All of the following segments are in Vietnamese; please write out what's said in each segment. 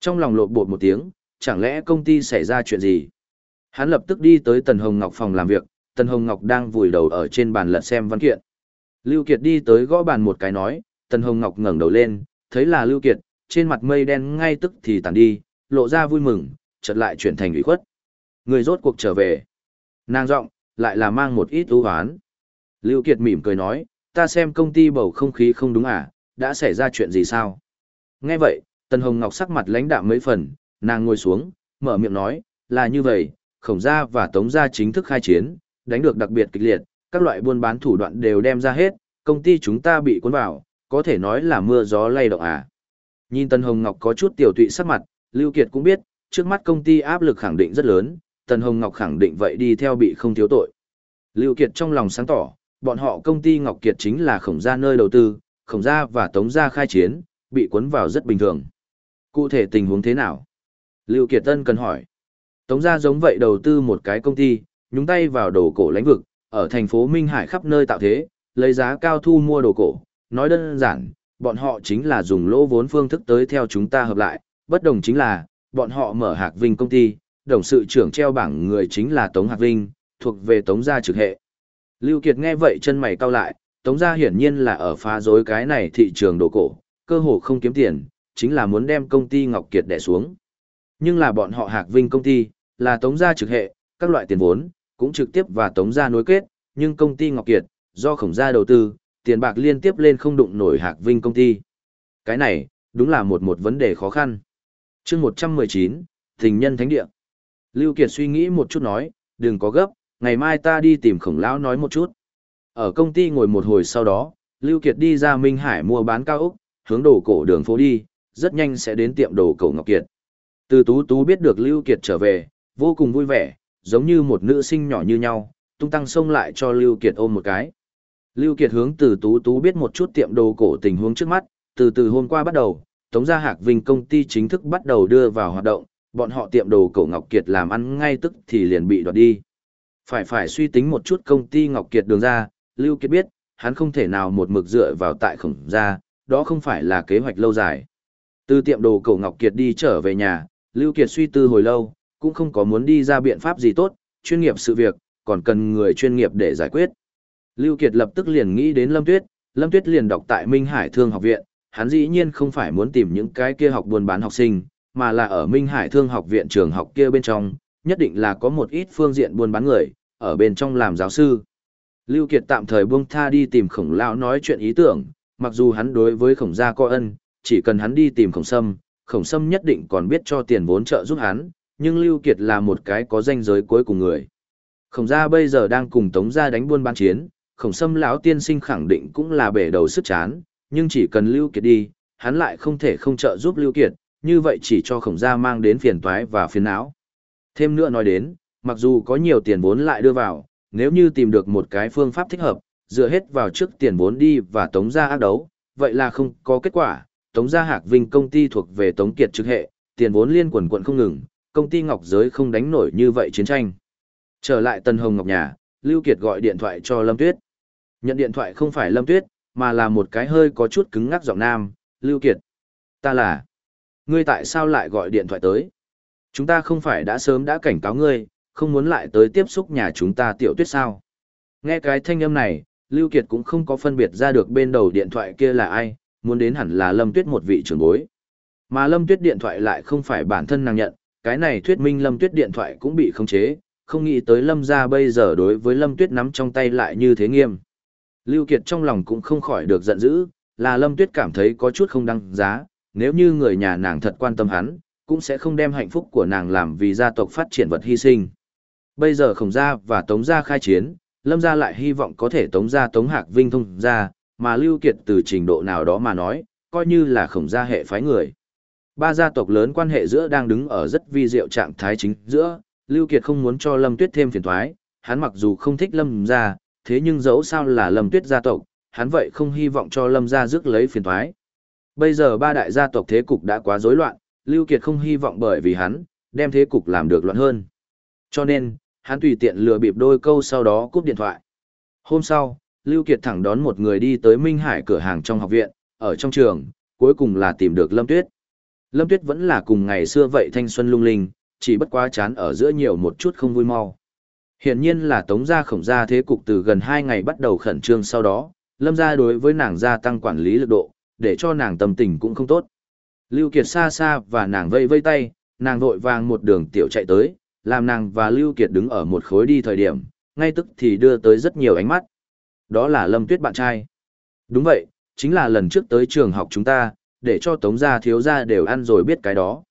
Trong lòng lộn bột một tiếng, chẳng lẽ công ty xảy ra chuyện gì? Hắn lập tức đi tới Tần Hồng Ngọc phòng làm việc, Tần Hồng Ngọc đang vùi đầu ở trên bàn lật xem văn kiện. Lưu Kiệt đi tới gõ bàn một cái nói, Tần Hồng Ngọc ngẩng đầu lên, thấy là Lưu Kiệt, trên mặt mây đen ngay tức thì tàn đi, lộ ra vui mừng, chợt lại chuyển thành ủy khuất. Người rốt cuộc trở về. Nàng giọng, lại là mang một ít ưu hoán. Lưu Kiệt mỉm cười nói, ta xem công ty bầu không khí không đúng à, đã xảy ra chuyện gì sao? Nghe vậy, Tần Hồng Ngọc sắc mặt lãnh đạm mấy phần, nàng ngồi xuống, mở miệng nói, là như vậy, khổng gia và tống gia chính thức khai chiến, đánh được đặc biệt kịch liệt, các loại buôn bán thủ đoạn đều đem ra hết, công ty chúng ta bị cuốn vào, có thể nói là mưa gió lay động à. Nhìn Tần Hồng Ngọc có chút tiểu tụy sắc mặt, Lưu Kiệt cũng biết, trước mắt công ty áp lực khẳng định rất lớn, Tần Hồng Ngọc khẳng định vậy đi theo bị không thiếu tội. Lưu Kiệt trong lòng sáng tỏ, bọn họ công ty Ngọc Kiệt chính là khổng gia nơi đầu tư, khổng gia và tống gia khai chiến, bị cuốn vào rất bình thường. Cụ thể tình huống thế nào? Lưu Kiệt Tân cần hỏi. Tống gia giống vậy đầu tư một cái công ty, nhúng tay vào đồ cổ lãnh vực, ở thành phố Minh Hải khắp nơi tạo thế, lấy giá cao thu mua đồ cổ. Nói đơn giản, bọn họ chính là dùng lỗ vốn phương thức tới theo chúng ta hợp lại, bất đồng chính là, bọn họ mở Hạc Vinh công ty, đồng sự trưởng treo bảng người chính là Tống Hạc Vinh, thuộc về Tống gia trực hệ. Lưu Kiệt nghe vậy chân mày cau lại, Tống gia hiển nhiên là ở phá rối cái này thị trường đồ cổ, cơ hồ không kiếm tiền, chính là muốn đem công ty Ngọc Kiệt đè xuống. Nhưng là bọn họ Hạc Vinh công ty, là Tống gia trực hệ, các loại tiền vốn, cũng trực tiếp và Tống gia nối kết, nhưng công ty Ngọc Kiệt, do khổng gia đầu tư, tiền bạc liên tiếp lên không đụng nổi Hạc Vinh công ty. Cái này, đúng là một một vấn đề khó khăn. chương 119, Tình nhân thánh địa. Lưu Kiệt suy nghĩ một chút nói, đừng có gấp, ngày mai ta đi tìm khổng lão nói một chút. Ở công ty ngồi một hồi sau đó, Lưu Kiệt đi ra Minh Hải mua bán cao ốc, hướng đổ cổ đường phố đi, rất nhanh sẽ đến tiệm đồ cầu Ngọc Kiệt. Từ Tú Tú biết được Lưu Kiệt trở về, vô cùng vui vẻ, giống như một nữ sinh nhỏ như nhau, tung tăng xông lại cho Lưu Kiệt ôm một cái. Lưu Kiệt hướng từ Tú Tú biết một chút tiệm đồ cổ tình huống trước mắt, từ từ hôm qua bắt đầu, Tống Gia Hạc Vinh công ty chính thức bắt đầu đưa vào hoạt động, bọn họ tiệm đồ cổ Ngọc Kiệt làm ăn ngay tức thì liền bị đoạt đi. Phải phải suy tính một chút công ty Ngọc Kiệt đường ra, Lưu Kiệt biết, hắn không thể nào một mực dựa vào tại khổng gia, đó không phải là kế hoạch lâu dài. Từ tiệm đồ cổ Ngọc Kiệt đi trở về nhà, Lưu Kiệt suy tư hồi lâu, cũng không có muốn đi ra biện pháp gì tốt, chuyên nghiệp sự việc, còn cần người chuyên nghiệp để giải quyết. Lưu Kiệt lập tức liền nghĩ đến Lâm Tuyết, Lâm Tuyết liền đọc tại Minh Hải Thương học viện, hắn dĩ nhiên không phải muốn tìm những cái kia học buôn bán học sinh, mà là ở Minh Hải Thương học viện trường học kia bên trong, nhất định là có một ít phương diện buôn bán người, ở bên trong làm giáo sư. Lưu Kiệt tạm thời buông tha đi tìm khổng lão nói chuyện ý tưởng, mặc dù hắn đối với khổng gia có ân, chỉ cần hắn đi tìm khổng sâm, khổng sâm nhất định còn biết cho tiền vốn trợ giúp hắn, nhưng Lưu Kiệt là một cái có danh giới cuối cùng người. Khổng gia bây giờ đang cùng Tống gia đánh buôn bán chiến, khổng sâm lão tiên sinh khẳng định cũng là bể đầu sức chán, nhưng chỉ cần Lưu Kiệt đi, hắn lại không thể không trợ giúp Lưu Kiệt, như vậy chỉ cho khổng gia mang đến phiền toái và phiền não. Thêm nữa nói đến, mặc dù có nhiều tiền vốn lại đưa vào, nếu như tìm được một cái phương pháp thích hợp, dựa hết vào trước tiền vốn đi và tống gia ác đấu, vậy là không có kết quả. Tống gia Hạc Vinh công ty thuộc về Tống Kiệt trực hệ, tiền vốn liên quần quận không ngừng, công ty Ngọc Giới không đánh nổi như vậy chiến tranh. Trở lại Tân Hồng Ngọc nhà, Lưu Kiệt gọi điện thoại cho Lâm Tuyết. Nhận điện thoại không phải Lâm Tuyết, mà là một cái hơi có chút cứng ngắc giọng nam, Lưu Kiệt. Ta là. Ngươi tại sao lại gọi điện thoại tới? Chúng ta không phải đã sớm đã cảnh cáo ngươi, không muốn lại tới tiếp xúc nhà chúng ta tiểu tuyết sao. Nghe cái thanh âm này, Lưu Kiệt cũng không có phân biệt ra được bên đầu điện thoại kia là ai, muốn đến hẳn là Lâm Tuyết một vị trưởng bối. Mà Lâm Tuyết điện thoại lại không phải bản thân nàng nhận, cái này thuyết minh Lâm Tuyết điện thoại cũng bị khống chế, không nghĩ tới Lâm gia bây giờ đối với Lâm Tuyết nắm trong tay lại như thế nghiêm. Lưu Kiệt trong lòng cũng không khỏi được giận dữ, là Lâm Tuyết cảm thấy có chút không đăng giá, nếu như người nhà nàng thật quan tâm hắn, cũng sẽ không đem hạnh phúc của nàng làm vì gia tộc phát triển vật hy sinh. Bây giờ khổng gia và tống gia khai chiến, lâm gia lại hy vọng có thể tống gia tống hạc vinh thông gia, mà lưu kiệt từ trình độ nào đó mà nói, coi như là khổng gia hệ phái người. Ba gia tộc lớn quan hệ giữa đang đứng ở rất vi diệu trạng thái chính giữa, lưu kiệt không muốn cho lâm tuyết thêm phiền toái, hắn mặc dù không thích lâm gia, thế nhưng dẫu sao là lâm tuyết gia tộc, hắn vậy không hy vọng cho lâm gia rước lấy phiền toái. Bây giờ ba đại gia tộc thế cục đã quá rối loạn, Lưu Kiệt không hy vọng bởi vì hắn, đem thế cục làm được loạn hơn. Cho nên, hắn tùy tiện lừa bịp đôi câu sau đó cúp điện thoại. Hôm sau, Lưu Kiệt thẳng đón một người đi tới Minh Hải cửa hàng trong học viện, ở trong trường, cuối cùng là tìm được Lâm Tuyết. Lâm Tuyết vẫn là cùng ngày xưa vậy thanh xuân lung linh, chỉ bất quá chán ở giữa nhiều một chút không vui mau. Hiển nhiên là tống gia khổng gia thế cục từ gần 2 ngày bắt đầu khẩn trương sau đó, lâm gia đối với nàng gia tăng quản lý lực độ, để cho nàng tâm tình cũng không tốt. Lưu Kiệt xa xa và nàng vây vây tay, nàng vội vàng một đường tiểu chạy tới, làm nàng và Lưu Kiệt đứng ở một khối đi thời điểm, ngay tức thì đưa tới rất nhiều ánh mắt. Đó là Lâm Tuyết bạn trai. Đúng vậy, chính là lần trước tới trường học chúng ta, để cho tống gia thiếu gia đều ăn rồi biết cái đó.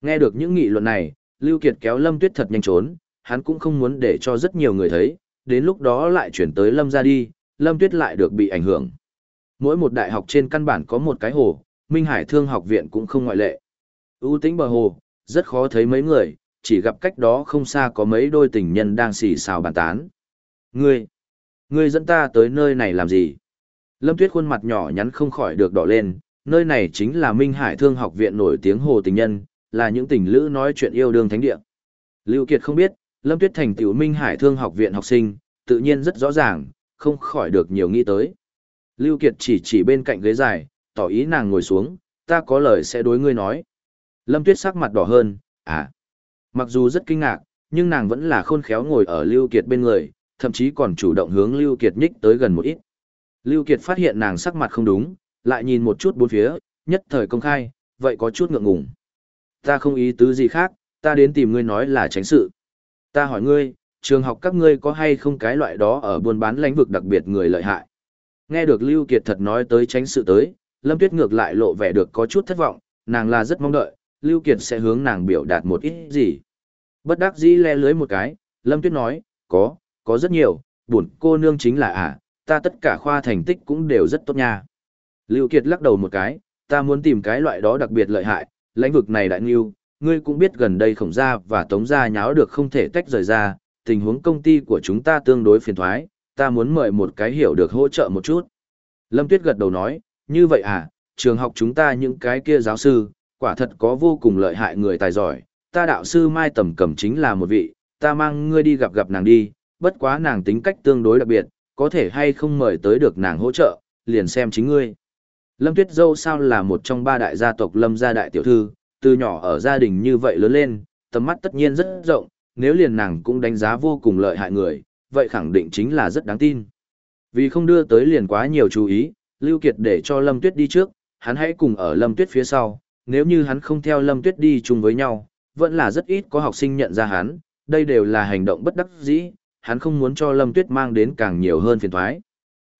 Nghe được những nghị luận này, Lưu Kiệt kéo Lâm Tuyết thật nhanh trốn, hắn cũng không muốn để cho rất nhiều người thấy, đến lúc đó lại chuyển tới Lâm gia đi, Lâm Tuyết lại được bị ảnh hưởng. Mỗi một đại học trên căn bản có một cái hồ, Minh Hải Thương học viện cũng không ngoại lệ. ưu tĩnh bờ hồ, rất khó thấy mấy người, chỉ gặp cách đó không xa có mấy đôi tình nhân đang xì xào bàn tán. Ngươi, ngươi dẫn ta tới nơi này làm gì? Lâm Tuyết khuôn mặt nhỏ nhắn không khỏi được đỏ lên, nơi này chính là Minh Hải Thương học viện nổi tiếng hồ tình nhân, là những tình lữ nói chuyện yêu đương thánh địa. Lưu Kiệt không biết, Lâm Tuyết thành tiểu Minh Hải Thương học viện học sinh, tự nhiên rất rõ ràng, không khỏi được nhiều nghĩ tới. Lưu Kiệt chỉ chỉ bên cạnh ghế dài, tỏ ý nàng ngồi xuống, ta có lời sẽ đối ngươi nói. Lâm Tuyết sắc mặt đỏ hơn, à. Mặc dù rất kinh ngạc, nhưng nàng vẫn là khôn khéo ngồi ở Lưu Kiệt bên người, thậm chí còn chủ động hướng Lưu Kiệt nhích tới gần một ít. Lưu Kiệt phát hiện nàng sắc mặt không đúng, lại nhìn một chút bốn phía, nhất thời công khai, vậy có chút ngượng ngùng. Ta không ý tứ gì khác, ta đến tìm ngươi nói là tránh sự. Ta hỏi ngươi, trường học các ngươi có hay không cái loại đó ở buôn bán lãnh vực đặc biệt người lợi hại. Nghe được Lưu Kiệt thật nói tới tránh sự tới, Lâm Tuyết ngược lại lộ vẻ được có chút thất vọng, nàng là rất mong đợi, Lưu Kiệt sẽ hướng nàng biểu đạt một ít gì. Bất đắc dĩ le lưới một cái, Lâm Tuyết nói, có, có rất nhiều, buồn cô nương chính là à, ta tất cả khoa thành tích cũng đều rất tốt nha. Lưu Kiệt lắc đầu một cái, ta muốn tìm cái loại đó đặc biệt lợi hại, lãnh vực này đại nghiêu, ngươi cũng biết gần đây khổng gia và tống gia nháo được không thể tách rời ra, tình huống công ty của chúng ta tương đối phiền thoái, ta muốn mời một cái hiểu được hỗ trợ một chút. Lâm Tuyết gật đầu nói, như vậy à, trường học chúng ta những cái kia giáo sư, quả thật có vô cùng lợi hại người tài giỏi, ta đạo sư Mai Tầm Cẩm chính là một vị, ta mang ngươi đi gặp gặp nàng đi, bất quá nàng tính cách tương đối đặc biệt, có thể hay không mời tới được nàng hỗ trợ, liền xem chính ngươi. Lâm Tuyết Dâu sao là một trong ba đại gia tộc Lâm gia đại tiểu thư, từ nhỏ ở gia đình như vậy lớn lên, tầm mắt tất nhiên rất rộng, nếu liền nàng cũng đánh giá vô cùng lợi hại người, vậy khẳng định chính là rất đáng tin. Vì không đưa tới liền quá nhiều chú ý, Lưu Kiệt để cho Lâm Tuyết đi trước, hắn hãy cùng ở Lâm Tuyết phía sau, nếu như hắn không theo Lâm Tuyết đi chung với nhau, vẫn là rất ít có học sinh nhận ra hắn, đây đều là hành động bất đắc dĩ, hắn không muốn cho Lâm Tuyết mang đến càng nhiều hơn phiền toái.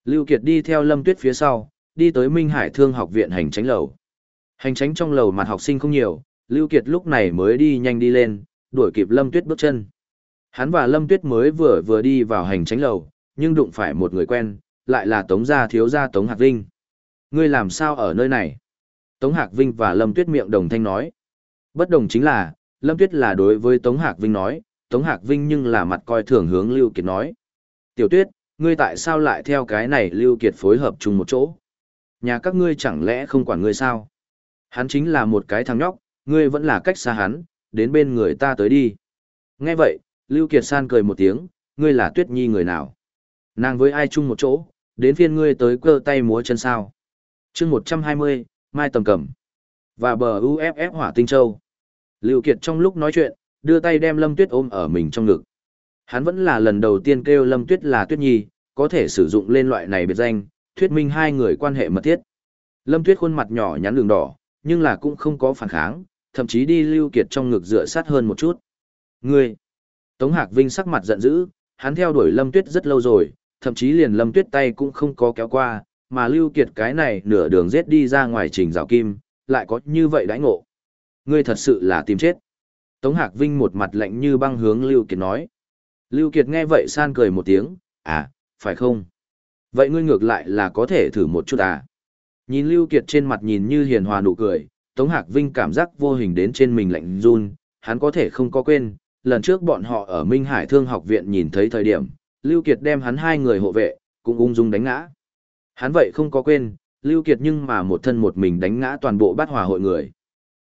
Lưu Kiệt đi theo Lâm Tuyết phía sau, đi tới Minh Hải Thương học viện hành tránh lầu. Hành tránh trong lầu mặt học sinh không nhiều, Lưu Kiệt lúc này mới đi nhanh đi lên, đuổi kịp Lâm Tuyết bước chân. Hắn và Lâm Tuyết mới vừa vừa đi vào hành tránh lầu, nhưng đụng phải một người quen, lại là Tống gia thiếu gia Tống Hạc Vinh. Ngươi làm sao ở nơi này? Tống Hạc Vinh và Lâm Tuyết miệng đồng thanh nói. Bất đồng chính là, Lâm Tuyết là đối với Tống Hạc Vinh nói, Tống Hạc Vinh nhưng là mặt coi thường hướng Lưu Kiệt nói. Tiểu Tuyết, ngươi tại sao lại theo cái này Lưu Kiệt phối hợp chung một chỗ? Nhà các ngươi chẳng lẽ không quản ngươi sao? Hắn chính là một cái thằng nhóc, ngươi vẫn là cách xa hắn, đến bên người ta tới đi. Nghe vậy, Lưu Kiệt San cười một tiếng, ngươi là Tuyết Nhi người nào? Nàng với ai chung một chỗ, đến phiên ngươi tới cơ tay múa chân sao? Chương 120, Mai Tầm Cẩm và bờ UFF Hỏa Tinh Châu. Lưu Kiệt trong lúc nói chuyện, đưa tay đem Lâm Tuyết ôm ở mình trong ngực. Hắn vẫn là lần đầu tiên kêu Lâm Tuyết là Tuyết Nhi, có thể sử dụng lên loại này biệt danh, thuyết minh hai người quan hệ mật thiết. Lâm Tuyết khuôn mặt nhỏ nhắn đường đỏ, nhưng là cũng không có phản kháng, thậm chí đi Lưu Kiệt trong ngực dựa sát hơn một chút. Ngươi! Tống Hạc Vinh sắc mặt giận dữ, hắn theo đuổi Lâm Tuyết rất lâu rồi, thậm chí liền Lâm Tuyết tay cũng không có kéo qua, mà Lưu Kiệt cái này nửa đường giết đi ra ngoài trình rào kim, lại có như vậy đãi ngộ. Ngươi thật sự là tìm chết. Tống Hạc Vinh một mặt lạnh như băng hướng Lưu Kiệt nói. Lưu Kiệt nghe vậy san cười một tiếng, à, phải không? Vậy ngươi ngược lại là có thể thử một chút à? Nhìn Lưu Kiệt trên mặt nhìn như hiền hòa nụ cười, Tống Hạc Vinh cảm giác vô hình đến trên mình lạnh run, hắn có thể không có quên, lần trước bọn họ ở Minh Hải Thương học viện nhìn thấy thời điểm, Lưu Kiệt đem hắn hai người hộ vệ, cũng ung dung đánh ngã. Hắn vậy không có quên, Lưu Kiệt nhưng mà một thân một mình đánh ngã toàn bộ bát hòa hội người.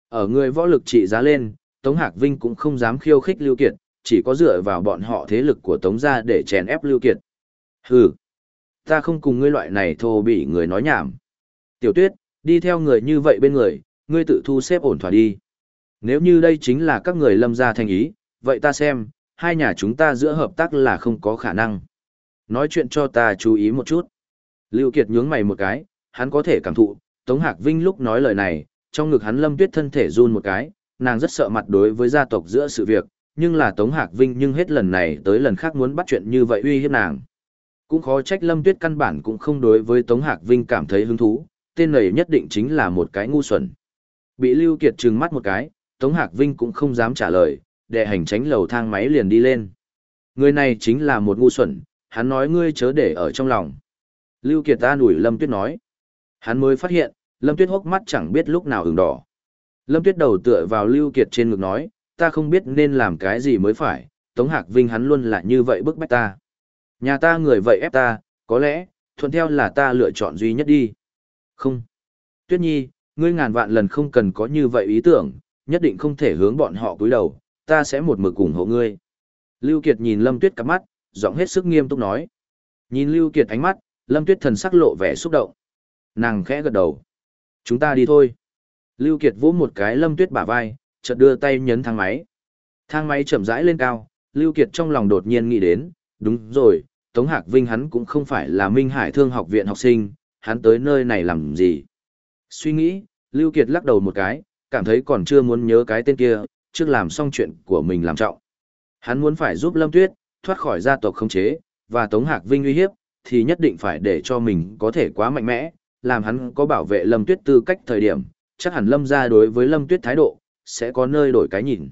Ở người võ lực trị giá lên, Tống Hạc Vinh cũng không dám khiêu khích Lưu Kiệt, chỉ có dựa vào bọn họ thế lực của Tống gia để chèn ép Lưu Kiệt. Hừ, ta không cùng ngươi loại này thô bị người nói nhảm. Tiểu Tuyết, đi theo người như vậy bên người, ngươi tự thu xếp ổn thỏa đi. Nếu như đây chính là các người lâm gia thành ý, vậy ta xem, hai nhà chúng ta giữa hợp tác là không có khả năng. Nói chuyện cho ta chú ý một chút. Lưu Kiệt nhướng mày một cái, hắn có thể cảm thụ, Tống Hạc Vinh lúc nói lời này, trong ngực hắn lâm tuyết thân thể run một cái, nàng rất sợ mặt đối với gia tộc giữa sự việc, nhưng là Tống Hạc Vinh nhưng hết lần này tới lần khác muốn bắt chuyện như vậy uy hiếp nàng. Cũng khó trách Lâm Tuyết căn bản cũng không đối với Tống Hạc Vinh cảm thấy hứng thú, tên này nhất định chính là một cái ngu xuẩn. Bị Lưu Kiệt trừng mắt một cái, Tống Hạc Vinh cũng không dám trả lời, đệ hành tránh lầu thang máy liền đi lên. Người này chính là một ngu xuẩn, hắn nói ngươi chớ để ở trong lòng. Lưu Kiệt ta đuổi Lâm Tuyết nói. Hắn mới phát hiện, Lâm Tuyết hốc mắt chẳng biết lúc nào ửng đỏ. Lâm Tuyết đầu tựa vào Lưu Kiệt trên ngực nói, ta không biết nên làm cái gì mới phải, Tống Hạc Vinh hắn luôn là như vậy bức bách ta. Nhà ta người vậy ép ta, có lẽ, thuận theo là ta lựa chọn duy nhất đi. Không. Tuyết Nhi, ngươi ngàn vạn lần không cần có như vậy ý tưởng, nhất định không thể hướng bọn họ cúi đầu, ta sẽ một mực ủng hộ ngươi. Lưu Kiệt nhìn Lâm Tuyết cặp mắt, giọng hết sức nghiêm túc nói. Nhìn Lưu Kiệt ánh mắt, Lâm Tuyết thần sắc lộ vẻ xúc động. Nàng khẽ gật đầu. Chúng ta đi thôi. Lưu Kiệt vỗ một cái Lâm Tuyết bả vai, chợt đưa tay nhấn thang máy. Thang máy chậm rãi lên cao, Lưu Kiệt trong lòng đột nhiên nghĩ đến, đúng rồi, Tống Hạc Vinh hắn cũng không phải là Minh Hải Thương học viện học sinh, hắn tới nơi này làm gì. Suy nghĩ, Lưu Kiệt lắc đầu một cái, cảm thấy còn chưa muốn nhớ cái tên kia, trước làm xong chuyện của mình làm trọng. Hắn muốn phải giúp Lâm Tuyết, thoát khỏi gia tộc khống chế, và Tống Hạc Vinh uy hiếp, thì nhất định phải để cho mình có thể quá mạnh mẽ, làm hắn có bảo vệ Lâm Tuyết tư cách thời điểm, chắc hẳn Lâm gia đối với Lâm Tuyết thái độ, sẽ có nơi đổi cái nhìn.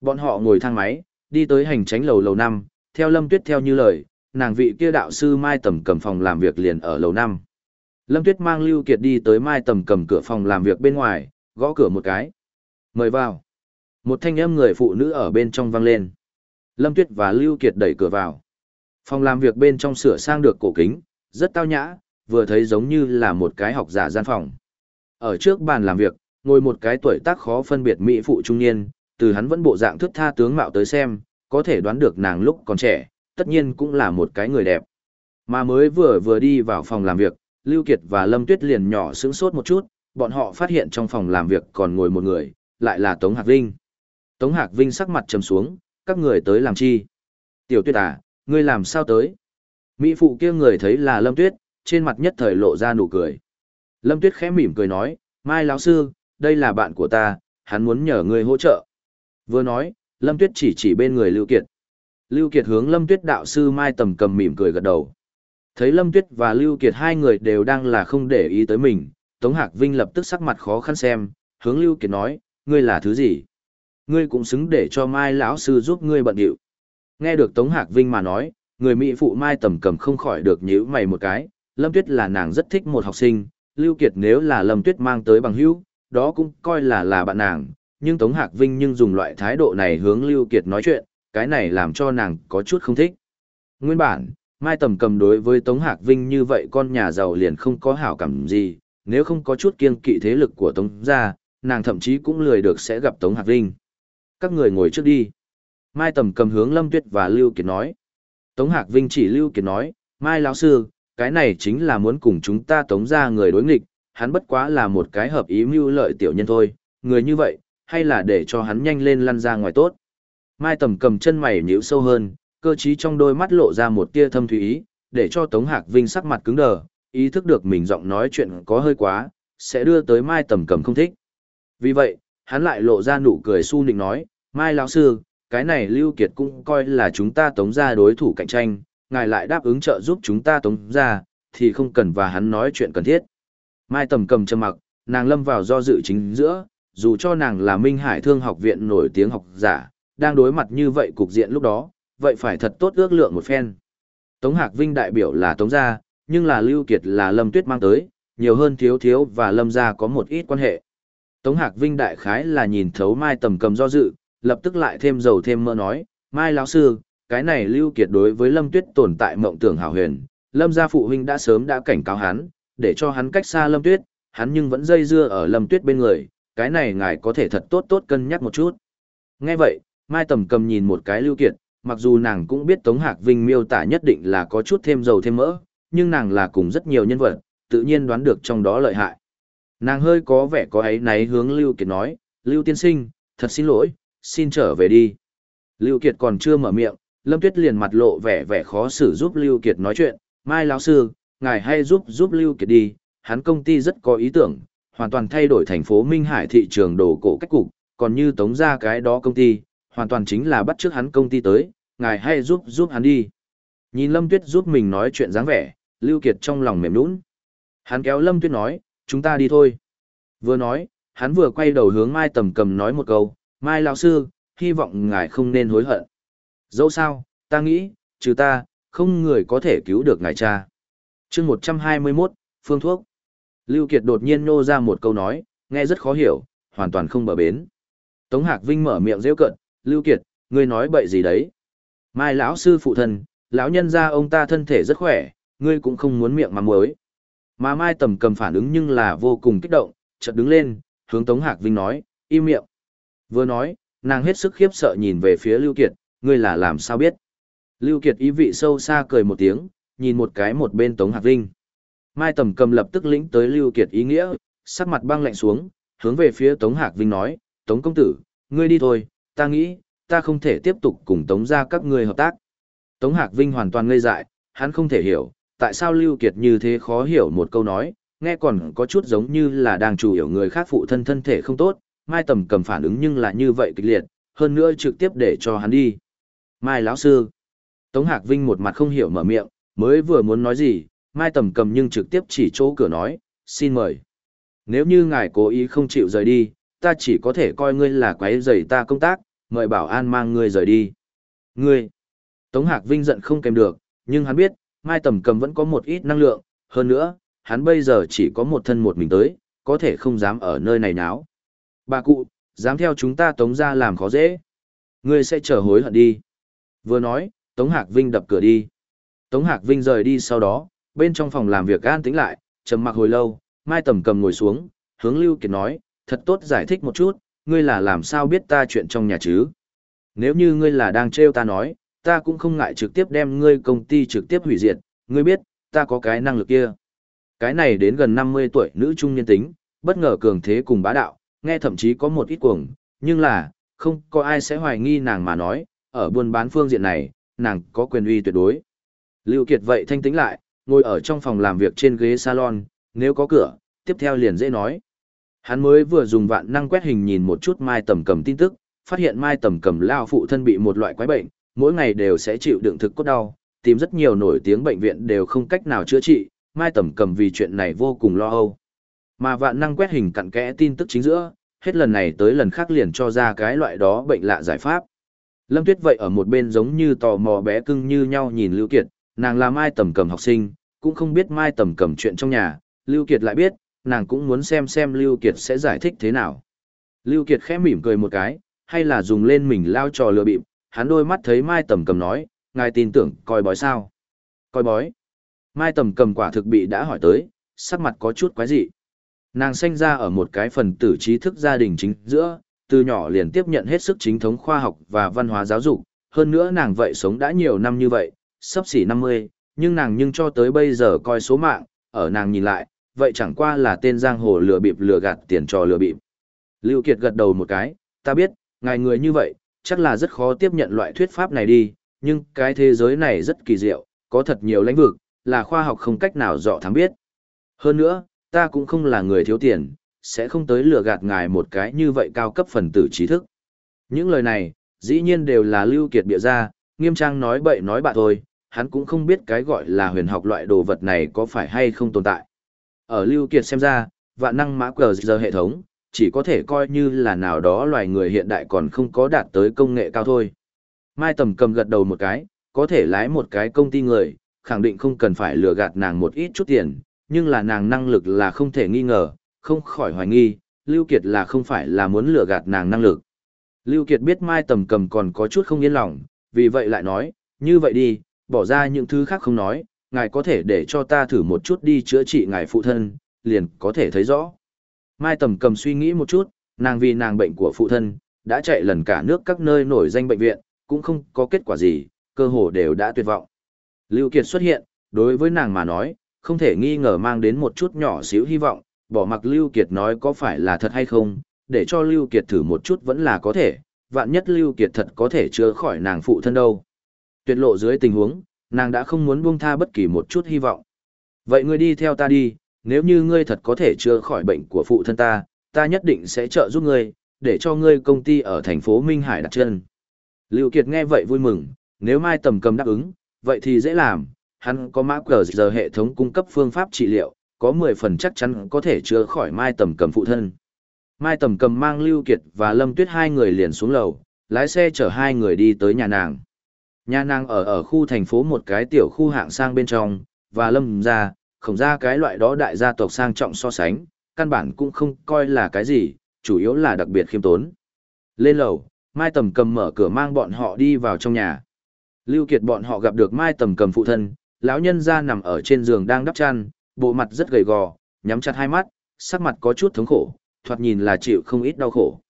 Bọn họ ngồi thang máy, đi tới hành tránh lầu lầu năm theo Lâm Tuyết theo như lời, nàng vị kia đạo sư Mai Tầm cầm phòng làm việc liền ở lầu năm Lâm Tuyết mang Lưu Kiệt đi tới Mai Tầm cầm cửa phòng làm việc bên ngoài, gõ cửa một cái. Mời vào. Một thanh âm người phụ nữ ở bên trong vang lên. Lâm Tuyết và Lưu Kiệt đẩy cửa vào. Phòng làm việc bên trong sửa sang được cổ kính, rất tao nhã, vừa thấy giống như là một cái học giả gian phòng. Ở trước bàn làm việc, ngồi một cái tuổi tác khó phân biệt mỹ phụ trung niên, từ hắn vẫn bộ dạng thướt tha tướng mạo tới xem, có thể đoán được nàng lúc còn trẻ, tất nhiên cũng là một cái người đẹp. Mà mới vừa vừa đi vào phòng làm việc, Lưu Kiệt và Lâm Tuyết liền nhỏ sững sốt một chút, bọn họ phát hiện trong phòng làm việc còn ngồi một người, lại là Tống Hạc Vinh. Tống Hạc Vinh sắc mặt trầm xuống, các người tới làm chi? Tiểu Tuyết à, ngươi làm sao tới? Mỹ phụ kia người thấy là Lâm Tuyết, trên mặt nhất thời lộ ra nụ cười. Lâm Tuyết khẽ mỉm cười nói, Mai lão sư, đây là bạn của ta, hắn muốn nhờ ngươi hỗ trợ. Vừa nói, Lâm Tuyết chỉ chỉ bên người Lưu Kiệt. Lưu Kiệt hướng Lâm Tuyết đạo sư Mai tầm cầm mỉm cười gật đầu. Thấy Lâm Tuyết và Lưu Kiệt hai người đều đang là không để ý tới mình, Tống Hạc Vinh lập tức sắc mặt khó khăn xem, hướng Lưu Kiệt nói, ngươi là thứ gì? Ngươi cũng xứng để cho Mai lão sư giúp ngươi bận điệu. Nghe được Tống Hạc Vinh mà nói, người mỹ phụ Mai tầm cầm không khỏi được nhíu mày một cái, Lâm Tuyết là nàng rất thích một học sinh, Lưu Kiệt nếu là Lâm Tuyết mang tới bằng hữu, đó cũng coi là là bạn nàng, nhưng Tống Hạc Vinh nhưng dùng loại thái độ này hướng Lưu Kiệt nói chuyện, cái này làm cho nàng có chút không thích. Nguyên bản, Mai Tầm cầm đối với Tống Hạc Vinh như vậy con nhà giàu liền không có hảo cảm gì, nếu không có chút kiêng kỵ thế lực của Tống gia, nàng thậm chí cũng lười được sẽ gặp Tống Hạc Vinh. Các người ngồi trước đi. Mai Tầm cầm hướng Lâm Tuyết và Lưu Kiệt nói. Tống Hạc Vinh chỉ Lưu Kiệt nói, Mai lão sư, cái này chính là muốn cùng chúng ta Tống gia người đối nghịch, hắn bất quá là một cái hợp ý mưu lợi tiểu nhân thôi, người như vậy, hay là để cho hắn nhanh lên lăn ra ngoài tốt. Mai Tầm cầm chân mày nhíu sâu hơn, cơ trí trong đôi mắt lộ ra một tia thâm thủy ý, để cho Tống Hạc Vinh sắc mặt cứng đờ, ý thức được mình giọng nói chuyện có hơi quá, sẽ đưa tới Mai Tầm cầm không thích. Vì vậy, hắn lại lộ ra nụ cười su nịnh nói, Mai lão sư, cái này Lưu Kiệt cũng coi là chúng ta tống ra đối thủ cạnh tranh, ngài lại đáp ứng trợ giúp chúng ta tống ra, thì không cần và hắn nói chuyện cần thiết. Mai Tầm cầm trầm mặc, nàng lâm vào do dự chính giữa, dù cho nàng là Minh Hải Thương học viện nổi tiếng học giả, đang đối mặt như vậy cục diện lúc đó, vậy phải thật tốt ước lượng một phen. Tống Hạc Vinh đại biểu là Tống gia, nhưng là Lưu Kiệt là Lâm Tuyết mang tới, nhiều hơn thiếu thiếu và Lâm gia có một ít quan hệ. Tống Hạc Vinh đại khái là nhìn thấu Mai Tầm cầm do dự, lập tức lại thêm dầu thêm mỡ nói, Mai lão sư, cái này Lưu Kiệt đối với Lâm Tuyết tồn tại mộng tưởng hảo huyền, Lâm gia phụ huynh đã sớm đã cảnh cáo hắn, để cho hắn cách xa Lâm Tuyết, hắn nhưng vẫn dây dưa ở Lâm Tuyết bên người, cái này ngài có thể thật tốt tốt cân nhắc một chút. Nghe vậy, Mai Tầm cầm nhìn một cái Lưu Kiệt, mặc dù nàng cũng biết Tống Hạc Vinh miêu tả nhất định là có chút thêm dầu thêm mỡ, nhưng nàng là cùng rất nhiều nhân vật, tự nhiên đoán được trong đó lợi hại. Nàng hơi có vẻ có ấy náy hướng Lưu Kiệt nói, Lưu tiên sinh, thật xin lỗi, xin trở về đi. Lưu Kiệt còn chưa mở miệng, Lâm Tuyết liền mặt lộ vẻ vẻ khó xử giúp Lưu Kiệt nói chuyện, Mai lão sư, ngài hay giúp giúp Lưu Kiệt đi, hắn công ty rất có ý tưởng, hoàn toàn thay đổi thành phố Minh Hải thị trường đồ cổ cách cục, còn như tống ra cái đó công ty, hoàn toàn chính là bắt trước hắn công ty tới, ngài hay giúp giúp hắn đi. Nhìn Lâm Tuyết giúp mình nói chuyện dáng vẻ, Lưu Kiệt trong lòng mềm nhũn. Hắn kéo Lâm Tuyết nói, chúng ta đi thôi. Vừa nói, hắn vừa quay đầu hướng Mai Tầm Cầm nói một câu, Mai lão sư, hy vọng ngài không nên hối hận. Dẫu sao, ta nghĩ, trừ ta, không người có thể cứu được ngài cha. chương 121, Phương Thuốc. Lưu Kiệt đột nhiên nô ra một câu nói, nghe rất khó hiểu, hoàn toàn không bờ bến. Tống Hạc Vinh mở miệng rêu cận, Lưu Kiệt, ngươi nói bậy gì đấy? Mai lão sư phụ thân, lão nhân gia ông ta thân thể rất khỏe, ngươi cũng không muốn miệng mắm muối. Mà Mai tầm cầm phản ứng nhưng là vô cùng kích động, chợt đứng lên, hướng Tống Hạc Vinh nói, im miệng. Vừa nói, nàng hết sức khiếp sợ nhìn về phía Lưu Kiệt, ngươi là làm sao biết? Lưu Kiệt ý vị sâu xa cười một tiếng, nhìn một cái một bên Tống Hạc Vinh. Mai tầm cầm lập tức lĩnh tới Lưu Kiệt ý nghĩa, sắc mặt băng lạnh xuống, hướng về phía Tống Hạc Vinh nói, Tống công tử, ngươi đi thôi, ta nghĩ, ta không thể tiếp tục cùng Tống ra các ngươi hợp tác. Tống Hạc Vinh hoàn toàn ngây dại, hắn không thể hiểu, tại sao Lưu Kiệt như thế khó hiểu một câu nói, nghe còn có chút giống như là đang chủ hiểu người khác phụ thân thân thể không tốt, Mai Tầm cầm phản ứng nhưng là như vậy kịch liệt, hơn nữa trực tiếp để cho hắn đi. Mai lão sư. Tống Hạc Vinh một mặt không hiểu mở miệng, mới vừa muốn nói gì, Mai Tầm cầm nhưng trực tiếp chỉ chỗ cửa nói, xin mời. Nếu như ngài cố ý không chịu rời đi, ta chỉ có thể coi ngươi là quấy rầy ta công tác, mời bảo an mang ngươi rời đi. Ngươi! Tống Hạc Vinh giận không kèm được, nhưng hắn biết, Mai Tầm Cầm vẫn có một ít năng lượng, hơn nữa, hắn bây giờ chỉ có một thân một mình tới, có thể không dám ở nơi này náo. Bà cụ, dám theo chúng ta tống ra làm khó dễ. Ngươi sẽ chờ hối hận đi. Vừa nói, Tống Hạc Vinh đập cửa đi. Tống Hạc Vinh rời đi sau đó, bên trong phòng làm việc an tĩnh lại, trầm mặc hồi lâu, Mai Tầm Cầm ngồi xuống, hướng Lưu Kiệt nói, thật tốt giải thích một chút, ngươi là làm sao biết ta chuyện trong nhà chứ? Nếu như ngươi là đang treo ta nói, ta cũng không ngại trực tiếp đem ngươi công ty trực tiếp hủy diệt, ngươi biết, ta có cái năng lực kia. Cái này đến gần 50 tuổi nữ trung nhân tính, bất ngờ cường thế cùng bá đạo, nghe thậm chí có một ít cuồng, nhưng là, không có ai sẽ hoài nghi nàng mà nói, ở buôn bán phương diện này, nàng có quyền uy tuyệt đối. Lưu Kiệt vậy thanh tĩnh lại, ngồi ở trong phòng làm việc trên ghế salon, nếu có cửa, tiếp theo liền dễ nói. Hắn mới vừa dùng vạn năng quét hình nhìn một chút Mai Tầm Cầm tin tức, phát hiện Mai Tầm Cầm lao phụ thân bị một loại quái bệnh, mỗi ngày đều sẽ chịu đựng thực cốt đau, tìm rất nhiều nổi tiếng bệnh viện đều không cách nào chữa trị, Mai Tầm Cầm vì chuyện này vô cùng lo âu. Mà vạn năng quét hình cặn kẽ tin tức chính giữa, hết lần này tới lần khác liền cho ra cái loại đó bệnh lạ giải pháp. Lâm Tuyết vậy ở một bên giống như tò mò bé cưng như nhau nhìn Lưu Kiệt, nàng là Mai Tầm Cầm học sinh, cũng không biết Mai Tầm Cầm chuyện trong nhà, Lưu Kiệt lại biết, nàng cũng muốn xem xem Lưu Kiệt sẽ giải thích thế nào. Lưu Kiệt khẽ mỉm cười một cái, hay là dùng lên mình lao trò lừa bịp, hắn đôi mắt thấy Mai Tầm cầm nói, ngài tin tưởng coi bói sao? Coi bói. Mai Tầm cầm quả thực bị đã hỏi tới, sắc mặt có chút quái dị. Nàng sinh ra ở một cái phần tử trí thức gia đình chính giữa, từ nhỏ liền tiếp nhận hết sức chính thống khoa học và văn hóa giáo dục, hơn nữa nàng vậy sống đã nhiều năm như vậy, sắp xỉ 50, nhưng nàng nhưng cho tới bây giờ coi số mạng, ở nàng nhìn lại, vậy chẳng qua là tên giang hồ lừa bịp lừa gạt tiền trò lừa bịp. Lưu Kiệt gật đầu một cái, ta biết, ngài người như vậy, chắc là rất khó tiếp nhận loại thuyết pháp này đi, nhưng cái thế giới này rất kỳ diệu, có thật nhiều lãnh vực, là khoa học không cách nào dọ thắng biết. Hơn nữa, ta cũng không là người thiếu tiền, sẽ không tới lừa gạt ngài một cái như vậy cao cấp phần tử trí thức. Những lời này, dĩ nhiên đều là Lưu Kiệt bịa ra, nghiêm trang nói bậy nói bạ thôi, hắn cũng không biết cái gọi là huyền học loại đồ vật này có phải hay không tồn tại. Ở Lưu Kiệt xem ra, vạn năng mã cờ giờ hệ thống, chỉ có thể coi như là nào đó loài người hiện đại còn không có đạt tới công nghệ cao thôi. Mai tầm cầm gật đầu một cái, có thể lái một cái công ty người, khẳng định không cần phải lừa gạt nàng một ít chút tiền, nhưng là nàng năng lực là không thể nghi ngờ, không khỏi hoài nghi, Lưu Kiệt là không phải là muốn lừa gạt nàng năng lực. Lưu Kiệt biết Mai tầm cầm còn có chút không yên lòng, vì vậy lại nói, như vậy đi, bỏ ra những thứ khác không nói, ngài có thể để cho ta thử một chút đi chữa trị ngài phụ thân, liền có thể thấy rõ. Mai Tầm cầm suy nghĩ một chút, nàng vì nàng bệnh của phụ thân, đã chạy lần cả nước các nơi nổi danh bệnh viện, cũng không có kết quả gì, cơ hồ đều đã tuyệt vọng. Lưu Kiệt xuất hiện, đối với nàng mà nói, không thể nghi ngờ mang đến một chút nhỏ xíu hy vọng, bỏ mặc Lưu Kiệt nói có phải là thật hay không, để cho Lưu Kiệt thử một chút vẫn là có thể, vạn nhất Lưu Kiệt thật có thể chữa khỏi nàng phụ thân đâu. Tuyệt lộ dưới tình huống, nàng đã không muốn buông tha bất kỳ một chút hy vọng. Vậy ngươi đi theo ta đi, nếu như ngươi thật có thể chữa khỏi bệnh của phụ thân ta, ta nhất định sẽ trợ giúp ngươi, để cho ngươi công ty ở thành phố Minh Hải đặt chân. Lưu Kiệt nghe vậy vui mừng, nếu Mai Tầm Cầm đáp ứng, vậy thì dễ làm, hắn có mã cờ giờ hệ thống cung cấp phương pháp trị liệu, có 10 phần chắc chắn có thể chữa khỏi Mai Tầm Cầm phụ thân. Mai Tầm Cầm mang Lưu Kiệt và Lâm Tuyết hai người liền xuống lầu, lái xe chở hai người đi tới nhà nàng. Nhà nàng ở ở khu thành phố một cái tiểu khu hạng sang bên trong, và Lâm gia, không ra cái loại đó đại gia tộc sang trọng so sánh, căn bản cũng không coi là cái gì, chủ yếu là đặc biệt khiêm tốn. Lên lầu, Mai Tầm Cầm mở cửa mang bọn họ đi vào trong nhà. Lưu Kiệt bọn họ gặp được Mai Tầm Cầm phụ thân, lão nhân gia nằm ở trên giường đang đắp chăn, bộ mặt rất gầy gò, nhắm chặt hai mắt, sắc mặt có chút thống khổ, thoạt nhìn là chịu không ít đau khổ.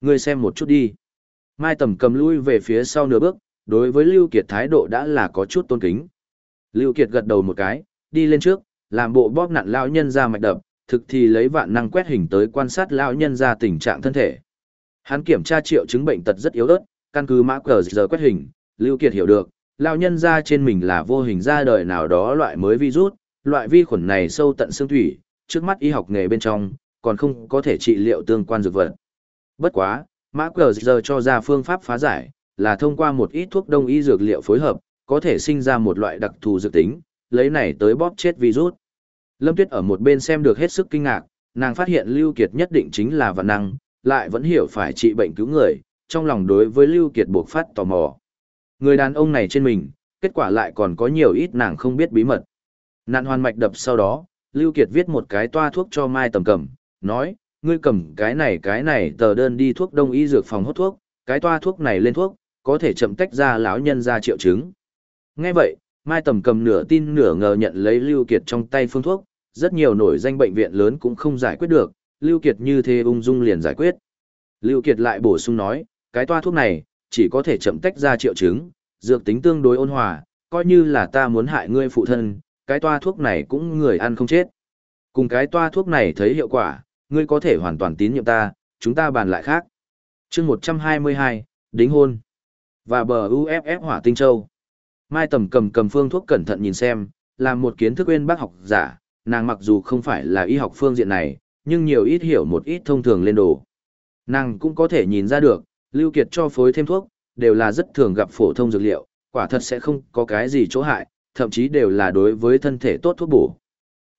Ngươi xem một chút đi. Mai Tầm Cầm lui về phía sau nửa bước, đối với Lưu Kiệt thái độ đã là có chút tôn kính. Lưu Kiệt gật đầu một cái, đi lên trước, làm bộ bóp nặn lão nhân ra mạch đập, thực thì lấy vạn năng quét hình tới quan sát lão nhân ra tình trạng thân thể. Hắn kiểm tra triệu chứng bệnh tật rất yếu ớt, căn cứ mã cờ giờ quét hình, Lưu Kiệt hiểu được, lão nhân ra trên mình là vô hình ra đời nào đó loại mới virus, loại vi khuẩn này sâu tận xương thủy, trước mắt y học nghề bên trong, còn không có thể trị liệu tương quan dược vật. Bất quá, mã cờ giờ cho ra phương pháp phá giải, là thông qua một ít thuốc đông y dược liệu phối hợp, có thể sinh ra một loại đặc thù dược tính, lấy này tới bóp chết virus. Lâm Tuyết ở một bên xem được hết sức kinh ngạc, nàng phát hiện Lưu Kiệt nhất định chính là vạn năng, lại vẫn hiểu phải trị bệnh cứu người, trong lòng đối với Lưu Kiệt buộc phát tò mò. Người đàn ông này trên mình, kết quả lại còn có nhiều ít nàng không biết bí mật. Nạn hoàn mạch đập sau đó, Lưu Kiệt viết một cái toa thuốc cho Mai Tầm Cầm, nói, ngươi cầm cái này cái này tờ đơn đi thuốc đông y dược phòng hốt thuốc, cái toa thuốc này lên thuốc, có thể chậm tách ra lão nhân ra triệu chứng. Nghe vậy, Mai Tầm cầm nửa tin nửa ngờ nhận lấy Lưu Kiệt trong tay phương thuốc, rất nhiều nổi danh bệnh viện lớn cũng không giải quyết được, Lưu Kiệt như thế ung dung liền giải quyết. Lưu Kiệt lại bổ sung nói, cái toa thuốc này, chỉ có thể chậm tách ra triệu chứng, dược tính tương đối ôn hòa, coi như là ta muốn hại ngươi phụ thân, cái toa thuốc này cũng người ăn không chết. Cùng cái toa thuốc này thấy hiệu quả, ngươi có thể hoàn toàn tín nhiệm ta, chúng ta bàn lại khác. Chương 122, đính hôn. Và bờ UFF hỏa tinh châu. Mai tầm cầm cầm phương thuốc cẩn thận nhìn xem, là một kiến thức uyên bác học giả, nàng mặc dù không phải là y học phương diện này, nhưng nhiều ít hiểu một ít thông thường lên đồ. Nàng cũng có thể nhìn ra được, Lưu Kiệt cho phối thêm thuốc, đều là rất thường gặp phổ thông dược liệu, quả thật sẽ không có cái gì chỗ hại, thậm chí đều là đối với thân thể tốt thuốc bổ.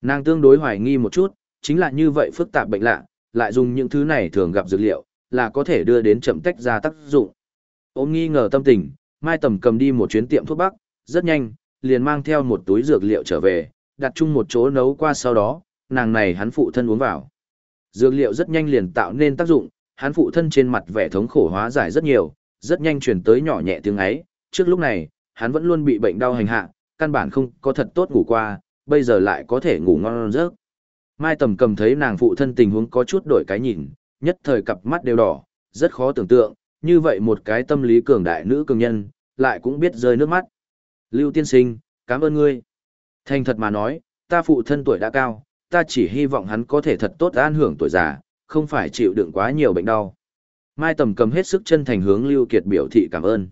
Nàng tương đối hoài nghi một chút, chính là như vậy phức tạp bệnh lạ, lại dùng những thứ này thường gặp dược liệu, là có thể đưa đến chậm tách ra tác dụng. Ôm nghi ngờ tâm tình, Mai Tầm cầm đi một chuyến tiệm thuốc bắc, rất nhanh, liền mang theo một túi dược liệu trở về, đặt chung một chỗ nấu qua sau đó, nàng này hắn phụ thân uống vào. Dược liệu rất nhanh liền tạo nên tác dụng, hắn phụ thân trên mặt vẻ thống khổ hóa giải rất nhiều, rất nhanh chuyển tới nhỏ nhẹ tiếng ấy, trước lúc này, hắn vẫn luôn bị bệnh đau hành hạ, căn bản không có thật tốt ngủ qua, bây giờ lại có thể ngủ ngon giấc. Mai Tầm cầm thấy nàng phụ thân tình huống có chút đổi cái nhìn, nhất thời cặp mắt đều đỏ, rất khó tưởng tượng, như vậy một cái tâm lý cường đại nữ cường nhân, lại cũng biết rơi nước mắt. Lưu tiên sinh, cảm ơn ngươi. Thành thật mà nói, ta phụ thân tuổi đã cao, ta chỉ hy vọng hắn có thể thật tốt an hưởng tuổi già, không phải chịu đựng quá nhiều bệnh đau. Mai tầm cầm hết sức chân thành hướng Lưu Kiệt biểu thị cảm ơn.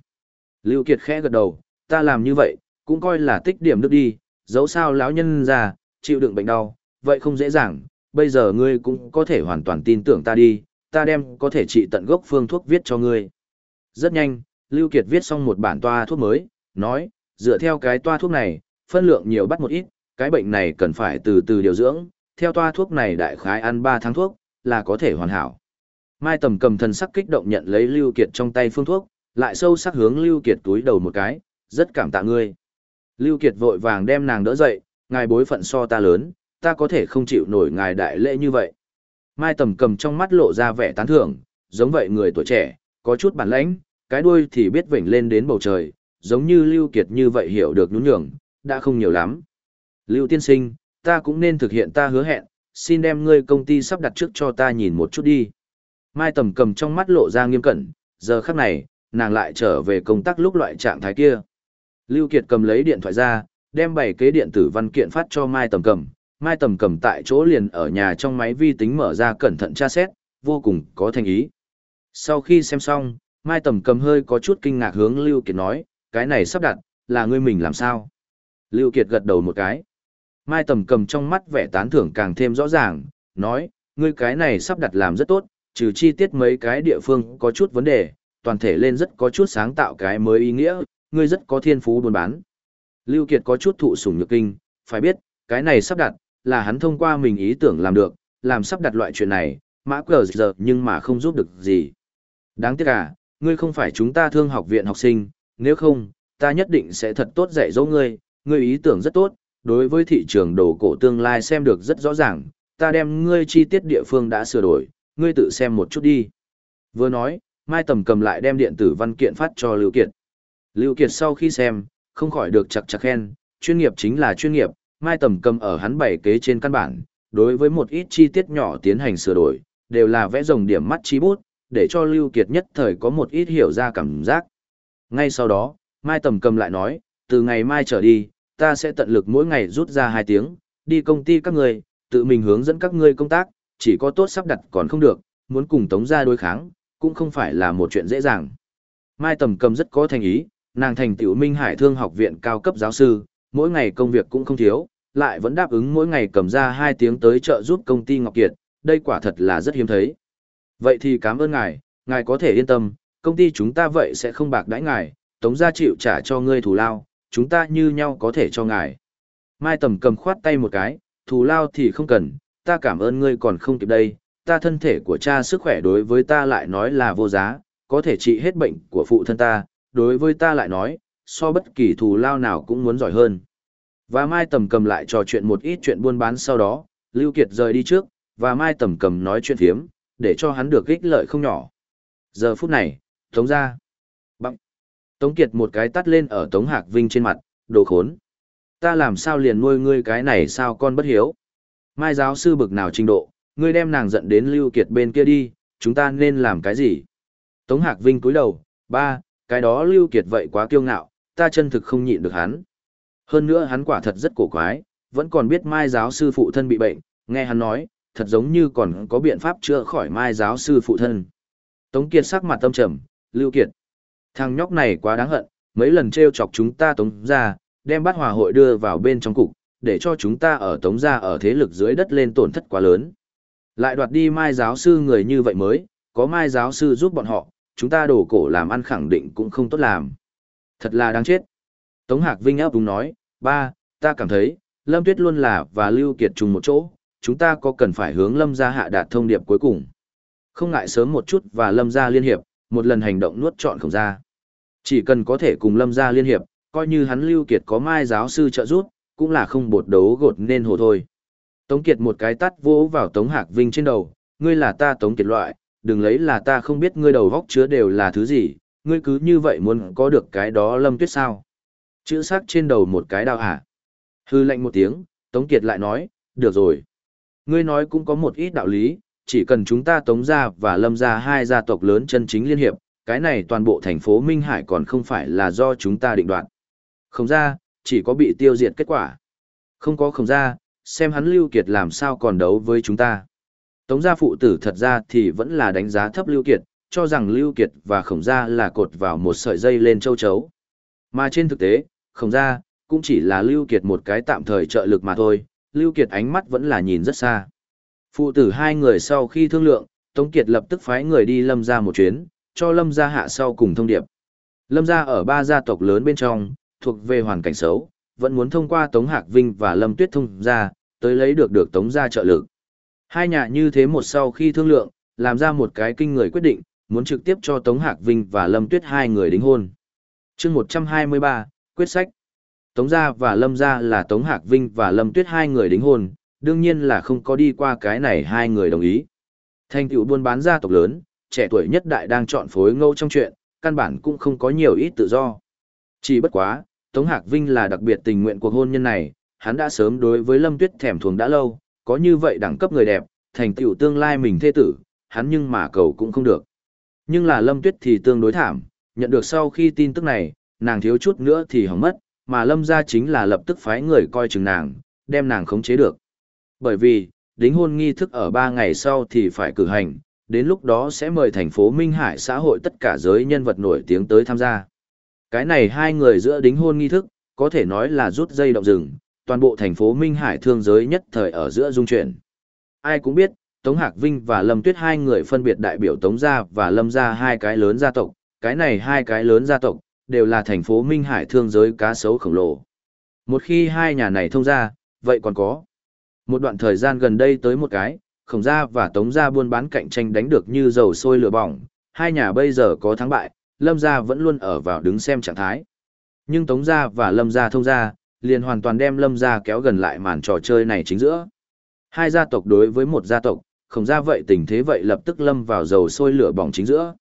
Lưu Kiệt khẽ gật đầu, ta làm như vậy, cũng coi là tích điểm đức đi, dẫu sao lão nhân già, chịu đựng bệnh đau, vậy không dễ dàng, bây giờ ngươi cũng có thể hoàn toàn tin tưởng ta đi, ta đem có thể trị tận gốc phương thuốc viết cho ngươi. Rất nhanh, Lưu Kiệt viết xong một bản toa thuốc mới, nói, dựa theo cái toa thuốc này, phân lượng nhiều bắt một ít, cái bệnh này cần phải từ từ điều dưỡng, theo toa thuốc này đại khái ăn 3 tháng thuốc, là có thể hoàn hảo. Mai tầm cầm thần sắc kích động nhận lấy Lưu Kiệt trong tay phương thuốc, lại sâu sắc hướng Lưu Kiệt túi đầu một cái, rất cảm tạ ngươi. Lưu Kiệt vội vàng đem nàng đỡ dậy, ngài bối phận so ta lớn, ta có thể không chịu nổi ngài đại lễ như vậy. Mai tầm cầm trong mắt lộ ra vẻ tán thưởng, giống vậy người tuổi trẻ, có chút bản lãnh, cái đuôi thì biết vểnh lên đến bầu trời, giống như Lưu Kiệt như vậy hiểu được nhún nhường, đã không nhiều lắm. Lưu tiên sinh, ta cũng nên thực hiện ta hứa hẹn, xin đem ngươi công ty sắp đặt trước cho ta nhìn một chút đi. Mai tầm cầm trong mắt lộ ra nghiêm cẩn, giờ khắc này, nàng lại trở về công tác lúc loại trạng thái kia. Lưu Kiệt cầm lấy điện thoại ra, đem bảy kế điện tử văn kiện phát cho Mai tầm cầm, Mai Tầm cầm tại chỗ liền ở nhà trong máy vi tính mở ra cẩn thận tra xét, vô cùng có thành ý. Sau khi xem xong, Mai Tầm cầm hơi có chút kinh ngạc hướng Lưu Kiệt nói, cái này sắp đặt, là ngươi mình làm sao? Lưu Kiệt gật đầu một cái. Mai Tầm cầm trong mắt vẻ tán thưởng càng thêm rõ ràng, nói, ngươi cái này sắp đặt làm rất tốt, trừ chi tiết mấy cái địa phương có chút vấn đề, toàn thể lên rất có chút sáng tạo cái mới ý nghĩa, ngươi rất có thiên phú buôn bán. Lưu Kiệt có chút thụ sủng nhược kinh, phải biết, cái này sắp đặt, là hắn thông qua mình ý tưởng làm được, làm sắp đặt loại chuyện này, mã cờ giờ nhưng mà không giúp được gì. Đáng tiếc à, ngươi không phải chúng ta thương học viện học sinh, nếu không, ta nhất định sẽ thật tốt dạy dỗ ngươi, ngươi ý tưởng rất tốt, đối với thị trường đồ cổ tương lai xem được rất rõ ràng, ta đem ngươi chi tiết địa phương đã sửa đổi, ngươi tự xem một chút đi. Vừa nói, Mai Tầm cầm lại đem điện tử văn kiện phát cho Lưu Kiệt. Lưu Kiệt sau khi xem, không khỏi được chặt chặt khen, chuyên nghiệp chính là chuyên nghiệp, Mai Tầm cầm ở hắn bảy kế trên căn bản, đối với một ít chi tiết nhỏ tiến hành sửa đổi, đều là vẽ rồng điểm mắt chi bút, để cho Lưu Kiệt nhất thời có một ít hiểu ra cảm giác. Ngay sau đó, Mai Tầm cầm lại nói, từ ngày mai trở đi, ta sẽ tận lực mỗi ngày rút ra 2 tiếng, đi công ty các người, tự mình hướng dẫn các ngươi công tác, chỉ có tốt sắp đặt còn không được, muốn cùng tống gia đối kháng, cũng không phải là một chuyện dễ dàng. Mai Tầm cầm rất có thành ý, nàng thành tiểu Minh Hải Thương học viện cao cấp giáo sư, mỗi ngày công việc cũng không thiếu, lại vẫn đáp ứng mỗi ngày cầm ra 2 tiếng tới trợ giúp công ty Ngọc Kiệt, đây quả thật là rất hiếm thấy. Vậy thì cảm ơn ngài, ngài có thể yên tâm, công ty chúng ta vậy sẽ không bạc đãi ngài, tống gia chịu trả cho ngươi thù lao, chúng ta như nhau có thể cho ngài. Mai Tầm cầm khoát tay một cái, thù lao thì không cần, ta cảm ơn ngươi còn không kịp đây, ta thân thể của cha sức khỏe đối với ta lại nói là vô giá, có thể trị hết bệnh của phụ thân ta, đối với ta lại nói, so bất kỳ thù lao nào cũng muốn giỏi hơn. Và Mai Tầm cầm lại trò chuyện một ít chuyện buôn bán sau đó, Lưu Kiệt rời đi trước, và Mai Tầm cầm nói chuyện thiếm, để cho hắn được ích lợi không nhỏ. Giờ phút này, Tống ra. Bằng. Tống Kiệt một cái tắt lên ở Tống Hạc Vinh trên mặt, đồ khốn. Ta làm sao liền nuôi ngươi cái này sao con bất hiếu. Mai giáo sư bực nào trình độ, ngươi đem nàng giận đến Lưu Kiệt bên kia đi, chúng ta nên làm cái gì? Tống Hạc Vinh cúi đầu, ba, cái đó Lưu Kiệt vậy quá kiêu ngạo, ta chân thực không nhịn được hắn. Hơn nữa hắn quả thật rất cổ quái, vẫn còn biết Mai giáo sư phụ thân bị bệnh, nghe hắn nói, thật giống như còn có biện pháp chữa khỏi Mai giáo sư phụ thân. Tống Kiệt sắc mặt tâm trầm, Lưu Kiệt. Thằng nhóc này quá đáng hận, mấy lần treo chọc chúng ta tống ra, đem bắt hòa hội đưa vào bên trong cục, để cho chúng ta ở tống gia ở thế lực dưới đất lên tổn thất quá lớn. Lại đoạt đi mai giáo sư người như vậy mới, có mai giáo sư giúp bọn họ, chúng ta đổ cổ làm ăn khẳng định cũng không tốt làm. Thật là đáng chết. Tống Hạc Vinh áp đúng nói, ba, ta cảm thấy, Lâm Tuyết luôn là và Lưu Kiệt trùng một chỗ, chúng ta có cần phải hướng Lâm gia hạ đạt thông điệp cuối cùng. Không ngại sớm một chút và Lâm gia liên hiệp, một lần hành động nuốt trọn không ra. Chỉ cần có thể cùng Lâm gia liên hiệp, coi như hắn Lưu Kiệt có mai giáo sư trợ giúp, cũng là không bột đấu gột nên hồ thôi. Tống Kiệt một cái tát vỗ vào Tống Hạc Vinh trên đầu, ngươi là ta Tống Kiệt loại, đừng lấy là ta không biết ngươi đầu góc chứa đều là thứ gì, ngươi cứ như vậy muốn có được cái đó lâm tuyết sao. Chữ sắc trên đầu một cái đao hả. Hư lệnh một tiếng, Tống Kiệt lại nói, được rồi. Ngươi nói cũng có một ít đạo lý, chỉ cần chúng ta Tống gia và Lâm gia hai gia tộc lớn chân chính liên hiệp, cái này toàn bộ thành phố Minh Hải còn không phải là do chúng ta định đoạt. Không ra, chỉ có bị tiêu diệt kết quả. Không có không ra, xem hắn Lưu Kiệt làm sao còn đấu với chúng ta. Tống gia phụ tử thật ra thì vẫn là đánh giá thấp Lưu Kiệt, cho rằng Lưu Kiệt và khổng gia là cột vào một sợi dây lên châu chấu. Mà trên thực tế, khổng gia cũng chỉ là Lưu Kiệt một cái tạm thời trợ lực mà thôi, Lưu Kiệt ánh mắt vẫn là nhìn rất xa. Phụ tử hai người sau khi thương lượng, Tống Kiệt lập tức phái người đi Lâm gia một chuyến, cho Lâm gia hạ sau cùng thông điệp. Lâm gia ở ba gia tộc lớn bên trong, thuộc về hoàn cảnh xấu, vẫn muốn thông qua Tống Hạc Vinh và Lâm Tuyết thông ra, tới lấy được được Tống gia trợ lực. Hai nhà như thế một sau khi thương lượng, làm ra một cái kinh người quyết định, muốn trực tiếp cho Tống Hạc Vinh và Lâm Tuyết hai người đính hôn. chương 123, quyết sách. Tống gia và Lâm gia là Tống Hạc Vinh và Lâm Tuyết hai người đính hôn, đương nhiên là không có đi qua cái này hai người đồng ý. Thành tựu buôn bán gia tộc lớn, trẻ tuổi nhất đại đang chọn phối ngẫu trong chuyện, căn bản cũng không có nhiều ít tự do. Chỉ bất quá, Tống Hạc Vinh là đặc biệt tình nguyện cuộc hôn nhân này, hắn đã sớm đối với Lâm Tuyết thèm thuồng đã lâu, có như vậy đẳng cấp người đẹp, thành tựu tương lai mình thê tử, hắn nhưng mà cầu cũng không được. Nhưng là Lâm Tuyết thì tương đối thảm, nhận được sau khi tin tức này, nàng thiếu chút nữa thì hỏng mất, mà Lâm gia chính là lập tức phái người coi chừng nàng, đem nàng khống chế được. Bởi vì, đính hôn nghi thức ở 3 ngày sau thì phải cử hành, đến lúc đó sẽ mời thành phố Minh Hải xã hội tất cả giới nhân vật nổi tiếng tới tham gia. Cái này hai người giữa đính hôn nghi thức, có thể nói là rút dây động rừng, toàn bộ thành phố Minh Hải thương giới nhất thời ở giữa dung chuyển. Ai cũng biết, Tống Hạc Vinh và Lâm Tuyết hai người phân biệt đại biểu Tống Gia và Lâm Gia hai cái lớn gia tộc, cái này hai cái lớn gia tộc, đều là thành phố Minh Hải thương giới cá sấu khổng lồ. Một khi hai nhà này thông ra, vậy còn có. Một đoạn thời gian gần đây tới một cái, khổng gia và tống gia buôn bán cạnh tranh đánh được như dầu sôi lửa bỏng, hai nhà bây giờ có thắng bại, lâm gia vẫn luôn ở vào đứng xem trạng thái. Nhưng tống gia và lâm gia thông gia, liền hoàn toàn đem lâm gia kéo gần lại màn trò chơi này chính giữa. Hai gia tộc đối với một gia tộc, không gia vậy tình thế vậy lập tức lâm vào dầu sôi lửa bỏng chính giữa.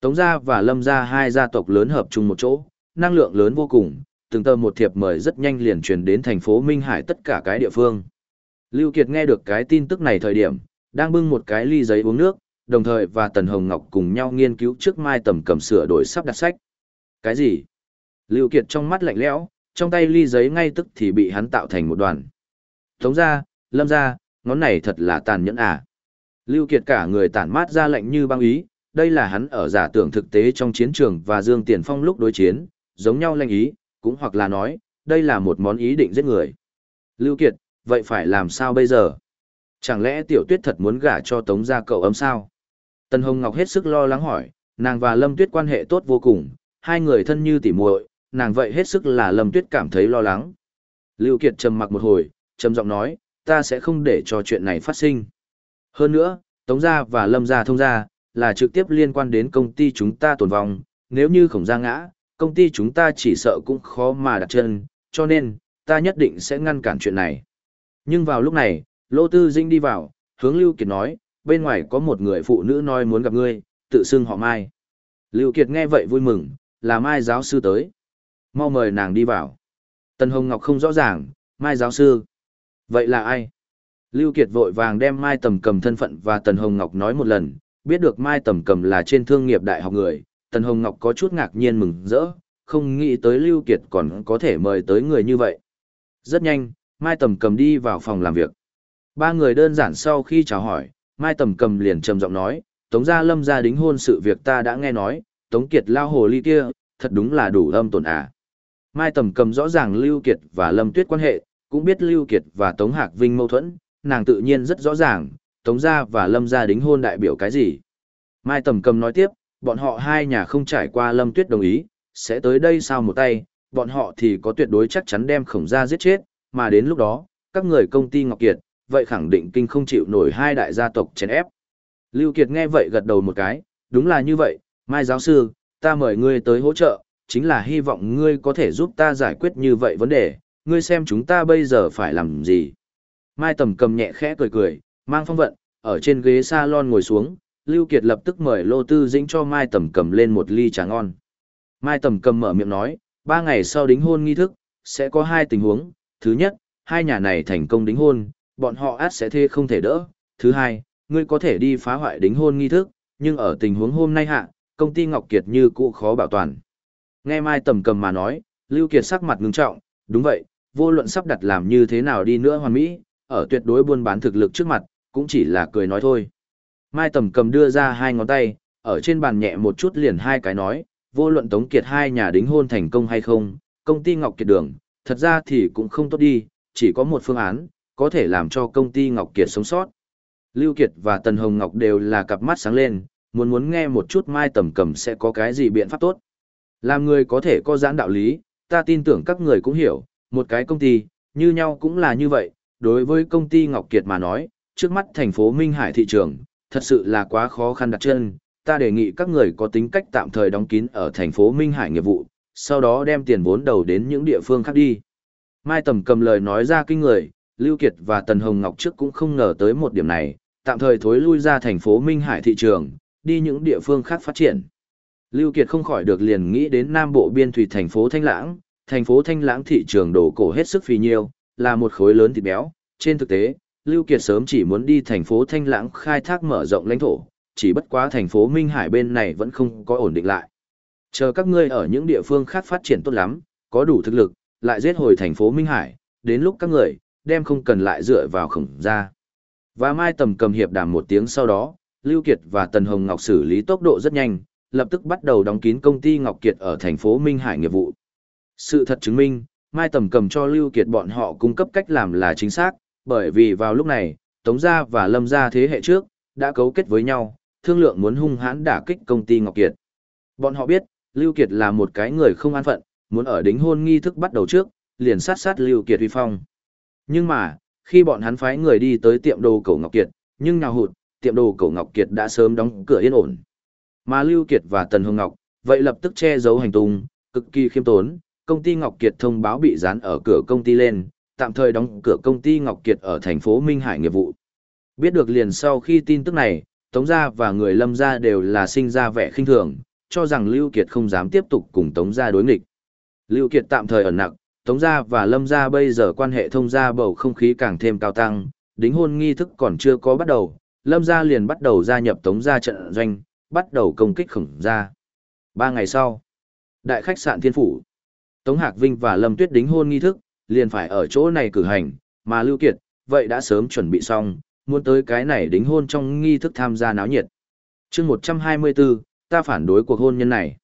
Tống gia và lâm gia hai gia tộc lớn hợp chung một chỗ, năng lượng lớn vô cùng, từng tờ một thiệp mời rất nhanh liền truyền đến thành phố Minh Hải tất cả cái địa phương. Lưu Kiệt nghe được cái tin tức này thời điểm, đang bưng một cái ly giấy uống nước, đồng thời và Tần Hồng Ngọc cùng nhau nghiên cứu trước mai tầm cầm sửa đổi sắp đặt sách. Cái gì? Lưu Kiệt trong mắt lạnh lẽo, trong tay ly giấy ngay tức thì bị hắn tạo thành một đoàn. Tống ra, lâm ra, ngón này thật là tàn nhẫn à. Lưu Kiệt cả người tản mát ra lạnh như băng ý, đây là hắn ở giả tưởng thực tế trong chiến trường và Dương Tiền Phong lúc đối chiến, giống nhau lanh ý, cũng hoặc là nói, đây là một món ý định giết người. Lưu Kiệt, vậy phải làm sao bây giờ? Chẳng lẽ tiểu tuyết thật muốn gả cho tống gia cậu ấm sao? Tần Hồng Ngọc hết sức lo lắng hỏi, nàng và Lâm Tuyết quan hệ tốt vô cùng, hai người thân như tỉ muội, nàng vậy hết sức là Lâm Tuyết cảm thấy lo lắng. Lưu Kiệt trầm mặc một hồi, trầm giọng nói, ta sẽ không để cho chuyện này phát sinh. Hơn nữa, Tống gia và Lâm gia thông gia, là trực tiếp liên quan đến công ty chúng ta tồn vong, nếu như khổng gia ngã, công ty chúng ta chỉ sợ cũng khó mà đặt chân, cho nên, ta nhất định sẽ ngăn cản chuyện này. Nhưng vào lúc này, Lô Tư Dinh đi vào, hướng Lưu Kiệt nói, bên ngoài có một người phụ nữ nói muốn gặp ngươi, tự xưng họ Mai. Lưu Kiệt nghe vậy vui mừng, là Mai giáo sư tới. Mau mời nàng đi vào. Tần Hồng Ngọc không rõ ràng, Mai giáo sư. Vậy là ai? Lưu Kiệt vội vàng đem Mai Tầm Cầm thân phận và Tần Hồng Ngọc nói một lần, biết được Mai Tầm Cầm là trên thương nghiệp đại học người, Tần Hồng Ngọc có chút ngạc nhiên mừng rỡ, không nghĩ tới Lưu Kiệt còn có thể mời tới người như vậy. Rất nhanh, Mai Tầm Cầm đi vào phòng làm việc. Ba người đơn giản sau khi chào hỏi, Mai Tầm Cầm liền trầm giọng nói, Tống Gia Lâm gia đính hôn sự việc ta đã nghe nói, Tống Kiệt lao hồ ly kia, thật đúng là đủ âm tổn à. Mai Tầm Cầm rõ ràng Lưu Kiệt và Lâm Tuyết quan hệ, cũng biết Lưu Kiệt và Tống Hạc Vinh mâu thuẫn, nàng tự nhiên rất rõ ràng, Tống Gia và Lâm gia đính hôn đại biểu cái gì. Mai Tầm Cầm nói tiếp, bọn họ hai nhà không trải qua Lâm Tuyết đồng ý, sẽ tới đây sao một tay, bọn họ thì có tuyệt đối chắc chắn đem khổng gia giết chết, mà đến lúc đó, các người công ty Ngọc Kiệt, vậy khẳng định kinh không chịu nổi hai đại gia tộc chèn ép. Lưu Kiệt nghe vậy gật đầu một cái, đúng là như vậy, Mai giáo sư, ta mời ngươi tới hỗ trợ, chính là hy vọng ngươi có thể giúp ta giải quyết như vậy vấn đề, ngươi xem chúng ta bây giờ phải làm gì. Mai tầm cầm nhẹ khẽ cười cười, mang phong vận, ở trên ghế salon ngồi xuống, Lưu Kiệt lập tức mời Lô Tư Dĩnh cho Mai tầm cầm lên một ly trà ngon. Mai tầm cầm mở miệng nói, ba ngày sau đính hôn nghi thức, sẽ có hai tình huống, thứ nhất, hai nhà này thành công đính hôn, bọn họ át sẽ thê không thể đỡ. Thứ hai, ngươi có thể đi phá hoại đính hôn nghi thức, nhưng ở tình huống hôm nay hạ, công ty Ngọc Kiệt như cũ khó bảo toàn. Nghe Mai tầm cầm mà nói, Lưu Kiệt sắc mặt ngưng trọng, đúng vậy, vô luận sắp đặt làm như thế nào đi nữa hoàn mỹ, ở tuyệt đối buôn bán thực lực trước mặt, cũng chỉ là cười nói thôi. Mai tầm cầm đưa ra hai ngón tay, ở trên bàn nhẹ một chút liền hai cái nói, vô luận Tống Kiệt hai nhà đính hôn thành công hay không, công ty Ngọc Kiệt Đường, thật ra thì cũng không tốt đi, chỉ có một phương án, có thể làm cho công ty Ngọc Kiệt sống sót. Lưu Kiệt và Tần Hồng Ngọc đều là cặp mắt sáng lên, muốn muốn nghe một chút Mai Tầm Cầm sẽ có cái gì biện pháp tốt. Làm người có thể có giãn đạo lý, ta tin tưởng các người cũng hiểu, một cái công ty, như nhau cũng là như vậy, đối với công ty Ngọc Kiệt mà nói, trước mắt thành phố Minh Hải thị trường, thật sự là quá khó khăn đặt chân, ta đề nghị các người có tính cách tạm thời đóng kín ở thành phố Minh Hải nghiệp vụ, sau đó đem tiền vốn đầu đến những địa phương khác đi. Mai Tầm cầm lời nói ra kinh người, Lưu Kiệt và Tần Hồng Ngọc trước cũng không ngờ tới một điểm này, tạm thời thối lui ra thành phố Minh Hải thị trường, đi những địa phương khác phát triển. Lưu Kiệt không khỏi được liền nghĩ đến Nam Bộ biên thủy thành phố Thanh Lãng, thành phố Thanh Lãng thị trường đồ cổ hết sức phì nhiêu, là một khối lớn thịt béo. Trên thực tế, Lưu Kiệt sớm chỉ muốn đi thành phố Thanh Lãng khai thác mở rộng lãnh thổ, chỉ bất quá thành phố Minh Hải bên này vẫn không có ổn định lại. Chờ các ngươi ở những địa phương khác phát triển tốt lắm, có đủ thực lực, lại giết hồi thành phố Minh Hải, đến lúc các người, đem không cần lại dựa vào khổng ra. Và Mai Tầm cầm hiệp đàm một tiếng sau đó, Lưu Kiệt và Tần Hồng Ngọc xử lý tốc độ rất nhanh, lập tức bắt đầu đóng kín công ty Ngọc Kiệt ở thành phố Minh Hải nghiệp vụ. Sự thật chứng minh, Mai Tầm cầm cho Lưu Kiệt bọn họ cung cấp cách làm là chính xác, bởi vì vào lúc này, Tống Gia và Lâm Gia thế hệ trước, đã cấu kết với nhau, thương lượng muốn hung hãn đả kích công ty Ngọc Kiệt. Bọn họ biết, Lưu Kiệt là một cái người không an phận, muốn ở đính hôn nghi thức bắt đầu trước, liền sát sát Lưu Kiệt uy phong. Nhưng mà, khi bọn hắn phái người đi tới tiệm đồ cổ Ngọc Kiệt, nhưng nào hụt, tiệm đồ cổ Ngọc Kiệt đã sớm đóng cửa yên ổn. Mà Lưu Kiệt và Tần Hương Ngọc, vậy lập tức che giấu hành tung, cực kỳ khiêm tốn, công ty Ngọc Kiệt thông báo bị dán ở cửa công ty lên, tạm thời đóng cửa công ty Ngọc Kiệt ở thành phố Minh Hải nghiệp vụ. Biết được liền sau khi tin tức này, Tống Gia và người Lâm Gia đều là sinh ra vẻ khinh thường, cho rằng Lưu Kiệt không dám tiếp tục cùng Tống Gia đối nghịch. Lưu Kiệt tạm thời ẩn nặng, Tống Gia và Lâm Gia bây giờ quan hệ thông gia bầu không khí càng thêm cao tăng, đính hôn nghi thức còn chưa có bắt đầu, Lâm Gia liền bắt đầu gia nhập Tống Gia trận doanh, bắt đầu công kích khổng gia. Ba ngày sau, đại khách sạn Thiên Phủ, Tống Hạc Vinh và Lâm Tuyết đính hôn nghi thức, liền phải ở chỗ này cử hành, mà Lưu Kiệt, vậy đã sớm chuẩn bị xong, muốn tới cái này đính hôn trong nghi thức tham gia náo nhiệt. chương 124, ta phản đối cuộc hôn nhân này.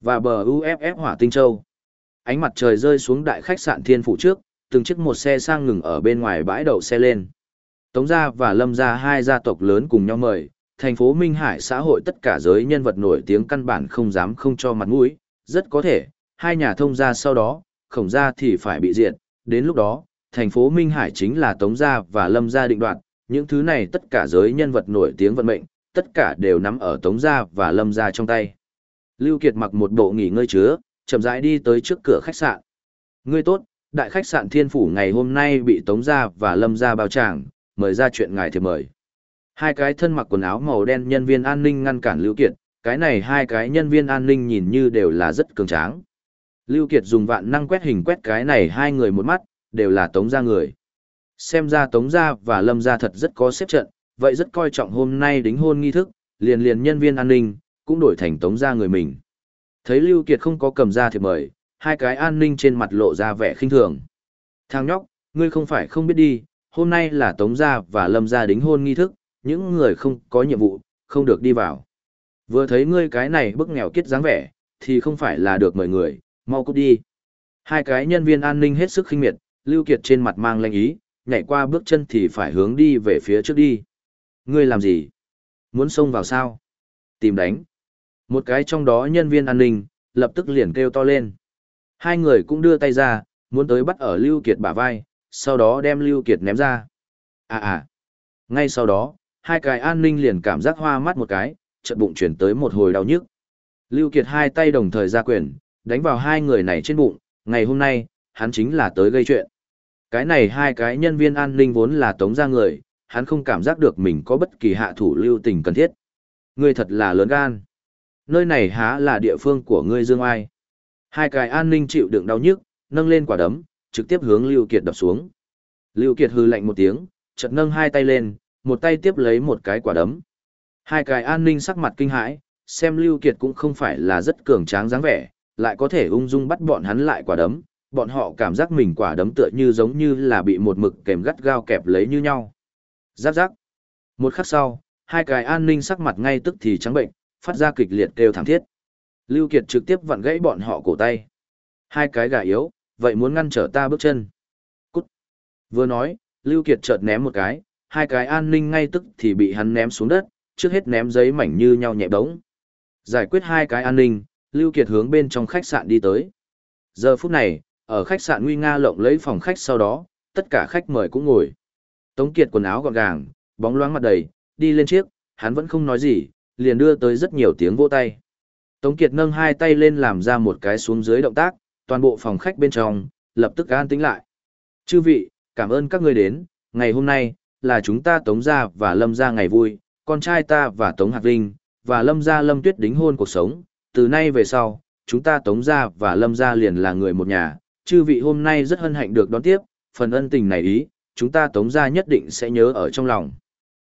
Và bờ UFF Hỏa Tinh Châu. Ánh mặt trời rơi xuống đại khách sạn Thiên Phủ trước, từng chiếc một xe sang ngừng ở bên ngoài bãi đậu xe lên. Tống gia và Lâm gia hai gia tộc lớn cùng nhau mời, thành phố Minh Hải xã hội tất cả giới nhân vật nổi tiếng căn bản không dám không cho mặt mũi, rất có thể, hai nhà thông gia sau đó, khổng gia thì phải bị diệt, đến lúc đó, thành phố Minh Hải chính là Tống gia và Lâm gia định đoạt, những thứ này tất cả giới nhân vật nổi tiếng vận mệnh, tất cả đều nắm ở Tống gia và Lâm gia trong tay. Lưu Kiệt mặc một bộ nghỉ ngơi chứa, chậm rãi đi tới trước cửa khách sạn. Ngươi tốt, đại khách sạn Thiên Phủ ngày hôm nay bị Tống gia và Lâm gia bao tràng, mời ra chuyện ngài thì mời. Hai cái thân mặc quần áo màu đen nhân viên an ninh ngăn cản Lưu Kiệt, cái này hai cái nhân viên an ninh nhìn như đều là rất cường tráng. Lưu Kiệt dùng vạn năng quét hình quét cái này hai người một mắt, đều là tống gia người. Xem ra tống gia và lâm gia thật rất có xếp trận, vậy rất coi trọng hôm nay đính hôn nghi thức, liền liền nhân viên an ninh, cũng đổi thành tống gia người mình. Thấy Lưu Kiệt không có cầm ra thì mời, hai cái an ninh trên mặt lộ ra vẻ khinh thường. Thằng nhóc, ngươi không phải không biết đi, hôm nay là tống gia và lâm gia đính hôn nghi thức, những người không có nhiệm vụ, không được đi vào. Vừa thấy ngươi cái này bức nghèo kiết dáng vẻ, thì không phải là được mời người, mau cút đi. Hai cái nhân viên an ninh hết sức khinh miệt, Lưu Kiệt trên mặt mang lanh ý, nhảy qua bước chân thì phải hướng đi về phía trước đi. Ngươi làm gì? Muốn xông vào sao? Tìm đánh. Một cái trong đó nhân viên an ninh, lập tức liền kêu to lên. Hai người cũng đưa tay ra, muốn tới bắt ở Lưu Kiệt bả vai, sau đó đem Lưu Kiệt ném ra. À à. Ngay sau đó, hai cái an ninh liền cảm giác hoa mắt một cái, chợt bụng chuyển tới một hồi đau nhức. Lưu Kiệt hai tay đồng thời ra quyền, đánh vào hai người này trên bụng, ngày hôm nay, hắn chính là tới gây chuyện. Cái này hai cái nhân viên an ninh vốn là tống ra người, hắn không cảm giác được mình có bất kỳ hạ thủ lưu tình cần thiết. Ngươi thật là lớn gan. Nơi này há là địa phương của ngươi Dương Ai. Hai cái an ninh chịu đựng đau nhức, nâng lên quả đấm, trực tiếp hướng Lưu Kiệt đập xuống. Lưu Kiệt hừ lạnh một tiếng, chợt nâng hai tay lên, một tay tiếp lấy một cái quả đấm. Hai cái an ninh sắc mặt kinh hãi, xem Lưu Kiệt cũng không phải là rất cường tráng dáng vẻ, lại có thể ung dung bắt bọn hắn lại quả đấm, bọn họ cảm giác mình quả đấm tựa như giống như là bị một mực kèm gắt gao kẹp lấy như nhau. Giáp giáp. Một khắc sau, hai cái an ninh sắc mặt ngay tức thì trắng bệnh, phát ra kịch liệt kêu thảm thiết. Lưu Kiệt trực tiếp vặn gãy bọn họ cổ tay. Hai cái gà yếu, vậy muốn ngăn trở ta bước chân. Cút. Vừa nói, Lưu Kiệt chợt ném một cái, hai cái an ninh ngay tức thì bị hắn ném xuống đất, trước hết ném giấy mảnh như nhau nhẹ bóng. Giải quyết hai cái an ninh, Lưu Kiệt hướng bên trong khách sạn đi tới. Giờ phút này, ở khách sạn Nguy Nga lộng lấy phòng khách sau đó, tất cả khách mời cũng ngồi. Tống Kiệt quần áo gọn gàng, bóng loáng mặt đầy, đi lên chiếc, hắn vẫn không nói gì, liền đưa tới rất nhiều tiếng vỗ tay. Tống Kiệt nâng hai tay lên làm ra một cái xuống dưới động tác, toàn bộ phòng khách bên trong, lập tức an tĩnh lại. Chư vị, cảm ơn các ngươi đến, ngày hôm nay, là chúng ta Tống gia và Lâm gia ngày vui, con trai ta và Tống Hạc Vinh, và Lâm gia Lâm Tuyết đính hôn cuộc sống, từ nay về sau, chúng ta Tống gia và Lâm gia liền là người một nhà, chư vị hôm nay rất hân hạnh được đón tiếp, phần ân tình này ý, chúng ta Tống gia nhất định sẽ nhớ ở trong lòng.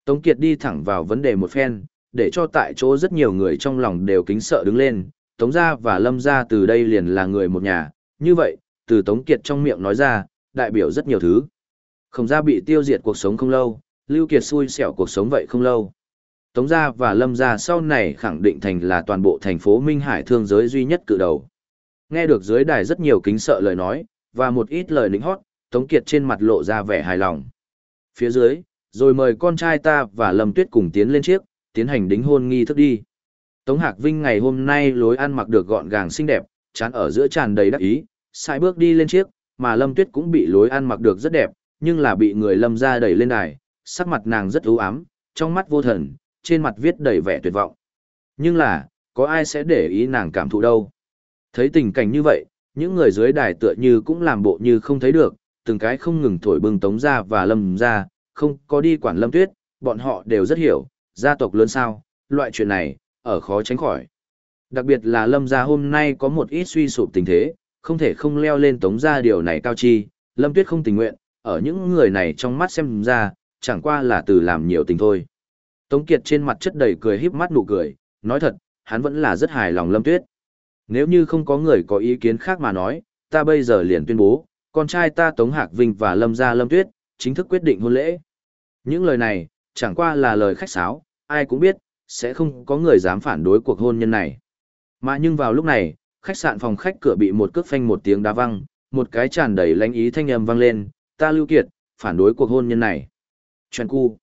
Tống Kiệt đi thẳng vào vấn đề một phen, để cho tại chỗ rất nhiều người trong lòng đều kính sợ đứng lên, Tống gia và Lâm gia từ đây liền là người một nhà, như vậy, từ Tống Kiệt trong miệng nói ra, đại biểu rất nhiều thứ. Không ra bị tiêu diệt cuộc sống không lâu, Lưu Kiệt xui xẻo cuộc sống vậy không lâu. Tống gia và Lâm gia sau này khẳng định thành là toàn bộ thành phố Minh Hải thương giới duy nhất cự đầu. Nghe được dưới đài rất nhiều kính sợ lời nói, và một ít lời nịnh hót, Tống Kiệt trên mặt lộ ra vẻ hài lòng. Phía dưới, rồi mời con trai ta và Lâm Tuyết cùng tiến lên chiếc, tiến hành đính hôn nghi thức đi. Tống Hạc Vinh ngày hôm nay lối ăn mặc được gọn gàng xinh đẹp, chán ở giữa tràn đầy đắc ý, sai bước đi lên chiếc, mà Lâm Tuyết cũng bị lối ăn mặc được rất đẹp, nhưng là bị người Lâm ra đẩy lên đài, sắc mặt nàng rất u ám, trong mắt vô thần, trên mặt viết đầy vẻ tuyệt vọng. Nhưng là, có ai sẽ để ý nàng cảm thụ đâu. Thấy tình cảnh như vậy, những người dưới đài tựa như cũng làm bộ như không thấy được, từng cái không ngừng thổi bưng tống ra và lâm ra, không có đi quản lâm tuyết, bọn họ đều rất hiểu, gia tộc lớn sao, loại chuyện này, ở khó tránh khỏi. Đặc biệt là lâm gia hôm nay có một ít suy sụp tình thế, không thể không leo lên tống ra điều này cao chi, lâm tuyết không tình nguyện, ở những người này trong mắt xem ra, chẳng qua là từ làm nhiều tình thôi. Tống Kiệt trên mặt chất đầy cười híp mắt nụ cười, nói thật, hắn vẫn là rất hài lòng lâm tuyết. Nếu như không có người có ý kiến khác mà nói, ta bây giờ liền tuyên bố, con trai ta Tống Hạc Vinh và Lâm Gia Lâm Tuyết, chính thức quyết định hôn lễ. Những lời này, chẳng qua là lời khách sáo, ai cũng biết, sẽ không có người dám phản đối cuộc hôn nhân này. Mà nhưng vào lúc này, khách sạn phòng khách cửa bị một cước phanh một tiếng đá văng, một cái tràn đầy lãnh ý thanh âm vang lên, ta lưu kiệt, phản đối cuộc hôn nhân này. Chuyện cu.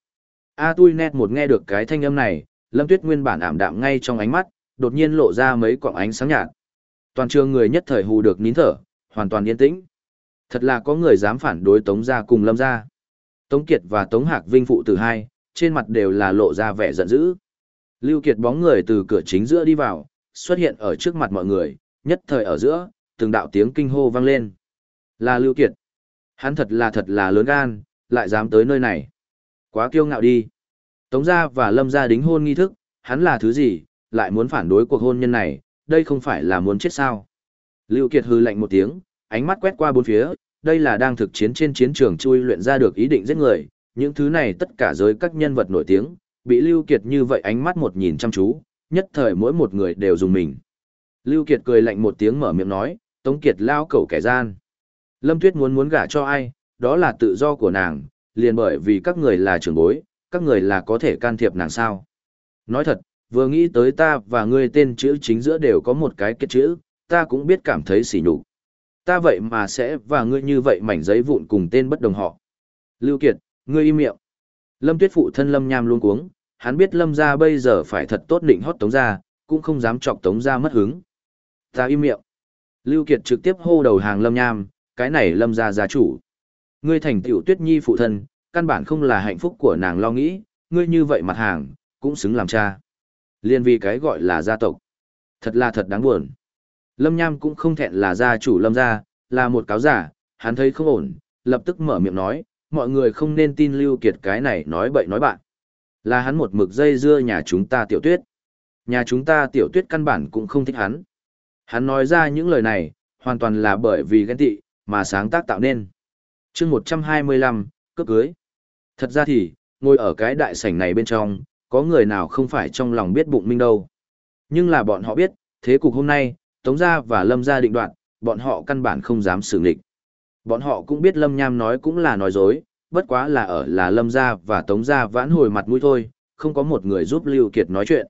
A tui nét một nghe được cái thanh âm này, Lâm Tuyết nguyên bản ảm đạm ngay trong ánh mắt, đột nhiên lộ ra mấy quạng ánh sáng nhạt. Toàn trường người nhất thời hù được nín thở, hoàn toàn yên tĩnh. Thật là có người dám phản đối Tống gia cùng Lâm gia. Tống Kiệt và Tống Hạc Vinh phụ tử hai, trên mặt đều là lộ ra vẻ giận dữ. Lưu Kiệt bóng người từ cửa chính giữa đi vào, xuất hiện ở trước mặt mọi người, nhất thời ở giữa, từng đạo tiếng kinh hô vang lên. Là Lưu Kiệt. Hắn thật là thật là lớn gan, lại dám tới nơi này. Quá kiêu ngạo đi. Tống gia và Lâm gia đính hôn nghi thức, hắn là thứ gì, lại muốn phản đối cuộc hôn nhân này, đây không phải là muốn chết sao. Lưu Kiệt hư lạnh một tiếng, ánh mắt quét qua bốn phía, đây là đang thực chiến trên chiến trường chui luyện ra được ý định giết người, những thứ này tất cả giới các nhân vật nổi tiếng, bị Lưu Kiệt như vậy ánh mắt một nhìn chăm chú, nhất thời mỗi một người đều dùng mình. Lưu Kiệt cười lạnh một tiếng mở miệng nói, Tống Kiệt lao cẩu kẻ gian. Lâm Tuyết muốn muốn gả cho ai, đó là tự do của nàng, liền bởi vì các người là trưởng bối, các người là có thể can thiệp nàng sao. Nói thật, vừa nghĩ tới ta và ngươi tên chữ chính giữa đều có một cái kết chữ, ta cũng biết cảm thấy sỉ nhục. Ta vậy mà sẽ và ngươi như vậy mảnh giấy vụn cùng tên bất đồng họ. Lưu Kiệt, ngươi im miệng. Lâm Tuyết phụ thân Lâm Nham luôn cuống, hắn biết Lâm gia bây giờ phải thật tốt định hót Tống gia, cũng không dám chọc Tống gia mất hứng. Ta im miệng. Lưu Kiệt trực tiếp hô đầu hàng Lâm Nham, cái này Lâm gia gia chủ. Ngươi thành tiểu Tuyết Nhi phụ thân, căn bản không là hạnh phúc của nàng lo nghĩ, ngươi như vậy mặt hàng, cũng xứng làm cha. Liên vì cái gọi là gia tộc. Thật là thật đáng buồn. Lâm Nham cũng không thẹn là gia chủ Lâm gia, là một cáo giả, hắn thấy không ổn, lập tức mở miệng nói, mọi người không nên tin Lưu Kiệt cái này nói bậy nói bạn. Là hắn một mực dây dưa nhà chúng ta tiểu tuyết. Nhà chúng ta tiểu tuyết căn bản cũng không thích hắn. Hắn nói ra những lời này, hoàn toàn là bởi vì ghen tị, mà sáng tác tạo nên. chương 125, cướp cưới. Thật ra thì, ngồi ở cái đại sảnh này bên trong, có người nào không phải trong lòng biết bụng minh đâu. Nhưng là bọn họ biết, thế cục hôm nay, Tống gia và Lâm gia định đoạn, bọn họ căn bản không dám xử nghịch. Bọn họ cũng biết Lâm Nham nói cũng là nói dối, bất quá là ở là Lâm gia và Tống gia vãn hồi mặt mũi thôi, không có một người giúp Lưu Kiệt nói chuyện.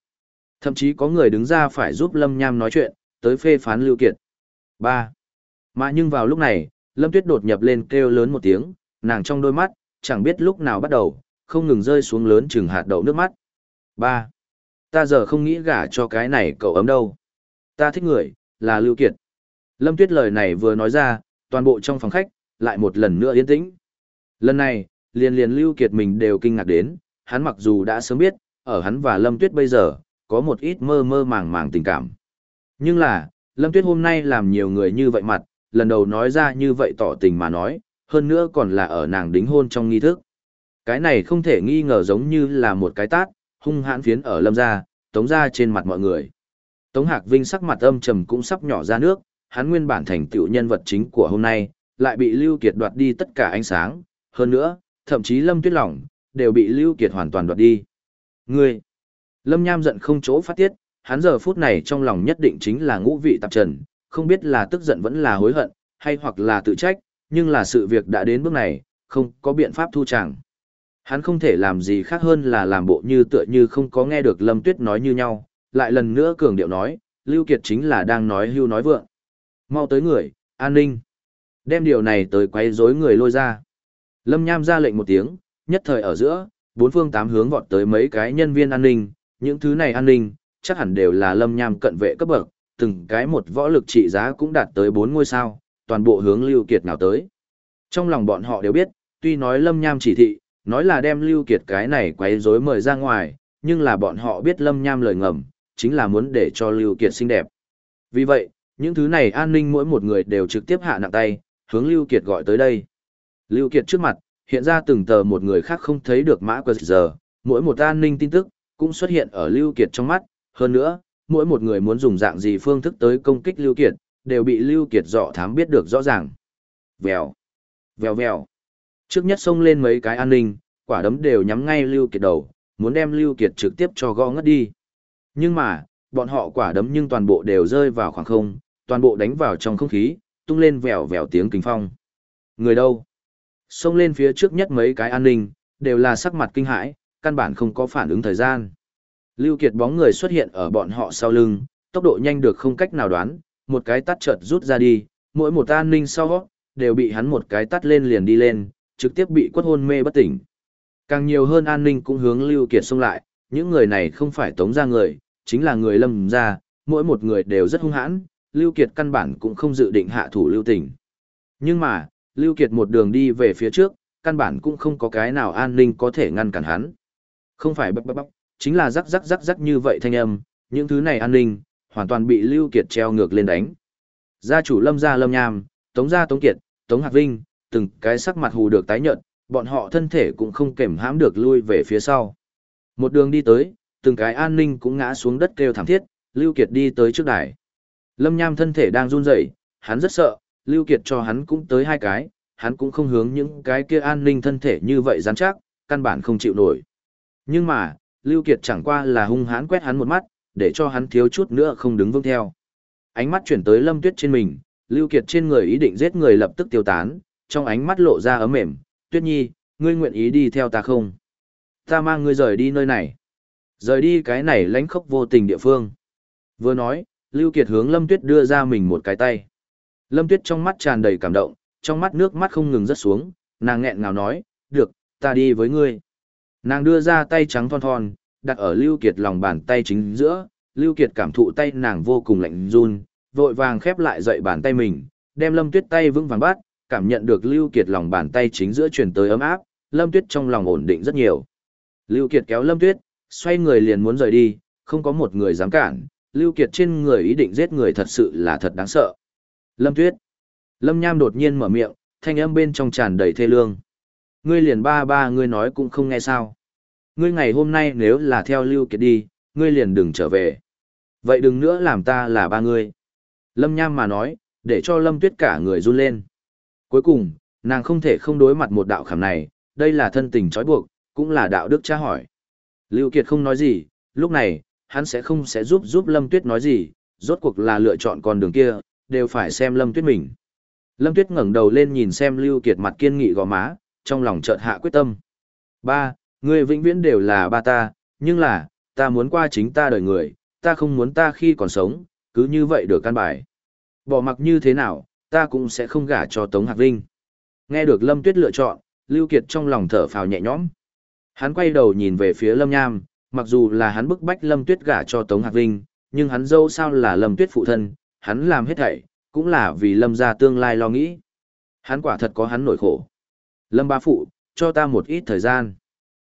Thậm chí có người đứng ra phải giúp Lâm Nham nói chuyện, tới phê phán Lưu Kiệt. 3. Mà nhưng vào lúc này, Lâm Tuyết đột nhập lên kêu lớn một tiếng, nàng trong đôi mắt, chẳng biết lúc nào bắt đầu, không ngừng rơi xuống lớn chừng hạt đậu nước mắt. 3. Ta giờ không nghĩ gả cho cái này cậu ấm đâu. Ta thích người, là Lưu Kiệt. Lâm Tuyết lời này vừa nói ra, toàn bộ trong phòng khách, lại một lần nữa yên tĩnh. Lần này, liền liền Lưu Kiệt mình đều kinh ngạc đến, hắn mặc dù đã sớm biết, ở hắn và Lâm Tuyết bây giờ, có một ít mơ mơ màng màng tình cảm. Nhưng là, Lâm Tuyết hôm nay làm nhiều người như vậy mặt, lần đầu nói ra như vậy tỏ tình mà nói, hơn nữa còn là ở nàng đính hôn trong nghi thức. Cái này không thể nghi ngờ giống như là một cái tát, hung hãn phiến ở lâm gia, tống gia trên mặt mọi người. Tống Hạc Vinh sắc mặt âm trầm cũng sắp nhỏ ra nước, hắn nguyên bản thành tựu nhân vật chính của hôm nay, lại bị Lưu Kiệt đoạt đi tất cả ánh sáng, hơn nữa, thậm chí Lâm Tuyết Lỏng, đều bị Lưu Kiệt hoàn toàn đoạt đi. Ngươi! Lâm Nham giận không chỗ phát tiết, hắn giờ phút này trong lòng nhất định chính là ngũ vị tạp trần, không biết là tức giận vẫn là hối hận, hay hoặc là tự trách, nhưng là sự việc đã đến bước này, không có biện pháp thu chẳng. Hắn không thể làm gì khác hơn là làm bộ như tựa như không có nghe được Lâm Tuyết nói như nhau, lại lần nữa cường điệu nói, Lưu Kiệt chính là đang nói hưu nói vượng. Mau tới người, an ninh. Đem điều này tới quấy rối người lôi ra. Lâm Nham ra lệnh một tiếng, nhất thời ở giữa, bốn phương tám hướng vọt tới mấy cái nhân viên an ninh, những thứ này an ninh, chắc hẳn đều là Lâm Nham cận vệ cấp bậc, từng cái một võ lực trị giá cũng đạt tới bốn ngôi sao, toàn bộ hướng Lưu Kiệt nào tới. Trong lòng bọn họ đều biết, tuy nói Lâm Nham chỉ thị, nói là đem Lưu Kiệt cái này quấy rối mời ra ngoài, nhưng là bọn họ biết Lâm Nham lời ngầm, chính là muốn để cho Lưu Kiệt xinh đẹp. Vì vậy, những thứ này an ninh mỗi một người đều trực tiếp hạ nặng tay, hướng Lưu Kiệt gọi tới đây. Lưu Kiệt trước mặt, hiện ra từng tờ một người khác không thấy được mã quật giờ, mỗi một an ninh tin tức, cũng xuất hiện ở Lưu Kiệt trong mắt, hơn nữa, mỗi một người muốn dùng dạng gì phương thức tới công kích Lưu Kiệt, đều bị Lưu Kiệt dọ thám biết được rõ ràng. Vèo, vèo vèo. Trước nhất xông lên mấy cái an ninh, quả đấm đều nhắm ngay Lưu Kiệt đầu, muốn đem Lưu Kiệt trực tiếp cho gõ ngất đi. Nhưng mà, bọn họ quả đấm nhưng toàn bộ đều rơi vào khoảng không, toàn bộ đánh vào trong không khí, tung lên vèo vèo tiếng kinh phong. Người đâu? Xông lên phía trước nhất mấy cái an ninh, đều là sắc mặt kinh hãi, căn bản không có phản ứng thời gian. Lưu Kiệt bóng người xuất hiện ở bọn họ sau lưng, tốc độ nhanh được không cách nào đoán, một cái tắt chợt rút ra đi, mỗi một an ninh sau đều bị hắn một cái tắt lên liền đi lên, trực tiếp bị quất hôn mê bất tỉnh. Càng nhiều hơn an ninh cũng hướng Lưu Kiệt xông lại, những người này không phải tống ra người, chính là người lâm ra, mỗi một người đều rất hung hãn, Lưu Kiệt căn bản cũng không dự định hạ thủ lưu tình. Nhưng mà, Lưu Kiệt một đường đi về phía trước, căn bản cũng không có cái nào an ninh có thể ngăn cản hắn. Không phải bập bập bập, chính là rắc rắc rắc rắc như vậy thanh âm, những thứ này an ninh, hoàn toàn bị Lưu Kiệt treo ngược lên đánh. Gia chủ Lâm gia Lâm Nham, Tống gia Tống Kiệt, Tống Hạc Vinh, từng cái sắc mặt hù được tái nhợt, bọn họ thân thể cũng không kềm hãm được lui về phía sau. Một đường đi tới, từng cái an ninh cũng ngã xuống đất kêu thảm thiết, Lưu Kiệt đi tới trước đài. Lâm Nham thân thể đang run rẩy, hắn rất sợ, Lưu Kiệt cho hắn cũng tới hai cái, hắn cũng không hướng những cái kia an ninh thân thể như vậy rắn chắc, căn bản không chịu nổi. Nhưng mà, Lưu Kiệt chẳng qua là hung hãn quét hắn một mắt, để cho hắn thiếu chút nữa không đứng vững theo. Ánh mắt chuyển tới Lâm Tuyết trên mình, Lưu Kiệt trên người ý định giết người lập tức tiêu tán, trong ánh mắt lộ ra ấm mềm, Tuyết Nhi, ngươi nguyện ý đi theo ta không? Ta mang ngươi rời đi nơi này. Rời đi cái này lãnh khốc vô tình địa phương. Vừa nói, Lưu Kiệt hướng Lâm Tuyết đưa ra mình một cái tay. Lâm Tuyết trong mắt tràn đầy cảm động, trong mắt nước mắt không ngừng rớt xuống, nàng nghẹn ngào nói, được, ta đi với ngươi. Nàng đưa ra tay trắng thon thon, đặt ở Lưu Kiệt lòng bàn tay chính giữa, Lưu Kiệt cảm thụ tay nàng vô cùng lạnh run, vội vàng khép lại dậy bàn tay mình, đem Lâm Tuyết tay vững vàng bắt, cảm nhận được Lưu Kiệt lòng bàn tay chính giữa truyền tới ấm áp, Lâm Tuyết trong lòng ổn định rất nhiều. Lưu Kiệt kéo Lâm Tuyết, xoay người liền muốn rời đi, không có một người dám cản, Lưu Kiệt trên người ý định giết người thật sự là thật đáng sợ. Lâm Tuyết. Lâm Nham đột nhiên mở miệng, thanh âm bên trong tràn đầy thê lương. Ngươi liền ba ba ngươi nói cũng không nghe sao. Ngươi ngày hôm nay nếu là theo Lưu Kiệt đi, ngươi liền đừng trở về. Vậy đừng nữa làm ta là ba ngươi. Lâm Nham mà nói, để cho Lâm Tuyết cả người run lên. Cuối cùng, nàng không thể không đối mặt một đạo khảm này, đây là thân tình trói buộc, cũng là đạo đức tra hỏi. Lưu Kiệt không nói gì, lúc này, hắn sẽ không sẽ giúp giúp Lâm Tuyết nói gì, rốt cuộc là lựa chọn con đường kia, đều phải xem Lâm Tuyết mình. Lâm Tuyết ngẩng đầu lên nhìn xem Lưu Kiệt mặt kiên nghị gò má, trong lòng chợt hạ quyết tâm. Ba, người vĩnh viễn đều là ba ta, nhưng là, ta muốn qua chính ta đời người, ta không muốn ta khi còn sống, cứ như vậy được căn bài. Bỏ mặc như thế nào, ta cũng sẽ không gả cho Tống Hạc Vinh. Nghe được Lâm Tuyết lựa chọn, Lưu Kiệt trong lòng thở phào nhẹ nhõm. Hắn quay đầu nhìn về phía Lâm Nham, mặc dù là hắn bức bách Lâm Tuyết gả cho Tống Hạc Vinh, nhưng hắn dâu sao là Lâm Tuyết phụ thân, hắn làm hết thảy, cũng là vì Lâm gia tương lai lo nghĩ. Hắn quả thật có hắn nổi khổ. Lâm ba phụ, cho ta một ít thời gian.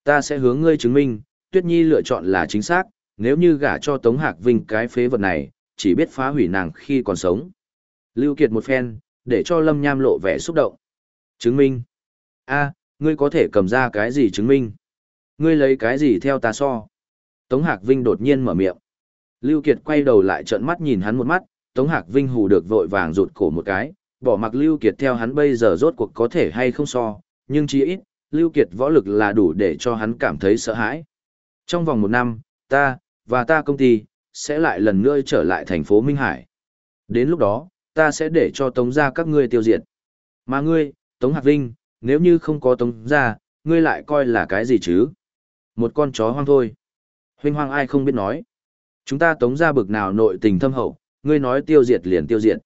Ta sẽ hướng ngươi chứng minh, Tuyết Nhi lựa chọn là chính xác, nếu như gả cho Tống Hạc Vinh cái phế vật này, chỉ biết phá hủy nàng khi còn sống. Lưu Kiệt một phen, để cho Lâm Nham lộ vẻ xúc động. Chứng minh. a ngươi có thể cầm ra cái gì chứng minh? Ngươi lấy cái gì theo ta so? Tống Hạc Vinh đột nhiên mở miệng. Lưu Kiệt quay đầu lại trợn mắt nhìn hắn một mắt, Tống Hạc Vinh hù được vội vàng rụt cổ một cái, bỏ mặc Lưu Kiệt theo hắn bây giờ rốt cuộc có thể hay không so, nhưng chí ít, Lưu Kiệt võ lực là đủ để cho hắn cảm thấy sợ hãi. Trong vòng một năm, ta, và ta công ty, sẽ lại lần nữa trở lại thành phố Minh Hải. Đến lúc đó, ta sẽ để cho Tống gia các ngươi tiêu diệt. Mà ngươi, Tống Hạc Vinh, Nếu như không có tống gia, ngươi lại coi là cái gì chứ? Một con chó hoang thôi. Huynh hoang ai không biết nói. Chúng ta tống gia bực nào nội tình thâm hậu, ngươi nói tiêu diệt liền tiêu diệt.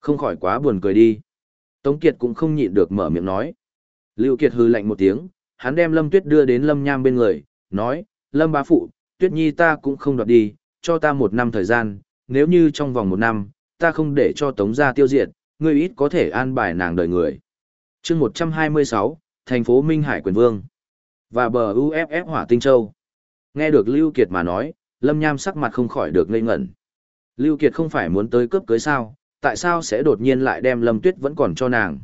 Không khỏi quá buồn cười đi. Tống Kiệt cũng không nhịn được mở miệng nói. Lưu Kiệt hừ lạnh một tiếng, hắn đem Lâm Tuyết đưa đến Lâm Nham bên người, nói, Lâm bá phụ, Tuyết Nhi ta cũng không đoạt đi, cho ta một năm thời gian, nếu như trong vòng một năm, ta không để cho Tống gia tiêu diệt, ngươi ít có thể an bài nàng đời người. chương 126, thành phố Minh Hải Quyền Vương và bờ UFF Hỏa Tinh Châu. Nghe được Lưu Kiệt mà nói, Lâm Nham sắc mặt không khỏi được ngây ngẩn. Lưu Kiệt không phải muốn tới cướp cưới sao, tại sao sẽ đột nhiên lại đem Lâm Tuyết vẫn còn cho nàng.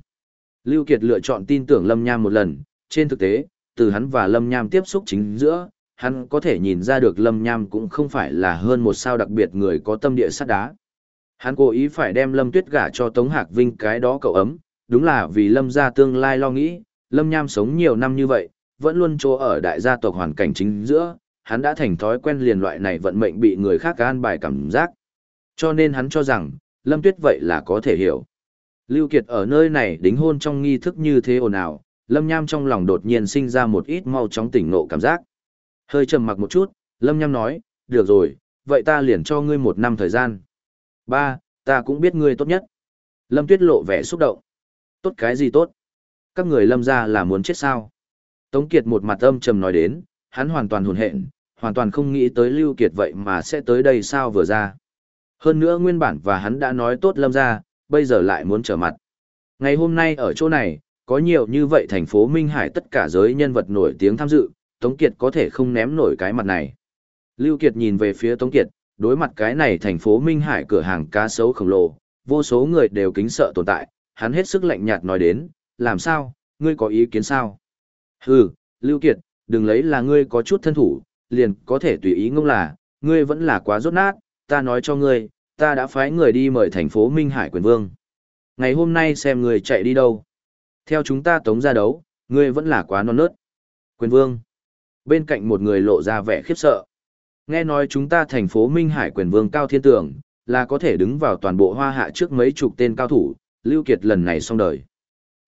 Lưu Kiệt lựa chọn tin tưởng Lâm Nham một lần, trên thực tế, từ hắn và Lâm Nham tiếp xúc chính giữa, hắn có thể nhìn ra được Lâm Nham cũng không phải là hơn một sao đặc biệt người có tâm địa sắt đá. Hắn cố ý phải đem Lâm Tuyết gả cho Tống Hạc Vinh cái đó cậu ấm, đúng là vì Lâm gia tương lai lo nghĩ, Lâm Nham sống nhiều năm như vậy, vẫn luôn chỗ ở đại gia tộc hoàn cảnh chính giữa, hắn đã thành thói quen liền loại này vận mệnh bị người khác an bài cảm giác. Cho nên hắn cho rằng, Lâm Tuyết vậy là có thể hiểu. Lưu Kiệt ở nơi này đính hôn trong nghi thức như thế ồn ào, Lâm Nham trong lòng đột nhiên sinh ra một ít mau chóng tỉnh ngộ cảm giác. Hơi trầm mặc một chút, Lâm Nham nói, được rồi, vậy ta liền cho ngươi một năm thời gian. Ba, ta cũng biết ngươi tốt nhất. Lâm Tuyết lộ vẻ xúc động. Tốt cái gì tốt? Các người lâm gia là muốn chết sao? Tống Kiệt một mặt âm trầm nói đến, hắn hoàn toàn hồn hện, hoàn toàn không nghĩ tới Lưu Kiệt vậy mà sẽ tới đây sao vừa ra. Hơn nữa nguyên bản và hắn đã nói tốt lâm gia bây giờ lại muốn trở mặt. Ngày hôm nay ở chỗ này, có nhiều như vậy thành phố Minh Hải tất cả giới nhân vật nổi tiếng tham dự, Tống Kiệt có thể không ném nổi cái mặt này. Lưu Kiệt nhìn về phía Tống Kiệt, đối mặt cái này thành phố Minh Hải cửa hàng cá sấu khổng lồ, vô số người đều kính sợ tồn tại, hắn hết sức lạnh nhạt nói đến, làm sao, ngươi có ý kiến sao? Hừ, Lưu Kiệt, đừng lấy là ngươi có chút thân thủ, liền có thể tùy ý ngông là, ngươi vẫn là quá rốt nát, ta nói cho ngươi, ta đã phái người đi mời thành phố Minh Hải quyền vương. Ngày hôm nay xem người chạy đi đâu. Theo chúng ta tống ra đấu, ngươi vẫn là quá non nớt. Quyền vương. Bên cạnh một người lộ ra vẻ khiếp sợ. Nghe nói chúng ta thành phố Minh Hải quyền vương cao thiên tưởng, là có thể đứng vào toàn bộ hoa hạ trước mấy chục tên cao thủ, Lưu Kiệt lần này xong đời.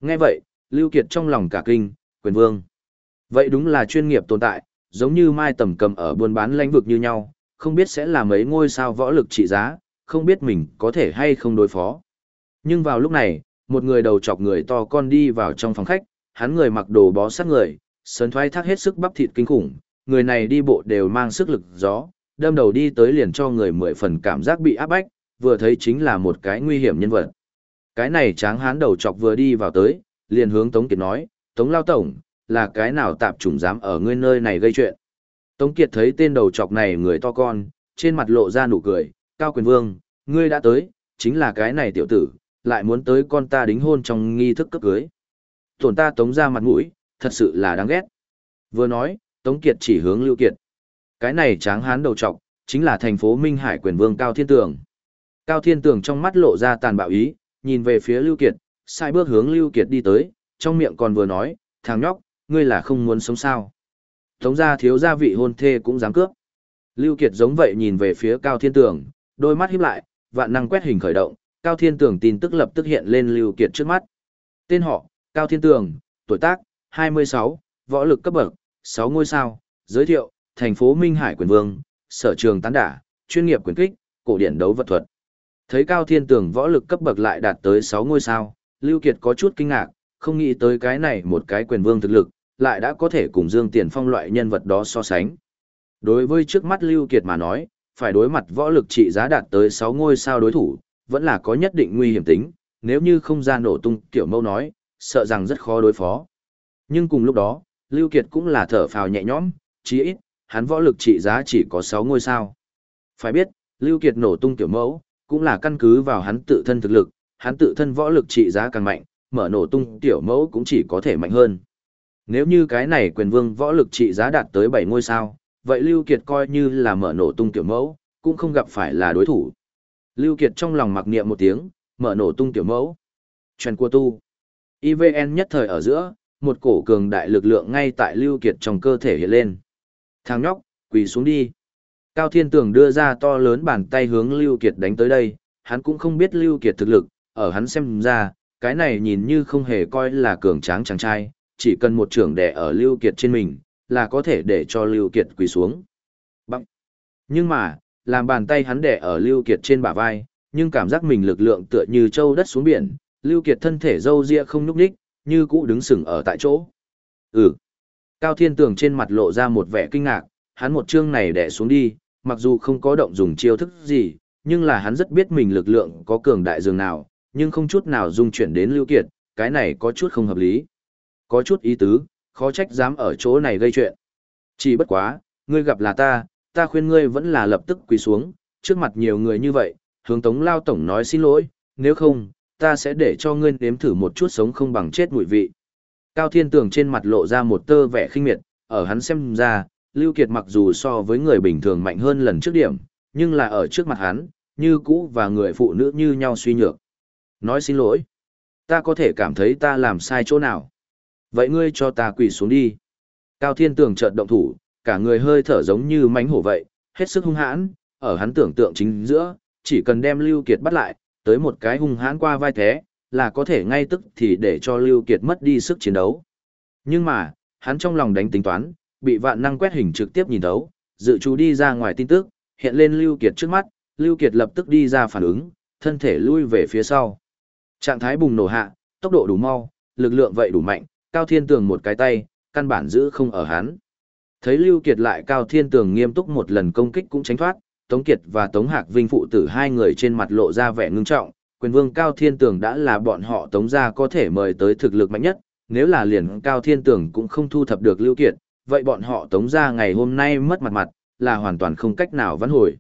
Nghe vậy, Lưu Kiệt trong lòng cả kinh, quyền vương. Vậy đúng là chuyên nghiệp tồn tại, giống như Mai Tầm cầm ở buôn bán lãnh vực như nhau, không biết sẽ là mấy ngôi sao võ lực trị giá, không biết mình có thể hay không đối phó. Nhưng vào lúc này, một người đầu chọc người to con đi vào trong phòng khách, hắn người mặc đồ bó sát người, sấn thoái thác hết sức bắp thịt kinh khủng, người này đi bộ đều mang sức lực gió, đâm đầu đi tới liền cho người mười phần cảm giác bị áp bách, vừa thấy chính là một cái nguy hiểm nhân vật. Cái này tráng hán đầu chọc vừa đi vào tới, liền hướng Tống Kiệt nói, Tống Lao Tổng, là cái nào tạp chủng dám ở ngươi nơi này gây chuyện. Tống Kiệt thấy tên đầu chọc này người to con, trên mặt lộ ra nụ cười, Cao Quyền Vương, ngươi đã tới, chính là cái này tiểu tử, lại muốn tới con ta đính hôn trong nghi thức cấp cưới. Tổn ta tống ra mặt mũi, thật sự là đáng ghét. Vừa nói, Tống Kiệt chỉ hướng Lưu Kiệt. Cái này tráng hán đầu trọc, chính là thành phố Minh Hải quyền vương Cao Thiên Tường. Cao Thiên Tường trong mắt lộ ra tàn bạo ý, nhìn về phía Lưu Kiệt, sai bước hướng Lưu Kiệt đi tới, trong miệng còn vừa nói, thằng nhóc, ngươi là không muốn sống sao. Tống gia thiếu gia vị hôn thê cũng dám cướp. Lưu Kiệt giống vậy nhìn về phía Cao Thiên Tường, đôi mắt híp lại, vạn năng quét hình khởi động, Cao Thiên Tường tin tức lập tức hiện lên Lưu Kiệt trước mắt. Tên họ, Cao Thiên Tường, tuổi tác, 26, võ lực cấp bậc, 6 ngôi sao, giới thiệu, thành phố Minh Hải quyền vương, sở trường tán đả, chuyên nghiệp quyền kích, cổ điển đấu vật thuật. Thấy Cao Thiên Tường võ lực cấp bậc lại đạt tới 6 ngôi sao, Lưu Kiệt có chút kinh ngạc, không nghĩ tới cái này một cái quyền vương thực lực, lại đã có thể cùng Dương Tiền Phong loại nhân vật đó so sánh. Đối với trước mắt Lưu Kiệt mà nói, phải đối mặt võ lực trị giá đạt tới 6 ngôi sao đối thủ, vẫn là có nhất định nguy hiểm tính, nếu như không ra nổ tung kiểu mâu nói, sợ rằng rất khó đối phó. Nhưng cùng lúc đó, Lưu Kiệt cũng là thở phào nhẹ nhõm, chí ít, hắn võ lực trị giá chỉ có 6 ngôi sao. Phải biết, Lưu Kiệt nổ tung tiểu mẫu, cũng là căn cứ vào hắn tự thân thực lực, hắn tự thân võ lực trị giá càng mạnh, mở nổ tung tiểu mẫu cũng chỉ có thể mạnh hơn. Nếu như cái này quyền vương võ lực trị giá đạt tới 7 ngôi sao, vậy Lưu Kiệt coi như là mở nổ tung tiểu mẫu, cũng không gặp phải là đối thủ. Lưu Kiệt trong lòng mặc niệm một tiếng, mở nổ tung tiểu mẫu. Truyền của tu. IVN nhất thời ở giữa, một cổ cường đại lực lượng ngay tại Lưu Kiệt trong cơ thể hiện lên. Thằng nhóc, quỳ xuống đi. Cao Thiên Tường đưa ra to lớn bàn tay hướng Lưu Kiệt đánh tới đây, hắn cũng không biết Lưu Kiệt thực lực, ở hắn xem ra, cái này nhìn như không hề coi là cường tráng chàng trai, chỉ cần một trưởng đè ở Lưu Kiệt trên mình, là có thể để cho Lưu Kiệt quỳ xuống. Bằng. Nhưng mà, làm bàn tay hắn đè ở Lưu Kiệt trên bả vai, nhưng cảm giác mình lực lượng tựa như châu đất xuống biển, Lưu Kiệt thân thể dâu ria không nhúc nhích, như cũ đứng sừng ở tại chỗ. Ừ. Cao Thiên Tường trên mặt lộ ra một vẻ kinh ngạc, hắn một chương này đè xuống đi, mặc dù không có động dùng chiêu thức gì, nhưng là hắn rất biết mình lực lượng có cường đại dường nào, nhưng không chút nào dung chuyển đến Lưu Kiệt, cái này có chút không hợp lý. Có chút ý tứ, khó trách dám ở chỗ này gây chuyện. Chỉ bất quá, ngươi gặp là ta, ta khuyên ngươi vẫn là lập tức quỳ xuống, trước mặt nhiều người như vậy, hướng tống lao tổng nói xin lỗi, nếu không, ta sẽ để cho ngươi nếm thử một chút sống không bằng chết mùi vị. Cao Thiên Tường trên mặt lộ ra một tơ vẻ khinh miệt, ở hắn xem ra, Lưu Kiệt mặc dù so với người bình thường mạnh hơn lần trước điểm, nhưng là ở trước mặt hắn, như cũ và người phụ nữ như nhau suy nhược. Nói xin lỗi. Ta có thể cảm thấy ta làm sai chỗ nào. Vậy ngươi cho ta quỳ xuống đi. Cao Thiên Tường chợt động thủ, cả người hơi thở giống như mánh hổ vậy, hết sức hung hãn, ở hắn tưởng tượng chính giữa, chỉ cần đem Lưu Kiệt bắt lại, tới một cái hung hãn qua vai thế, là có thể ngay tức thì để cho Lưu Kiệt mất đi sức chiến đấu. Nhưng mà, hắn trong lòng đánh tính toán, bị vạn năng quét hình trực tiếp nhìn thấu, dự chú đi ra ngoài tin tức, hiện lên Lưu Kiệt trước mắt, Lưu Kiệt lập tức đi ra phản ứng, thân thể lui về phía sau. Trạng thái bùng nổ hạ, tốc độ đủ mau, lực lượng vậy đủ mạnh, Cao Thiên Tường một cái tay, căn bản giữ không ở hắn. Thấy Lưu Kiệt lại Cao Thiên Tường nghiêm túc một lần công kích cũng tránh thoát, Tống Kiệt và Tống Hạc Vinh phụ tử hai người trên mặt lộ ra vẻ ngưng trọng, quyền vương Cao Thiên Tường đã là bọn họ Tống gia có thể mời tới thực lực mạnh nhất, nếu là liền Cao Thiên Tường cũng không thu thập được Lưu Kiệt, vậy bọn họ Tống gia ngày hôm nay mất mặt mặt, là hoàn toàn không cách nào vãn hồi.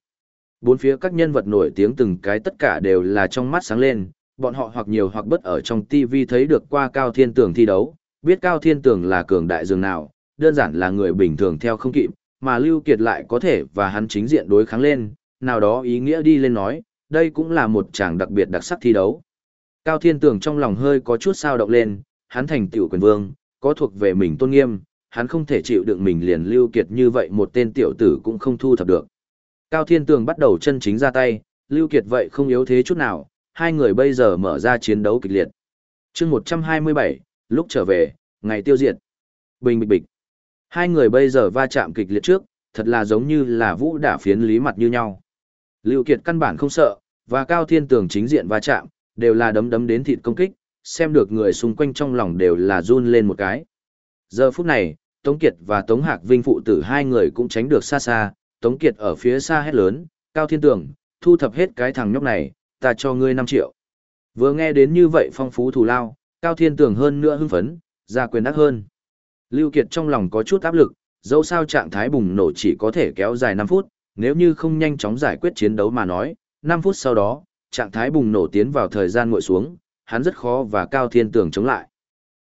Bốn phía các nhân vật nổi tiếng từng cái tất cả đều là trong mắt sáng lên, bọn họ hoặc nhiều hoặc bất ở trong TV thấy được qua Cao Thiên Tường thi đấu, biết Cao Thiên Tường là cường đại dường nào, đơn giản là người bình thường theo không kịp, mà Lưu Kiệt lại có thể và hắn chính diện đối kháng lên, nào đó ý nghĩa đi lên nói, đây cũng là một chàng đặc biệt đặc sắc thi đấu. Cao Thiên Tường trong lòng hơi có chút sao động lên, hắn thành tiểu quyền vương, có thuộc về mình tôn nghiêm, hắn không thể chịu đựng mình liền Lưu Kiệt như vậy một tên tiểu tử cũng không thu thập được. Cao Thiên Tường bắt đầu chân chính ra tay, Lưu Kiệt vậy không yếu thế chút nào, hai người bây giờ mở ra chiến đấu kịch liệt. Chương 127, lúc trở về, ngày tiêu diệt. Bình bịch bịch. Hai người bây giờ va chạm kịch liệt trước, thật là giống như là vũ đả phiến lý mặt như nhau. Lưu Kiệt căn bản không sợ, và Cao Thiên Tường chính diện va chạm, đều là đấm đấm đến thịt công kích, xem được người xung quanh trong lòng đều là run lên một cái. Giờ phút này, Tống Kiệt và Tống Hạc Vinh phụ tử hai người cũng tránh được xa xa, Tống Kiệt ở phía xa hét lớn, Cao Thiên Tường, thu thập hết cái thằng nhóc này, ta cho ngươi 5 triệu. Vừa nghe đến như vậy phong phú thù lao, Cao Thiên Tường hơn nữa hưng phấn, ra quyền đắc hơn. Lưu Kiệt trong lòng có chút áp lực, dẫu sao trạng thái bùng nổ chỉ có thể kéo dài 5 phút, nếu như không nhanh chóng giải quyết chiến đấu mà nói, 5 phút sau đó, trạng thái bùng nổ tiến vào thời gian ngồi xuống, hắn rất khó và Cao Thiên Tường chống lại.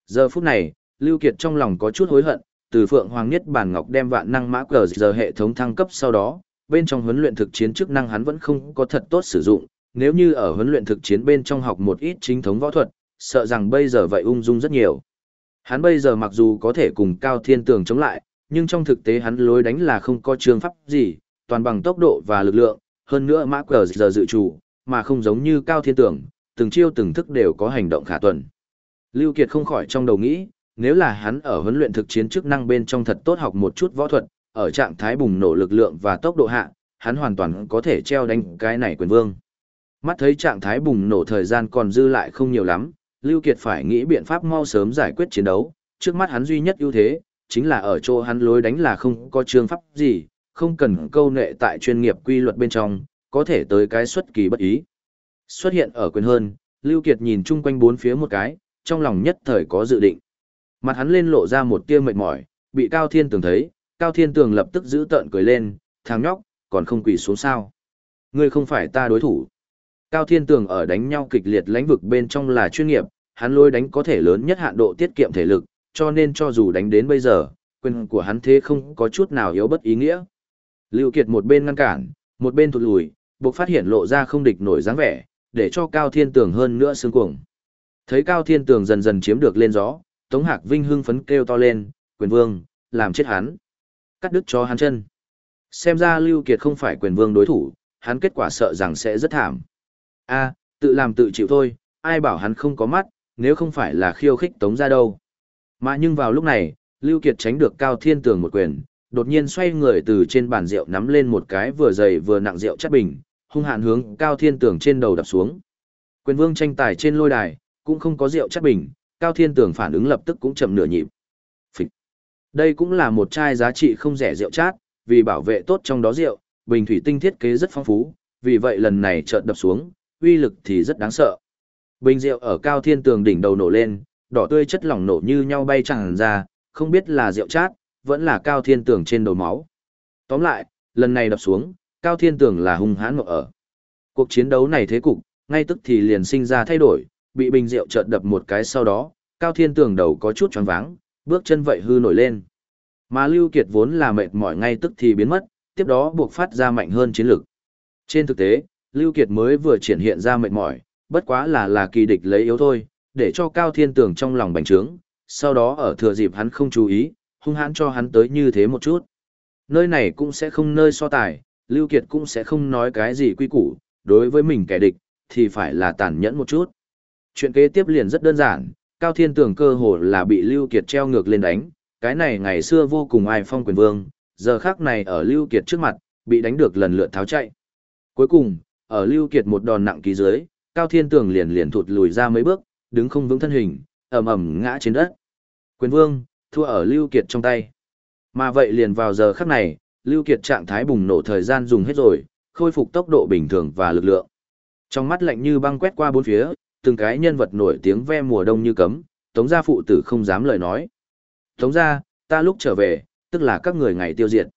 Giờ phút này, Lưu Kiệt trong lòng có chút hối hận, từ Phượng Hoàng Nhất Bản Ngọc đem vạn năng mã cờ giờ hệ thống thăng cấp sau đó, bên trong huấn luyện thực chiến chức năng hắn vẫn không có thật tốt sử dụng, nếu như ở huấn luyện thực chiến bên trong học một ít chính thống võ thuật, sợ rằng bây giờ vậy ung dung rất nhiều. Hắn bây giờ mặc dù có thể cùng Cao Thiên Tường chống lại, nhưng trong thực tế hắn lối đánh là không có trường pháp gì, toàn bằng tốc độ và lực lượng, hơn nữa mã cờ giờ dự chủ, mà không giống như Cao Thiên Tường, từng chiêu từng thức đều có hành động khả tuần. Lưu Kiệt không khỏi trong đầu nghĩ, nếu là hắn ở huấn luyện thực chiến chức năng bên trong thật tốt học một chút võ thuật, ở trạng thái bùng nổ lực lượng và tốc độ hạ, hắn hoàn toàn có thể treo đánh cái này quyền vương. Mắt thấy trạng thái bùng nổ thời gian còn dư lại không nhiều lắm, Lưu Kiệt phải nghĩ biện pháp mau sớm giải quyết chiến đấu, trước mắt hắn duy nhất ưu thế, chính là ở chỗ hắn lối đánh là không có trường pháp gì, không cần câu nệ tại chuyên nghiệp quy luật bên trong, có thể tới cái xuất kỳ bất ý. Xuất hiện ở quyền hơn, Lưu Kiệt nhìn chung quanh bốn phía một cái, trong lòng nhất thời có dự định. Mặt hắn lên lộ ra một tia mệt mỏi, bị Cao Thiên Tường thấy, Cao Thiên Tường lập tức giữ tợn cười lên, thằng nhóc, còn không quỳ xuống sao. Ngươi không phải ta đối thủ. Cao Thiên Tường ở đánh nhau kịch liệt lãnh vực bên trong là chuyên nghiệp, hắn lôi đánh có thể lớn nhất hạn độ tiết kiệm thể lực, cho nên cho dù đánh đến bây giờ, quyền của hắn thế không có chút nào yếu bất ý nghĩa. Lưu Kiệt một bên ngăn cản, một bên thụt lùi, buộc phát hiện lộ ra không địch nổi dáng vẻ, để cho Cao Thiên Tường hơn nữa sướng cuồng. Thấy Cao Thiên Tường dần dần chiếm được lên gió, Tống Hạc Vinh hưng phấn kêu to lên, quyền vương, làm chết hắn. Cắt đứt cho hắn chân. Xem ra Lưu Kiệt không phải quyền vương đối thủ, hắn kết quả sợ rằng sẽ rất thảm. A, tự làm tự chịu thôi, ai bảo hắn không có mắt, nếu không phải là khiêu khích Tống ra đâu. Mà nhưng vào lúc này, Lưu Kiệt tránh được Cao Thiên Tường một quyền, đột nhiên xoay người từ trên bàn rượu nắm lên một cái vừa dày vừa nặng rượu chất bình, hung hãn hướng Cao Thiên Tường trên đầu đập xuống. Quyền vương tranh tài trên lôi đài, cũng không có rượu chất bình, Cao Thiên Tường phản ứng lập tức cũng chậm nửa nhịp. Phịch. Đây cũng là một chai giá trị không rẻ rượu chát, vì bảo vệ tốt trong đó rượu, bình thủy tinh thiết kế rất phong phú, vì vậy lần này chợt đập xuống, uy lực thì rất đáng sợ. Bình rượu ở Cao Thiên Tường đỉnh đầu nổ lên, đỏ tươi chất lỏng nổ như nhau bay tràn ra, không biết là rượu chát, vẫn là Cao Thiên Tường trên đầu máu. Tóm lại, lần này đập xuống, Cao Thiên Tường là hung hãn mộ ở. Cuộc chiến đấu này thế cục, ngay tức thì liền sinh ra thay đổi, bị bình rượu chợt đập một cái sau đó, Cao Thiên Tường đầu có chút choáng váng, bước chân vậy hư nổi lên. Mà Lưu Kiệt vốn là mệt mỏi ngay tức thì biến mất, tiếp đó buộc phát ra mạnh hơn chiến lực. Trên thực tế, Lưu Kiệt mới vừa triển hiện ra mệt mỏi, bất quá là là kỳ địch lấy yếu thôi, để cho Cao Thiên Tường trong lòng bành trướng, sau đó ở thừa dịp hắn không chú ý, hung hãn cho hắn tới như thế một chút. Nơi này cũng sẽ không nơi so tài, Lưu Kiệt cũng sẽ không nói cái gì quy củ, đối với mình kẻ địch, thì phải là tàn nhẫn một chút. Chuyện kế tiếp liền rất đơn giản, Cao Thiên Tường cơ hồ là bị Lưu Kiệt treo ngược lên đánh, cái này ngày xưa vô cùng ai phong quyền vương, giờ khắc này ở Lưu Kiệt trước mặt, bị đánh được lần lượt tháo chạy. Cuối cùng, ở Lưu Kiệt một đòn nặng ký dưới, Cao Thiên Tường liền liền thụt lùi ra mấy bước, đứng không vững thân hình, ầm ầm ngã trên đất. Quyền vương, thua ở Lưu Kiệt trong tay. Mà vậy liền vào giờ khắc này, Lưu Kiệt trạng thái bùng nổ thời gian dùng hết rồi, khôi phục tốc độ bình thường và lực lượng. Trong mắt lạnh như băng quét qua bốn phía, từng cái nhân vật nổi tiếng ve mùa đông như cấm, Tống gia phụ tử không dám lời nói. Tống gia, ta lúc trở về, tức là các người ngày tiêu diệt.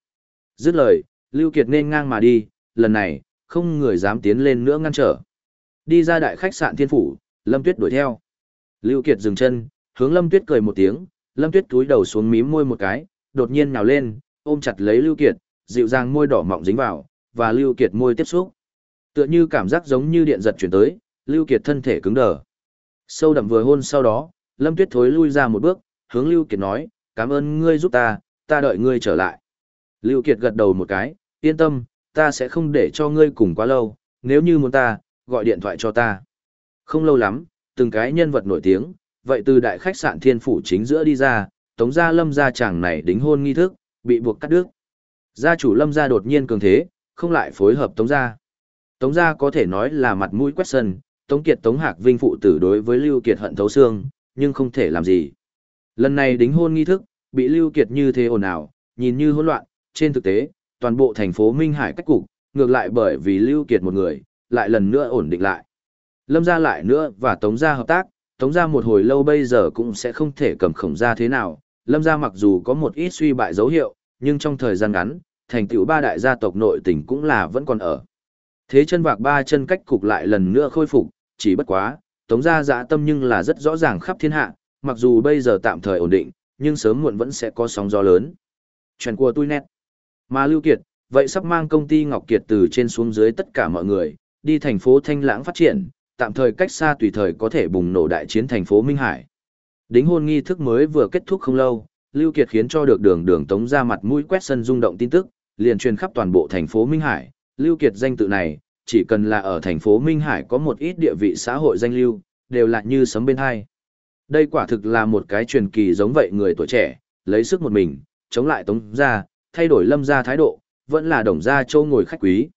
Dứt lời, Lưu Kiệt nên ngang mà đi, lần này, không người dám tiến lên nữa ngăn trở. Đi ra đại khách sạn thiên phủ, Lâm Tuyết đuổi theo. Lưu Kiệt dừng chân, hướng Lâm Tuyết cười một tiếng, Lâm Tuyết túi đầu xuống mím môi một cái, đột nhiên nhào lên, ôm chặt lấy Lưu Kiệt, dịu dàng môi đỏ mọng dính vào, và Lưu Kiệt môi tiếp xúc. Tựa như cảm giác giống như điện giật chuyển tới, Lưu Kiệt thân thể cứng đờ. Sâu đậm vừa hôn sau đó, Lâm Tuyết thối lui ra một bước, hướng Lưu Kiệt nói, cảm ơn ngươi giúp ta, ta đợi ngươi trở lại. Lưu Kiệt gật đầu một cái, yên tâm, ta sẽ không để cho ngươi cùng quá lâu, nếu như muốn ta, gọi điện thoại cho ta. Không lâu lắm, từng cái nhân vật nổi tiếng, vậy từ đại khách sạn thiên phủ chính giữa đi ra, tống gia lâm gia chàng này đính hôn nghi thức, bị buộc cắt đứt. Gia chủ lâm gia đột nhiên cường thế, không lại phối hợp tống gia. Tống gia có thể nói là mặt mũi quét sân, tống kiệt tống hạc vinh phụ tử đối với lưu kiệt hận thấu xương, nhưng không thể làm gì. Lần này đính hôn nghi thức, bị lưu kiệt như thế ồn ào, nhìn như hỗn loạn, trên thực tế, toàn bộ thành phố Minh Hải cách cục, ngược lại bởi vì lưu kiệt một người, lại lần nữa ổn định lại. Lâm gia lại nữa và Tống gia hợp tác, Tống gia một hồi lâu bây giờ cũng sẽ không thể cầm khổng ra thế nào. Lâm gia mặc dù có một ít suy bại dấu hiệu, nhưng trong thời gian ngắn, thành tựu ba đại gia tộc nội tỉnh cũng là vẫn còn ở. Thế chân vạc ba chân cách cục lại lần nữa khôi phục, chỉ bất quá, Tống gia dạ tâm nhưng là rất rõ ràng khắp thiên hạ, mặc dù bây giờ tạm thời ổn định, nhưng sớm muộn vẫn sẽ có sóng gió lớn. Chuyện của tôi nét. Mà Lưu Kiệt, vậy sắp mang công ty Ngọc Kiệt từ trên xuống dưới tất cả mọi người, đi thành phố Thanh Lãng phát triển, tạm thời cách xa tùy thời có thể bùng nổ đại chiến thành phố Minh Hải. Đính hôn nghi thức mới vừa kết thúc không lâu, Lưu Kiệt khiến cho được đường đường tống ra mặt mũi quét sân rung động tin tức, liền truyền khắp toàn bộ thành phố Minh Hải. Lưu Kiệt danh tự này, chỉ cần là ở thành phố Minh Hải có một ít địa vị xã hội danh lưu, đều là như sấm bên hai. Đây quả thực là một cái truyền kỳ giống vậy người tuổi trẻ, lấy sức một mình, chống lại tống gia, thay đổi lâm gia thái độ, vẫn là đồng gia châu ngồi khách quý.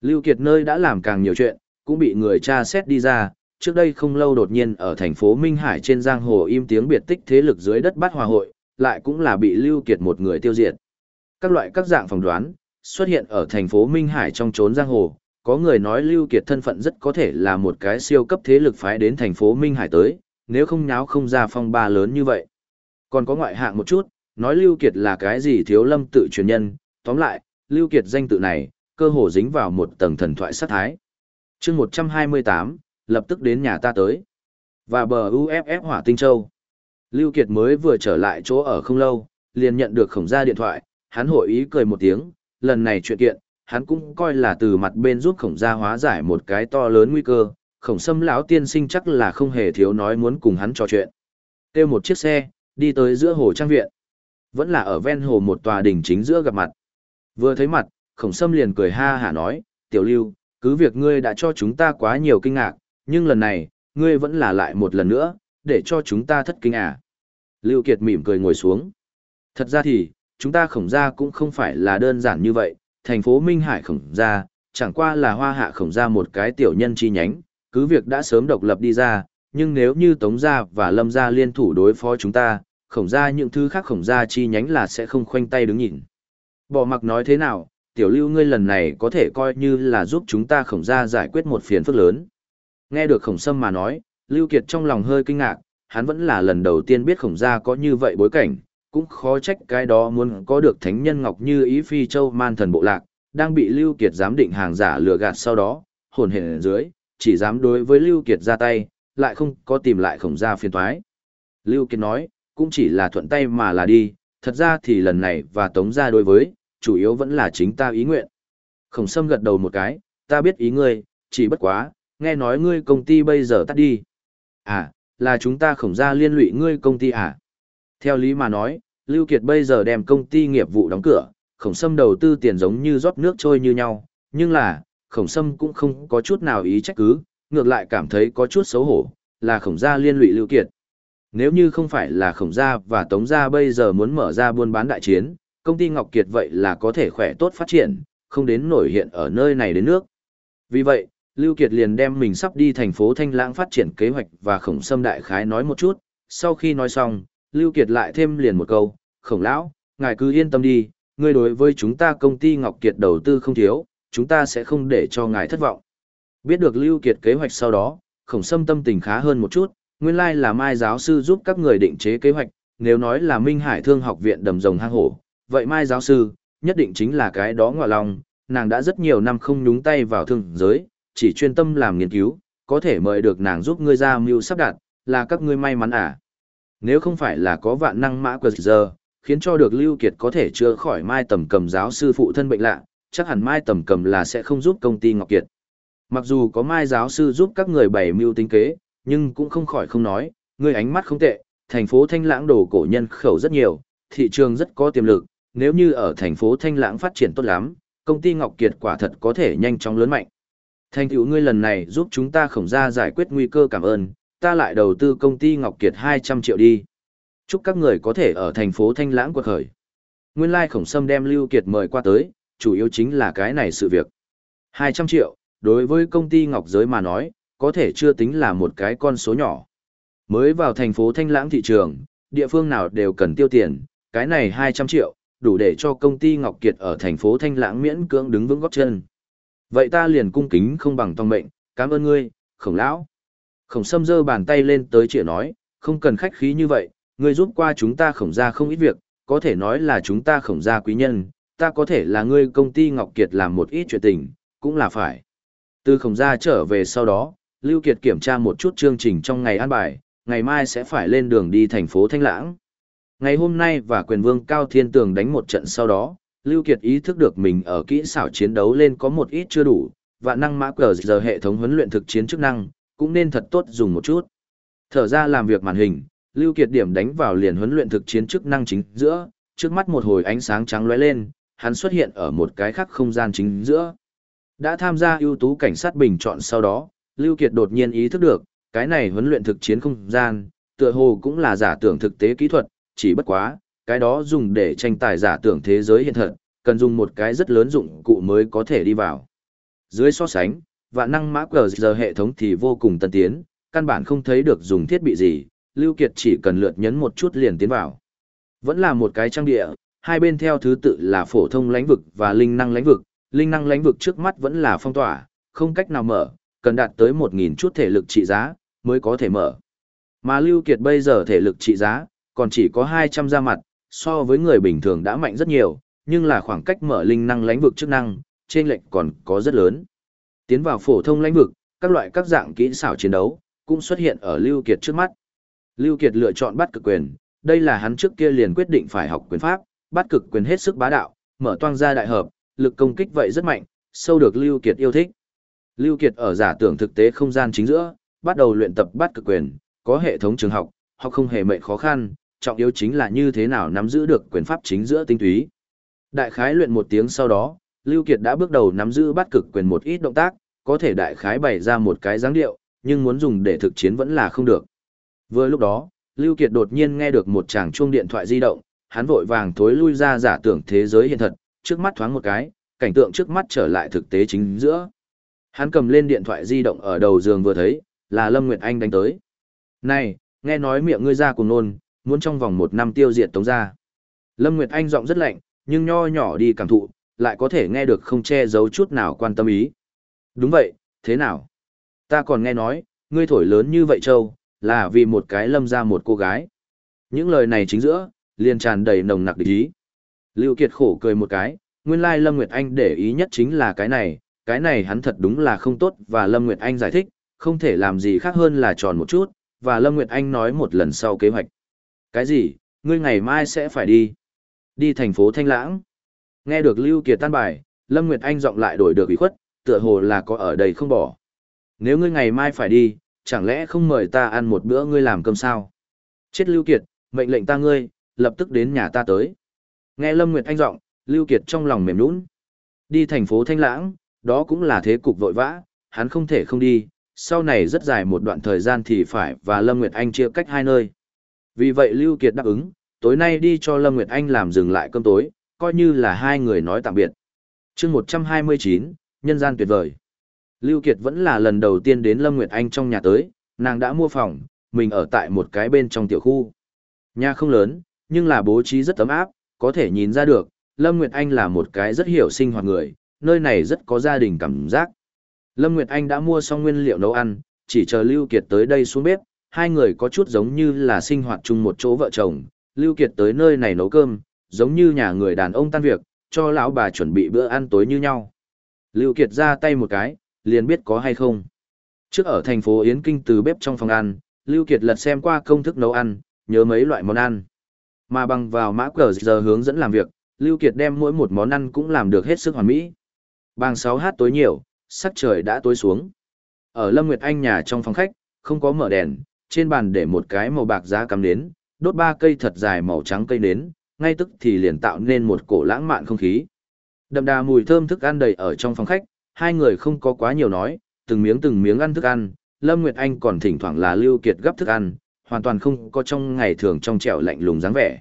Lưu Kiệt nơi đã làm càng nhiều chuyện, cũng bị người cha xét đi ra, trước đây không lâu đột nhiên ở thành phố Minh Hải trên giang hồ im tiếng biệt tích thế lực dưới đất bắt hòa hội, lại cũng là bị Lưu Kiệt một người tiêu diệt. Các loại các dạng phỏng đoán, xuất hiện ở thành phố Minh Hải trong trốn giang hồ, có người nói Lưu Kiệt thân phận rất có thể là một cái siêu cấp thế lực phái đến thành phố Minh Hải tới, nếu không nháo không ra phong ba lớn như vậy. Còn có ngoại hạng một chút, nói Lưu Kiệt là cái gì thiếu lâm tự truyền nhân, tóm lại, Lưu Kiệt danh tự này, cơ hồ dính vào một tầng thần thoại sát thái. chương 128, lập tức đến nhà ta tới. Và bờ UFF Hỏa Tinh Châu. Lưu Kiệt mới vừa trở lại chỗ ở không lâu, liền nhận được khổng gia điện thoại, hắn hội ý cười một tiếng, lần này chuyện kiện, hắn cũng coi là từ mặt bên giúp khổng gia hóa giải một cái to lớn nguy cơ, khổng sâm lão tiên sinh chắc là không hề thiếu nói muốn cùng hắn trò chuyện. Kêu một chiếc xe, đi tới giữa hồ trang viện. Vẫn là ở ven hồ một tòa đình chính giữa gặp mặt. Vừa thấy mặt, khổng sâm liền cười ha hả nói, tiểu lưu, cứ việc ngươi đã cho chúng ta quá nhiều kinh ngạc, nhưng lần này, ngươi vẫn là lại một lần nữa, để cho chúng ta thất kinh à. Lưu Kiệt mỉm cười ngồi xuống. Thật ra thì, chúng ta khổng gia cũng không phải là đơn giản như vậy, thành phố Minh Hải khổng gia, chẳng qua là hoa hạ khổng gia một cái tiểu nhân chi nhánh, cứ việc đã sớm độc lập đi ra, nhưng nếu như Tống gia và Lâm gia liên thủ đối phó chúng ta, khổng gia những thứ khác khổng gia chi nhánh là sẽ không khoanh tay đứng nhìn. Bỏ mặc nói thế nào, tiểu lưu ngươi lần này có thể coi như là giúp chúng ta khổng gia giải quyết một phiền phức lớn. Nghe được khổng sâm mà nói, Lưu Kiệt trong lòng hơi kinh ngạc, hắn vẫn là lần đầu tiên biết khổng gia có như vậy bối cảnh, cũng khó trách cái đó muốn có được thánh nhân ngọc như ý phi châu man thần bộ lạc, đang bị Lưu Kiệt giám định hàng giả lừa gạt sau đó, hồn hển dưới, chỉ dám đối với Lưu Kiệt ra tay, lại không có tìm lại khổng gia phiền toái. Lưu Kiệt nói, cũng chỉ là thuận tay mà là đi, thật ra thì lần này và tống gia đối với, chủ yếu vẫn là chính ta ý nguyện. Khổng sâm gật đầu một cái, ta biết ý ngươi, chỉ bất quá, nghe nói ngươi công ty bây giờ tắt đi. À, là chúng ta khổng gia liên lụy ngươi công ty à? Theo lý mà nói, Lưu Kiệt bây giờ đem công ty nghiệp vụ đóng cửa, khổng sâm đầu tư tiền giống như rót nước trôi như nhau, nhưng là, khổng sâm cũng không có chút nào ý trách cứ, ngược lại cảm thấy có chút xấu hổ, là khổng gia liên lụy Lưu Kiệt. Nếu như không phải là khổng gia và tống gia bây giờ muốn mở ra buôn bán đại chiến, công ty Ngọc Kiệt vậy là có thể khỏe tốt phát triển, không đến nổi hiện ở nơi này đến nước. Vì vậy, Lưu Kiệt liền đem mình sắp đi thành phố Thanh Lãng phát triển kế hoạch và khổng sâm đại khái nói một chút, sau khi nói xong, Lưu Kiệt lại thêm liền một câu, khổng lão, ngài cứ yên tâm đi, ngươi đối với chúng ta công ty Ngọc Kiệt đầu tư không thiếu, chúng ta sẽ không để cho ngài thất vọng. Biết được Lưu Kiệt kế hoạch sau đó, khổng sâm tâm tình khá hơn một chút, nguyên lai là Mai giáo sư giúp các người định chế kế hoạch, nếu nói là Minh Hải Thương học viện đầm rồng hang hổ, vậy Mai giáo sư, nhất định chính là cái đó ngọa lòng, nàng đã rất nhiều năm không nhúng tay vào thương giới, chỉ chuyên tâm làm nghiên cứu, có thể mời được nàng giúp ngươi ra mưu sắp đặt, là các ngươi may mắn à. Nếu không phải là có vạn năng mã quật giờ, khiến cho được Lưu Kiệt có thể chữa khỏi Mai Tầm Cầm giáo sư phụ thân bệnh lạ, chắc hẳn Mai Tầm Cầm là sẽ không giúp công ty Ngọc Kiệt. Mặc dù có Mai giáo sư giúp các người bày mưu tính kế, nhưng cũng không khỏi không nói, ngươi ánh mắt không tệ, thành phố Thanh Lãng đồ cổ nhân khẩu rất nhiều, thị trường rất có tiềm lực, nếu như ở thành phố Thanh Lãng phát triển tốt lắm, công ty Ngọc Kiệt quả thật có thể nhanh chóng lớn mạnh. Thành tựu ngươi lần này giúp chúng ta khổng ra giải quyết nguy cơ cảm ơn, ta lại đầu tư công ty Ngọc Kiệt 200 triệu đi. Chúc các người có thể ở thành phố Thanh Lãng quật khởi. Nguyên lai khổng sâm đem Lưu Kiệt mời qua tới, chủ yếu chính là cái này sự việc. 200 triệu, đối với công ty Ngọc Giới mà nói, có thể chưa tính là một cái con số nhỏ. Mới vào thành phố Thanh Lãng thị trường, địa phương nào đều cần tiêu tiền, cái này 200 triệu, đủ để cho công ty Ngọc Kiệt ở thành phố Thanh Lãng miễn cưỡng đứng vững góp chân. Vậy ta liền cung kính không bằng tòng mệnh, cảm ơn ngươi, khổng lão. Khổng sâm giơ bàn tay lên tới chĩa nói, không cần khách khí như vậy, ngươi giúp qua chúng ta khổng ra không ít việc, có thể nói là chúng ta khổng ra quý nhân, ta có thể là ngươi công ty Ngọc Kiệt làm một ít chuyện tình, cũng là phải. Từ khổng ra trở về sau đó, Lưu Kiệt kiểm tra một chút chương trình trong ngày an bài, ngày mai sẽ phải lên đường đi thành phố Thanh Lãng. Ngày hôm nay và quyền vương Cao Thiên Tường đánh một trận sau đó, Lưu Kiệt ý thức được mình ở kỹ xảo chiến đấu lên có một ít chưa đủ, và năng mã cờ giờ hệ thống huấn luyện thực chiến chức năng, cũng nên thật tốt dùng một chút. Thở ra làm việc màn hình, Lưu Kiệt điểm đánh vào liền huấn luyện thực chiến chức năng chính giữa, trước mắt một hồi ánh sáng trắng lóe lên, hắn xuất hiện ở một cái khác không gian chính giữa. Đã tham gia ưu tú cảnh sát bình chọn sau đó, Lưu Kiệt đột nhiên ý thức được, cái này huấn luyện thực chiến không gian, tựa hồ cũng là giả tưởng thực tế kỹ thuật, chỉ bất quá, cái đó dùng để tranh tài giả tưởng thế giới hiện thật, cần dùng một cái rất lớn dụng cụ mới có thể đi vào. Dưới so sánh, vạn năng mã cờ giờ hệ thống thì vô cùng tân tiến, căn bản không thấy được dùng thiết bị gì, Lưu Kiệt chỉ cần lượt nhấn một chút liền tiến vào. Vẫn là một cái trang địa, hai bên theo thứ tự là phổ thông lãnh vực và linh năng lãnh vực, linh năng lãnh vực trước mắt vẫn là phong tỏa, không cách nào mở, cần đạt tới 1.000 chút thể lực trị giá, mới có thể mở. Mà Lưu Kiệt bây giờ thể lực trị giá, còn chỉ có 200 ra mặt, so với người bình thường đã mạnh rất nhiều, nhưng là khoảng cách mở linh năng lãnh vực chức năng, trên lệnh còn có rất lớn. Tiến vào phổ thông lãnh vực, các loại các dạng kỹ xảo chiến đấu, cũng xuất hiện ở Lưu Kiệt trước mắt. Lưu Kiệt lựa chọn bắt cực quyền, đây là hắn trước kia liền quyết định phải học quyền pháp, bắt cực quyền hết sức bá đạo, mở toang ra đại hợp, lực công kích vậy rất mạnh, sâu được Lưu Kiệt yêu thích. Lưu Kiệt ở giả tưởng thực tế không gian chính giữa, bắt đầu luyện tập bắt cực quyền, có hệ thống trường học, học không hề mệt khó khăn, trọng yếu chính là như thế nào nắm giữ được quyền pháp chính giữa tinh túy. Đại khái luyện một tiếng sau đó, Lưu Kiệt đã bước đầu nắm giữ bắt cực quyền một ít động tác, có thể đại khái bày ra một cái dáng điệu, nhưng muốn dùng để thực chiến vẫn là không được. Vừa lúc đó, Lưu Kiệt đột nhiên nghe được một tràng chuông điện thoại di động, hắn vội vàng thối lui ra giả tưởng thế giới hiện thật, trước mắt thoáng một cái, cảnh tượng trước mắt trở lại thực tế chính giữa. Hắn cầm lên điện thoại di động ở đầu giường vừa thấy, là Lâm Nguyệt Anh đánh tới. Này, nghe nói miệng ngươi ra cùng nôn, muốn trong vòng một năm tiêu diệt tống ra. Lâm Nguyệt Anh giọng rất lạnh, nhưng nho nhỏ đi cảm thụ, lại có thể nghe được không che giấu chút nào quan tâm ý. Đúng vậy, thế nào? Ta còn nghe nói, ngươi thổi lớn như vậy châu, là vì một cái lâm ra một cô gái. Những lời này chính giữa, liền tràn đầy nồng nặc địch ý. Lưu Kiệt khổ cười một cái, nguyên lai Lâm Nguyệt Anh để ý nhất chính là cái này, cái này hắn thật đúng là không tốt và Lâm Nguyệt Anh giải thích, không thể làm gì khác hơn là tròn một chút, và Lâm Nguyệt Anh nói một lần sau kế hoạch. Cái gì, ngươi ngày mai sẽ phải đi? Đi thành phố Thanh Lãng. Nghe được Lưu Kiệt tan bài, Lâm Nguyệt Anh giọng lại đổi được ủy khuất, tựa hồ là có ở đây không bỏ. Nếu ngươi ngày mai phải đi, chẳng lẽ không mời ta ăn một bữa ngươi làm cơm sao? Chết Lưu Kiệt, mệnh lệnh ta ngươi, lập tức đến nhà ta tới. Nghe Lâm Nguyệt Anh giọng, Lưu Kiệt trong lòng mềm nũng. Đi thành phố Thanh Lãng, đó cũng là thế cục vội vã, hắn không thể không đi, sau này rất dài một đoạn thời gian thì phải và Lâm Nguyệt Anh chia cách hai nơi. Vì vậy Lưu Kiệt đáp ứng, tối nay đi cho Lâm Nguyệt Anh làm dừng lại cơm tối, coi như là hai người nói tạm biệt. Chương 129, nhân gian tuyệt vời. Lưu Kiệt vẫn là lần đầu tiên đến Lâm Nguyệt Anh trong nhà tới, nàng đã mua phòng, mình ở tại một cái bên trong tiểu khu. Nhà không lớn, nhưng là bố trí rất ấm áp, có thể nhìn ra được, Lâm Nguyệt Anh là một cái rất hiểu sinh hoạt người, nơi này rất có gia đình cảm giác. Lâm Nguyệt Anh đã mua xong nguyên liệu nấu ăn, chỉ chờ Lưu Kiệt tới đây xuống bếp, hai người có chút giống như là sinh hoạt chung một chỗ vợ chồng, Lưu Kiệt tới nơi này nấu cơm, giống như nhà người đàn ông tan việc, cho lão bà chuẩn bị bữa ăn tối như nhau. Lưu Kiệt ra tay một cái, liền biết có hay không. Trước ở thành phố Yến Kinh từ bếp trong phòng ăn, Lưu Kiệt lật xem qua công thức nấu ăn, nhớ mấy loại món ăn. Mà bằng vào mã cờ giờ hướng dẫn làm việc, Lưu Kiệt đem mỗi một món ăn cũng làm được hết sức hoàn mỹ. Bàng 6h tối nhiều, sắc trời đã tối xuống. Ở Lâm Nguyệt Anh nhà trong phòng khách, không có mở đèn, trên bàn để một cái màu bạc giá cắm nến, đốt ba cây thật dài màu trắng cây nến, ngay tức thì liền tạo nên một cổ lãng mạn không khí. Đậm đà mùi thơm thức ăn đầy ở trong phòng khách, hai người không có quá nhiều nói, từng miếng từng miếng ăn thức ăn, Lâm Nguyệt Anh còn thỉnh thoảng là Lưu Kiệt gấp thức ăn, hoàn toàn không có trong ngày thường trong trẻo lạnh lùng dáng vẻ.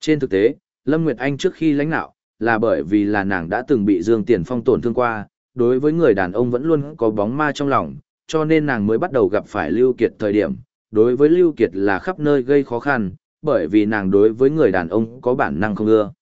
Trên thực tế, Lâm Nguyệt Anh trước khi lãnh nạo, là bởi vì là nàng đã từng bị Dương Tiền Phong tổn thương qua, đối với người đàn ông vẫn luôn có bóng ma trong lòng, cho nên nàng mới bắt đầu gặp phải Lưu Kiệt thời điểm, đối với Lưu Kiệt là khắp nơi gây khó khăn, bởi vì nàng đối với người đàn ông có bản năng không ưa.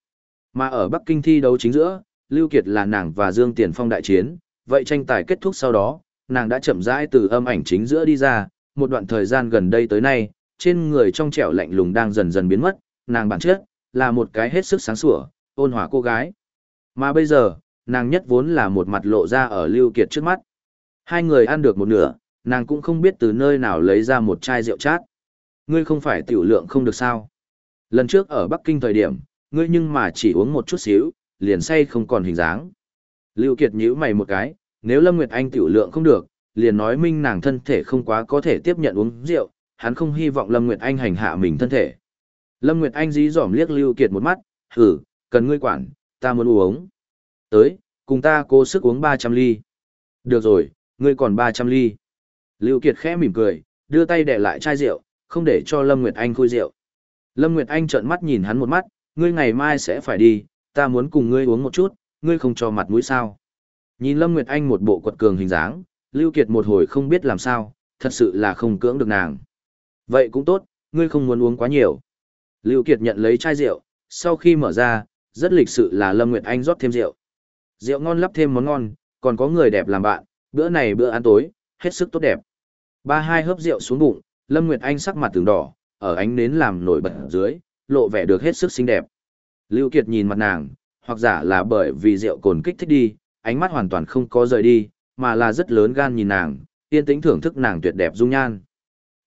Mà ở Bắc Kinh thi đấu chính giữa, Lưu Kiệt là nàng và Dương Tiền Phong đại chiến, vậy tranh tài kết thúc sau đó, nàng đã chậm rãi từ âm ảnh chính giữa đi ra, một đoạn thời gian gần đây tới nay, trên người trong trẻo lạnh lùng đang dần dần biến mất, nàng bản chất là một cái hết sức sáng sủa, ôn hòa cô gái. Mà bây giờ, nàng nhất vốn là một mặt lộ ra ở Lưu Kiệt trước mắt. Hai người ăn được một nửa, nàng cũng không biết từ nơi nào lấy ra một chai rượu chát. Ngươi không phải tiểu lượng không được sao. Lần trước ở Bắc Kinh thời điểm, ngươi nhưng mà chỉ uống một chút xíu, liền say không còn hình dáng. Lưu Kiệt nhíu mày một cái, nếu Lâm Nguyệt Anh tiểu lượng không được, liền nói minh nàng thân thể không quá có thể tiếp nhận uống rượu, hắn không hy vọng Lâm Nguyệt Anh hành hạ mình thân thể. Lâm Nguyệt Anh dí dỏm liếc Lưu Kiệt một mắt, hử, cần ngươi quản, ta muốn uống. Tới, cùng ta cố sức uống 300 ly. Được rồi, ngươi còn 300 ly. Lưu Kiệt khẽ mỉm cười, đưa tay để lại chai rượu, không để cho Lâm Nguyệt Anh khui rượu. Lâm Nguyệt Anh trợn mắt nhìn hắn một mắt, ngươi ngày mai sẽ phải đi, ta muốn cùng ngươi uống một chút, ngươi không cho mặt mũi sao. Nhìn Lâm Nguyệt Anh một bộ quật cường hình dáng, Lưu Kiệt một hồi không biết làm sao, thật sự là không cưỡng được nàng. Vậy cũng tốt, ngươi không muốn uống quá nhiều. Lưu Kiệt nhận lấy chai rượu, sau khi mở ra, rất lịch sự là Lâm Nguyệt Anh rót thêm rượu. Rượu ngon lắp thêm món ngon, còn có người đẹp làm bạn, bữa này bữa ăn tối, hết sức tốt đẹp. Ba hai hớp rượu xuống bụng, Lâm Nguyệt Anh sắc mặt từng đỏ, ở ánh nến làm nổi bật dưới, lộ vẻ được hết sức xinh đẹp. Lưu Kiệt nhìn mặt nàng, hoặc giả là bởi vì rượu cồn kích thích đi, ánh mắt hoàn toàn không có rời đi, mà là rất lớn gan nhìn nàng, yên tĩnh thưởng thức nàng tuyệt đẹp dung nhan.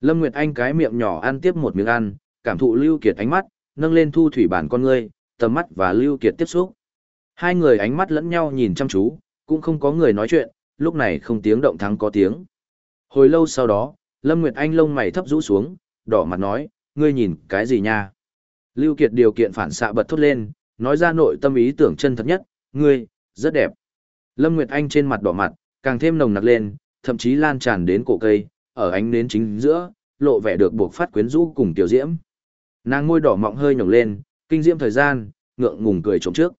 Lâm Nguyệt Anh cái miệng nhỏ ăn tiếp một miếng ăn, cảm thụ Lưu Kiệt ánh mắt, nâng lên thu thủy bản con ngươi, tầm mắt và Lưu Kiệt tiếp xúc. Hai người ánh mắt lẫn nhau nhìn chăm chú, cũng không có người nói chuyện, lúc này không tiếng động thắng có tiếng. Hồi lâu sau đó, Lâm Nguyệt Anh lông mày thấp rũ xuống, đỏ mặt nói, ngươi nhìn cái gì nha? Lưu Kiệt điều kiện phản xạ bật thốt lên, nói ra nội tâm ý tưởng chân thật nhất, ngươi, rất đẹp. Lâm Nguyệt Anh trên mặt đỏ mặt, càng thêm nồng nặc lên, thậm chí lan tràn đến cổ cây, ở ánh nến chính giữa, lộ vẻ được buộc phát quyến rũ cùng tiểu diễm. Nàng môi đỏ mọng hơi nhổng lên, kinh diễm thời gian, ngượng ngùng cười trộm trước.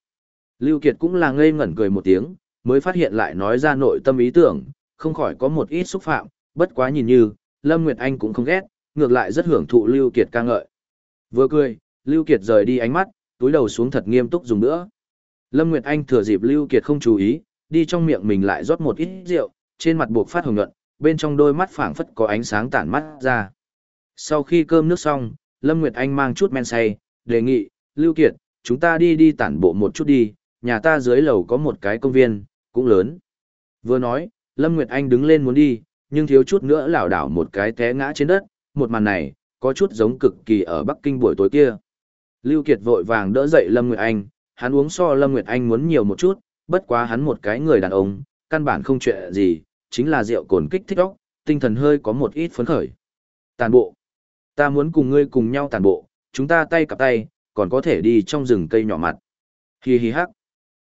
Lưu Kiệt cũng là ngây ngẩn cười một tiếng, mới phát hiện lại nói ra nội tâm ý tưởng, không khỏi có một ít xúc phạm, bất quá nhìn như, Lâm Nguyệt Anh cũng không ghét, ngược lại rất hưởng thụ Lưu Kiệt ca ngợi. Vừa cười, Lưu Kiệt rời đi ánh mắt, túi đầu xuống thật nghiêm túc dùng nữa. Lâm Nguyệt Anh thừa dịp Lưu Kiệt không chú ý, đi trong miệng mình lại rót một ít rượu, trên mặt buộc phát hồng nhuận, bên trong đôi mắt phảng phất có ánh sáng tản mắt ra. Sau khi cơm nước xong, Lâm Nguyệt Anh mang chút men say, đề nghị, Lưu Kiệt, chúng ta đi đi tản bộ một chút đi, nhà ta dưới lầu có một cái công viên, cũng lớn. Vừa nói, Lâm Nguyệt Anh đứng lên muốn đi, nhưng thiếu chút nữa lảo đảo một cái té ngã trên đất, một màn này, có chút giống cực kỳ ở Bắc Kinh buổi tối kia. Lưu Kiệt vội vàng đỡ dậy Lâm Nguyệt Anh, hắn uống so Lâm Nguyệt Anh muốn nhiều một chút, bất quá hắn một cái người đàn ông, căn bản không chuyện gì, chính là rượu cồn kích thích óc, tinh thần hơi có một ít phấn khởi. Tàn bộ. Ta muốn cùng ngươi cùng nhau tàn bộ, chúng ta tay cặp tay, còn có thể đi trong rừng cây nhỏ mặt. Hi hi hắc.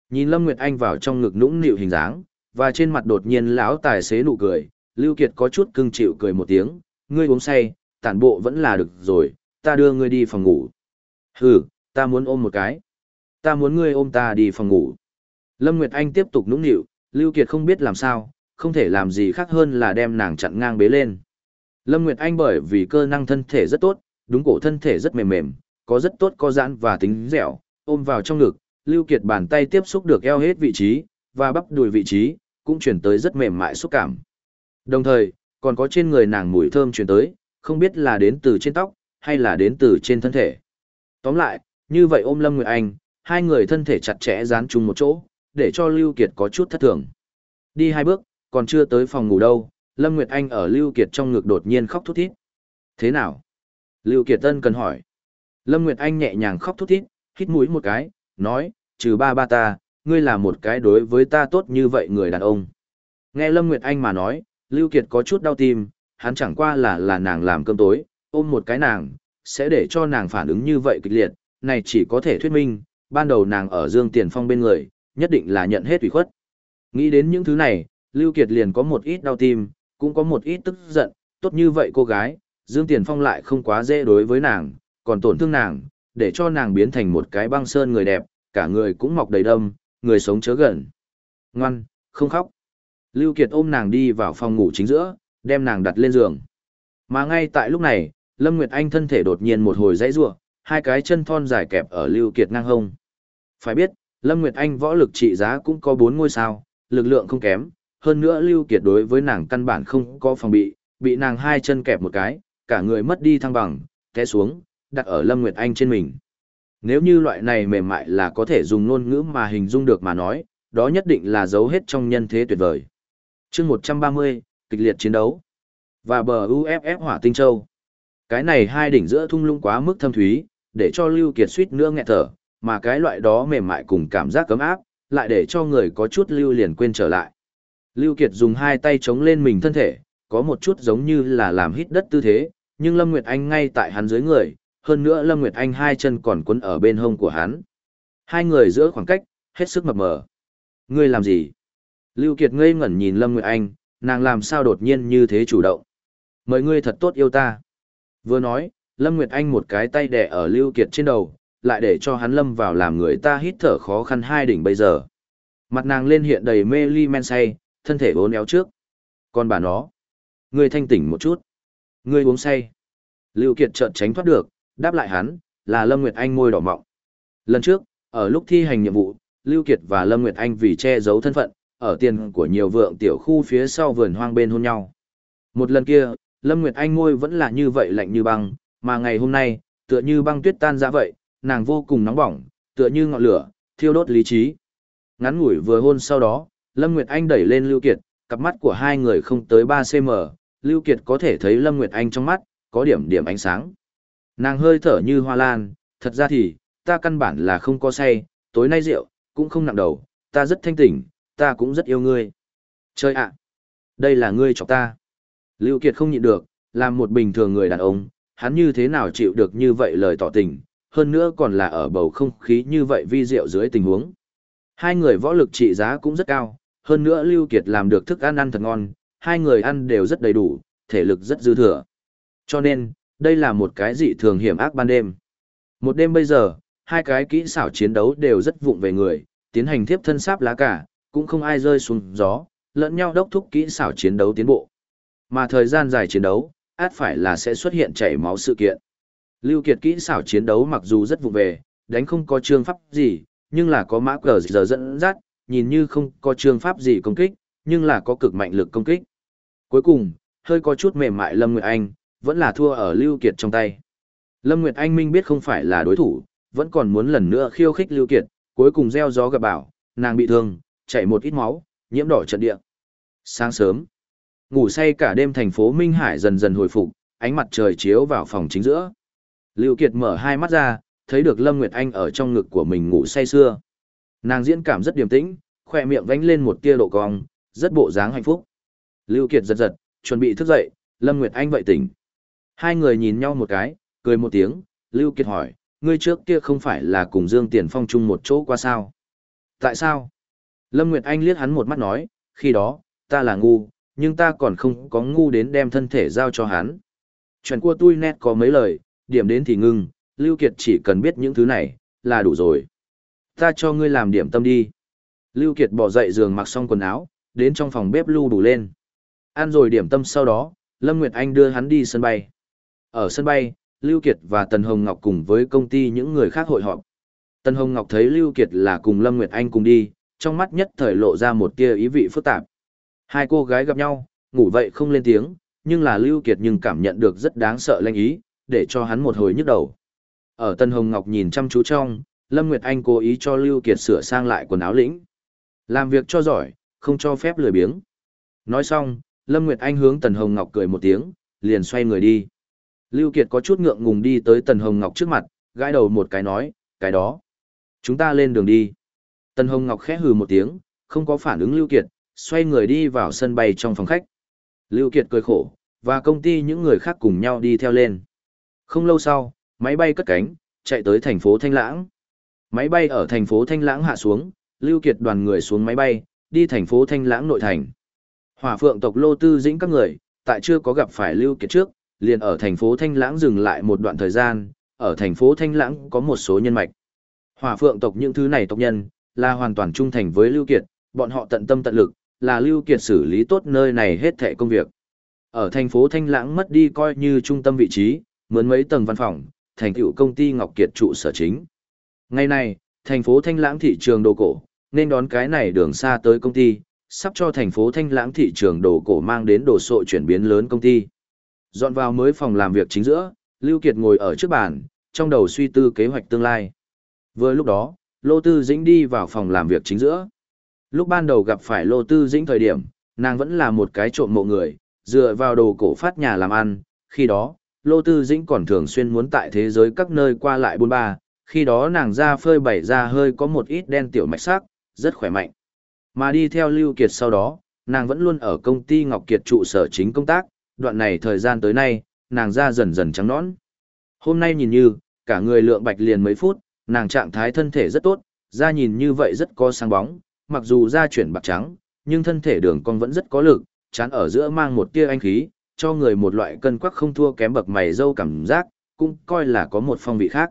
Nhìn Lâm Nguyệt Anh vào trong ngực nũng nịu hình dáng, và trên mặt đột nhiên lão tài xế nụ cười, Lưu Kiệt có chút cưng chịu cười một tiếng, ngươi uống say, tản bộ vẫn là được rồi, ta đưa ngươi đi phòng ngủ. Hừ, ta muốn ôm một cái. Ta muốn ngươi ôm ta đi phòng ngủ. Lâm Nguyệt Anh tiếp tục nũng nịu, Lưu Kiệt không biết làm sao, không thể làm gì khác hơn là đem nàng chặn ngang bế lên. Lâm Nguyệt Anh bởi vì cơ năng thân thể rất tốt, đúng cổ thân thể rất mềm mềm, có rất tốt co giãn và tính dẻo, ôm vào trong ngực, Lưu Kiệt bàn tay tiếp xúc được eo hết vị trí, và bắp đùi vị trí, cũng chuyển tới rất mềm mại xúc cảm. Đồng thời, còn có trên người nàng mùi thơm chuyển tới, không biết là đến từ trên tóc, hay là đến từ trên thân thể. Tóm lại, như vậy ôm Lâm Nguyệt Anh, hai người thân thể chặt chẽ dán chung một chỗ, để cho Lưu Kiệt có chút thất thường. Đi hai bước, còn chưa tới phòng ngủ đâu, Lâm Nguyệt Anh ở Lưu Kiệt trong ngực đột nhiên khóc thút thít. Thế nào? Lưu Kiệt Tân cần hỏi. Lâm Nguyệt Anh nhẹ nhàng khóc thút thít, hít mũi một cái, nói, trừ ba ba ta, ngươi là một cái đối với ta tốt như vậy người đàn ông. Nghe Lâm Nguyệt Anh mà nói, Lưu Kiệt có chút đau tim, hắn chẳng qua là là nàng làm cơm tối, ôm một cái nàng, sẽ để cho nàng phản ứng như vậy kịch liệt, này chỉ có thể thuyết minh, ban đầu nàng ở Dương Tiền Phong bên người, nhất định là nhận hết ủy khuất. Nghĩ đến những thứ này, Lưu Kiệt liền có một ít đau tim, cũng có một ít tức giận, tốt như vậy cô gái, Dương Tiền Phong lại không quá dễ đối với nàng, còn tổn thương nàng, để cho nàng biến thành một cái băng sơn người đẹp, cả người cũng mọc đầy đâm, người sống chớ gần. Ngoan, không khóc. Lưu Kiệt ôm nàng đi vào phòng ngủ chính giữa, đem nàng đặt lên giường. Mà ngay tại lúc này, Lâm Nguyệt Anh thân thể đột nhiên một hồi dãy rủa, hai cái chân thon dài kẹp ở Lưu Kiệt ngang hông. Phải biết, Lâm Nguyệt Anh võ lực trị giá cũng có 4 ngôi sao, lực lượng không kém, hơn nữa Lưu Kiệt đối với nàng căn bản không có phòng bị, bị nàng hai chân kẹp một cái, cả người mất đi thăng bằng, té xuống, đặt ở Lâm Nguyệt Anh trên mình. Nếu như loại này mềm mại là có thể dùng ngôn ngữ mà hình dung được mà nói, đó nhất định là dấu hết trong nhân thế tuyệt vời. chương 130, kịch liệt chiến đấu. Và bờ UFF Hỏa Tinh Châu. Cái này hai đỉnh giữa thung lũng quá mức thâm thúy, để cho Lưu Kiệt suýt nữa nghẹt thở, mà cái loại đó mềm mại cùng cảm giác cấm áp, lại để cho người có chút lưu liền quên trở lại. Lưu Kiệt dùng hai tay chống lên mình thân thể, có một chút giống như là làm hít đất tư thế, nhưng Lâm Nguyệt Anh ngay tại hắn dưới người, hơn nữa Lâm Nguyệt Anh hai chân còn quấn ở bên hông của hắn. Hai người giữa khoảng cách, hết sức mập mờ. Ngươi làm gì? Lưu Kiệt ngây ngẩn nhìn Lâm Nguyệt Anh, nàng làm sao đột nhiên như thế chủ động. Mời ngươi thật tốt yêu ta. Vừa nói, Lâm Nguyệt Anh một cái tay đè ở Lưu Kiệt trên đầu, lại để cho hắn lâm vào làm người ta hít thở khó khăn hai đỉnh bây giờ. Mặt nàng lên hiện đầy mê ly men say, thân thể bốn éo trước. Còn bà nó, ngươi thanh tỉnh một chút. Ngươi uống say. Lưu Kiệt chợt tránh thoát được, đáp lại hắn, là Lâm Nguyệt Anh môi đỏ mọng. Lần trước, ở lúc thi hành nhiệm vụ, Lưu Kiệt và Lâm Nguyệt Anh vì che giấu thân phận, ở tiền của nhiều vượng tiểu khu phía sau vườn hoang bên hôn nhau. Một lần kia, Lâm Nguyệt Anh môi vẫn là như vậy lạnh như băng, mà ngày hôm nay, tựa như băng tuyết tan ra vậy, nàng vô cùng nóng bỏng, tựa như ngọn lửa, thiêu đốt lý trí. Ngắn ngủi vừa hôn sau đó, Lâm Nguyệt Anh đẩy lên Lưu Kiệt, cặp mắt của hai người không tới 3cm, Lưu Kiệt có thể thấy Lâm Nguyệt Anh trong mắt, có điểm điểm ánh sáng. Nàng hơi thở như hoa lan, thật ra thì, ta căn bản là không có say, tối nay rượu, cũng không nặng đầu, ta rất thanh tỉnh, ta cũng rất yêu ngươi. Chơi ạ! đây là ngươi chọc ta. Lưu Kiệt không nhịn được, làm một bình thường người đàn ông, hắn như thế nào chịu được như vậy lời tỏ tình, hơn nữa còn là ở bầu không khí như vậy vi rượu dưới tình huống. Hai người võ lực trị giá cũng rất cao, hơn nữa Lưu Kiệt làm được thức ăn ăn thật ngon, hai người ăn đều rất đầy đủ, thể lực rất dư thừa. Cho nên, đây là một cái dị thường hiểm ác ban đêm. Một đêm bây giờ, hai cái kỹ xảo chiến đấu đều rất vụng về người, tiến hành tiếp thân sáp lá cả, cũng không ai rơi xuống gió, lẫn nhau đốc thúc kỹ xảo chiến đấu tiến bộ. Mà thời gian dài chiến đấu, át phải là sẽ xuất hiện chảy máu sự kiện. Lưu Kiệt kỹ xảo chiến đấu mặc dù rất vụng về, đánh không có trương pháp gì, nhưng là có mã cờ giờ dẫn dắt, nhìn như không có trương pháp gì công kích, nhưng là có cực mạnh lực công kích. Cuối cùng, hơi có chút mềm mại Lâm Nguyệt Anh, vẫn là thua ở Lưu Kiệt trong tay. Lâm Nguyệt Anh minh biết không phải là đối thủ, vẫn còn muốn lần nữa khiêu khích Lưu Kiệt, cuối cùng gieo gió gặp bảo, nàng bị thương, chảy một ít máu, nhiễm đỏ trận địa. Sáng sớm, ngủ say cả đêm thành phố Minh Hải dần dần hồi phục, ánh mặt trời chiếu vào phòng chính giữa. Lưu Kiệt mở hai mắt ra, thấy được Lâm Nguyệt Anh ở trong ngực của mình ngủ say sưa. Nàng diễn cảm rất điềm tĩnh, khoe miệng vánh lên một tia độ cong, rất bộ dáng hạnh phúc. Lưu Kiệt giật giật, chuẩn bị thức dậy, Lâm Nguyệt Anh vậy tỉnh. Hai người nhìn nhau một cái, cười một tiếng, Lưu Kiệt hỏi, ngươi trước kia không phải là cùng Dương Tiền Phong chung một chỗ qua sao? Tại sao? Lâm Nguyệt Anh liếc hắn một mắt nói, khi đó, ta là ngu, nhưng ta còn không có ngu đến đem thân thể giao cho hắn. Chuyện của tôi nét có mấy lời, điểm đến thì ngưng, Lưu Kiệt chỉ cần biết những thứ này, là đủ rồi. Ta cho ngươi làm điểm tâm đi. Lưu Kiệt bỏ dậy giường mặc xong quần áo, đến trong phòng bếp lưu đủ lên. Ăn rồi điểm tâm sau đó, Lâm Nguyệt Anh đưa hắn đi sân bay. Ở sân bay, Lưu Kiệt và Tần Hồng Ngọc cùng với công ty những người khác hội họp. Tần Hồng Ngọc thấy Lưu Kiệt là cùng Lâm Nguyệt Anh cùng đi, trong mắt nhất thời lộ ra một tia ý vị phức tạp. Hai cô gái gặp nhau, ngủ vậy không lên tiếng, nhưng là Lưu Kiệt nhưng cảm nhận được rất đáng sợ lanh ý, để cho hắn một hồi nhức đầu. Ở Tân Hồng Ngọc nhìn chăm chú trong, Lâm Nguyệt Anh cố ý cho Lưu Kiệt sửa sang lại quần áo lĩnh. Làm việc cho giỏi, không cho phép lười biếng. Nói xong, Lâm Nguyệt Anh hướng Tần Hồng Ngọc cười một tiếng, liền xoay người đi. Lưu Kiệt có chút ngượng ngùng đi tới Tần Hồng Ngọc trước mặt, gãi đầu một cái nói, cái đó. Chúng ta lên đường đi. Tần Hồng Ngọc khẽ hừ một tiếng, không có phản ứng Lưu Kiệt, xoay người đi vào sân bay trong phòng khách. Lưu Kiệt cười khổ, và công ty những người khác cùng nhau đi theo lên. Không lâu sau, máy bay cất cánh, chạy tới thành phố Thanh Lãng. Máy bay ở thành phố Thanh Lãng hạ xuống, Lưu Kiệt đoàn người xuống máy bay, đi thành phố Thanh Lãng nội thành. Hỏa phượng tộc Lô Tư Dĩnh các người, tại chưa có gặp phải Lưu Kiệt trước, liền ở thành phố Thanh Lãng dừng lại một đoạn thời gian, ở thành phố Thanh Lãng có một số nhân mạch. Hỏa phượng tộc những thứ này tộc nhân, là hoàn toàn trung thành với Lưu Kiệt, bọn họ tận tâm tận lực, là Lưu Kiệt xử lý tốt nơi này hết thảy công việc. Ở thành phố Thanh Lãng mất đi coi như trung tâm vị trí, mướn mấy tầng văn phòng, thành tựu công ty Ngọc Kiệt trụ sở chính. Ngày này, thành phố Thanh Lãng thị trường đồ cổ, nên đón cái này đường xa tới công ty, sắp cho thành phố Thanh Lãng thị trường đồ cổ mang đến đồ sộ chuyển biến lớn công ty. Dọn vào mới phòng làm việc chính giữa, Lưu Kiệt ngồi ở trước bàn, trong đầu suy tư kế hoạch tương lai. Vừa lúc đó, Lô Tư Dĩnh đi vào phòng làm việc chính giữa. Lúc ban đầu gặp phải Lô Tư Dĩnh thời điểm, nàng vẫn là một cái trộm mộ người, dựa vào đồ cổ phát nhà làm ăn, khi đó, Lô Tư Dĩnh còn thường xuyên muốn tại thế giới các nơi qua lại buôn ba, khi đó nàng ra phơi bày ra hơi có một ít đen tiểu mạch sắc, rất khỏe mạnh. Mà đi theo Lưu Kiệt sau đó, nàng vẫn luôn ở công ty Ngọc Kiệt trụ sở chính công tác, đoạn này thời gian tới nay, nàng da dần dần trắng nõn. Hôm nay nhìn như, cả người lượng bạch liền mấy phút, nàng trạng thái thân thể rất tốt, da nhìn như vậy rất có sáng bóng, mặc dù da chuyển bạc trắng, nhưng thân thể đường cong vẫn rất có lực, chán ở giữa mang một tia anh khí, cho người một loại cân quắc không thua kém bậc mày dâu cảm giác, cũng coi là có một phong vị khác.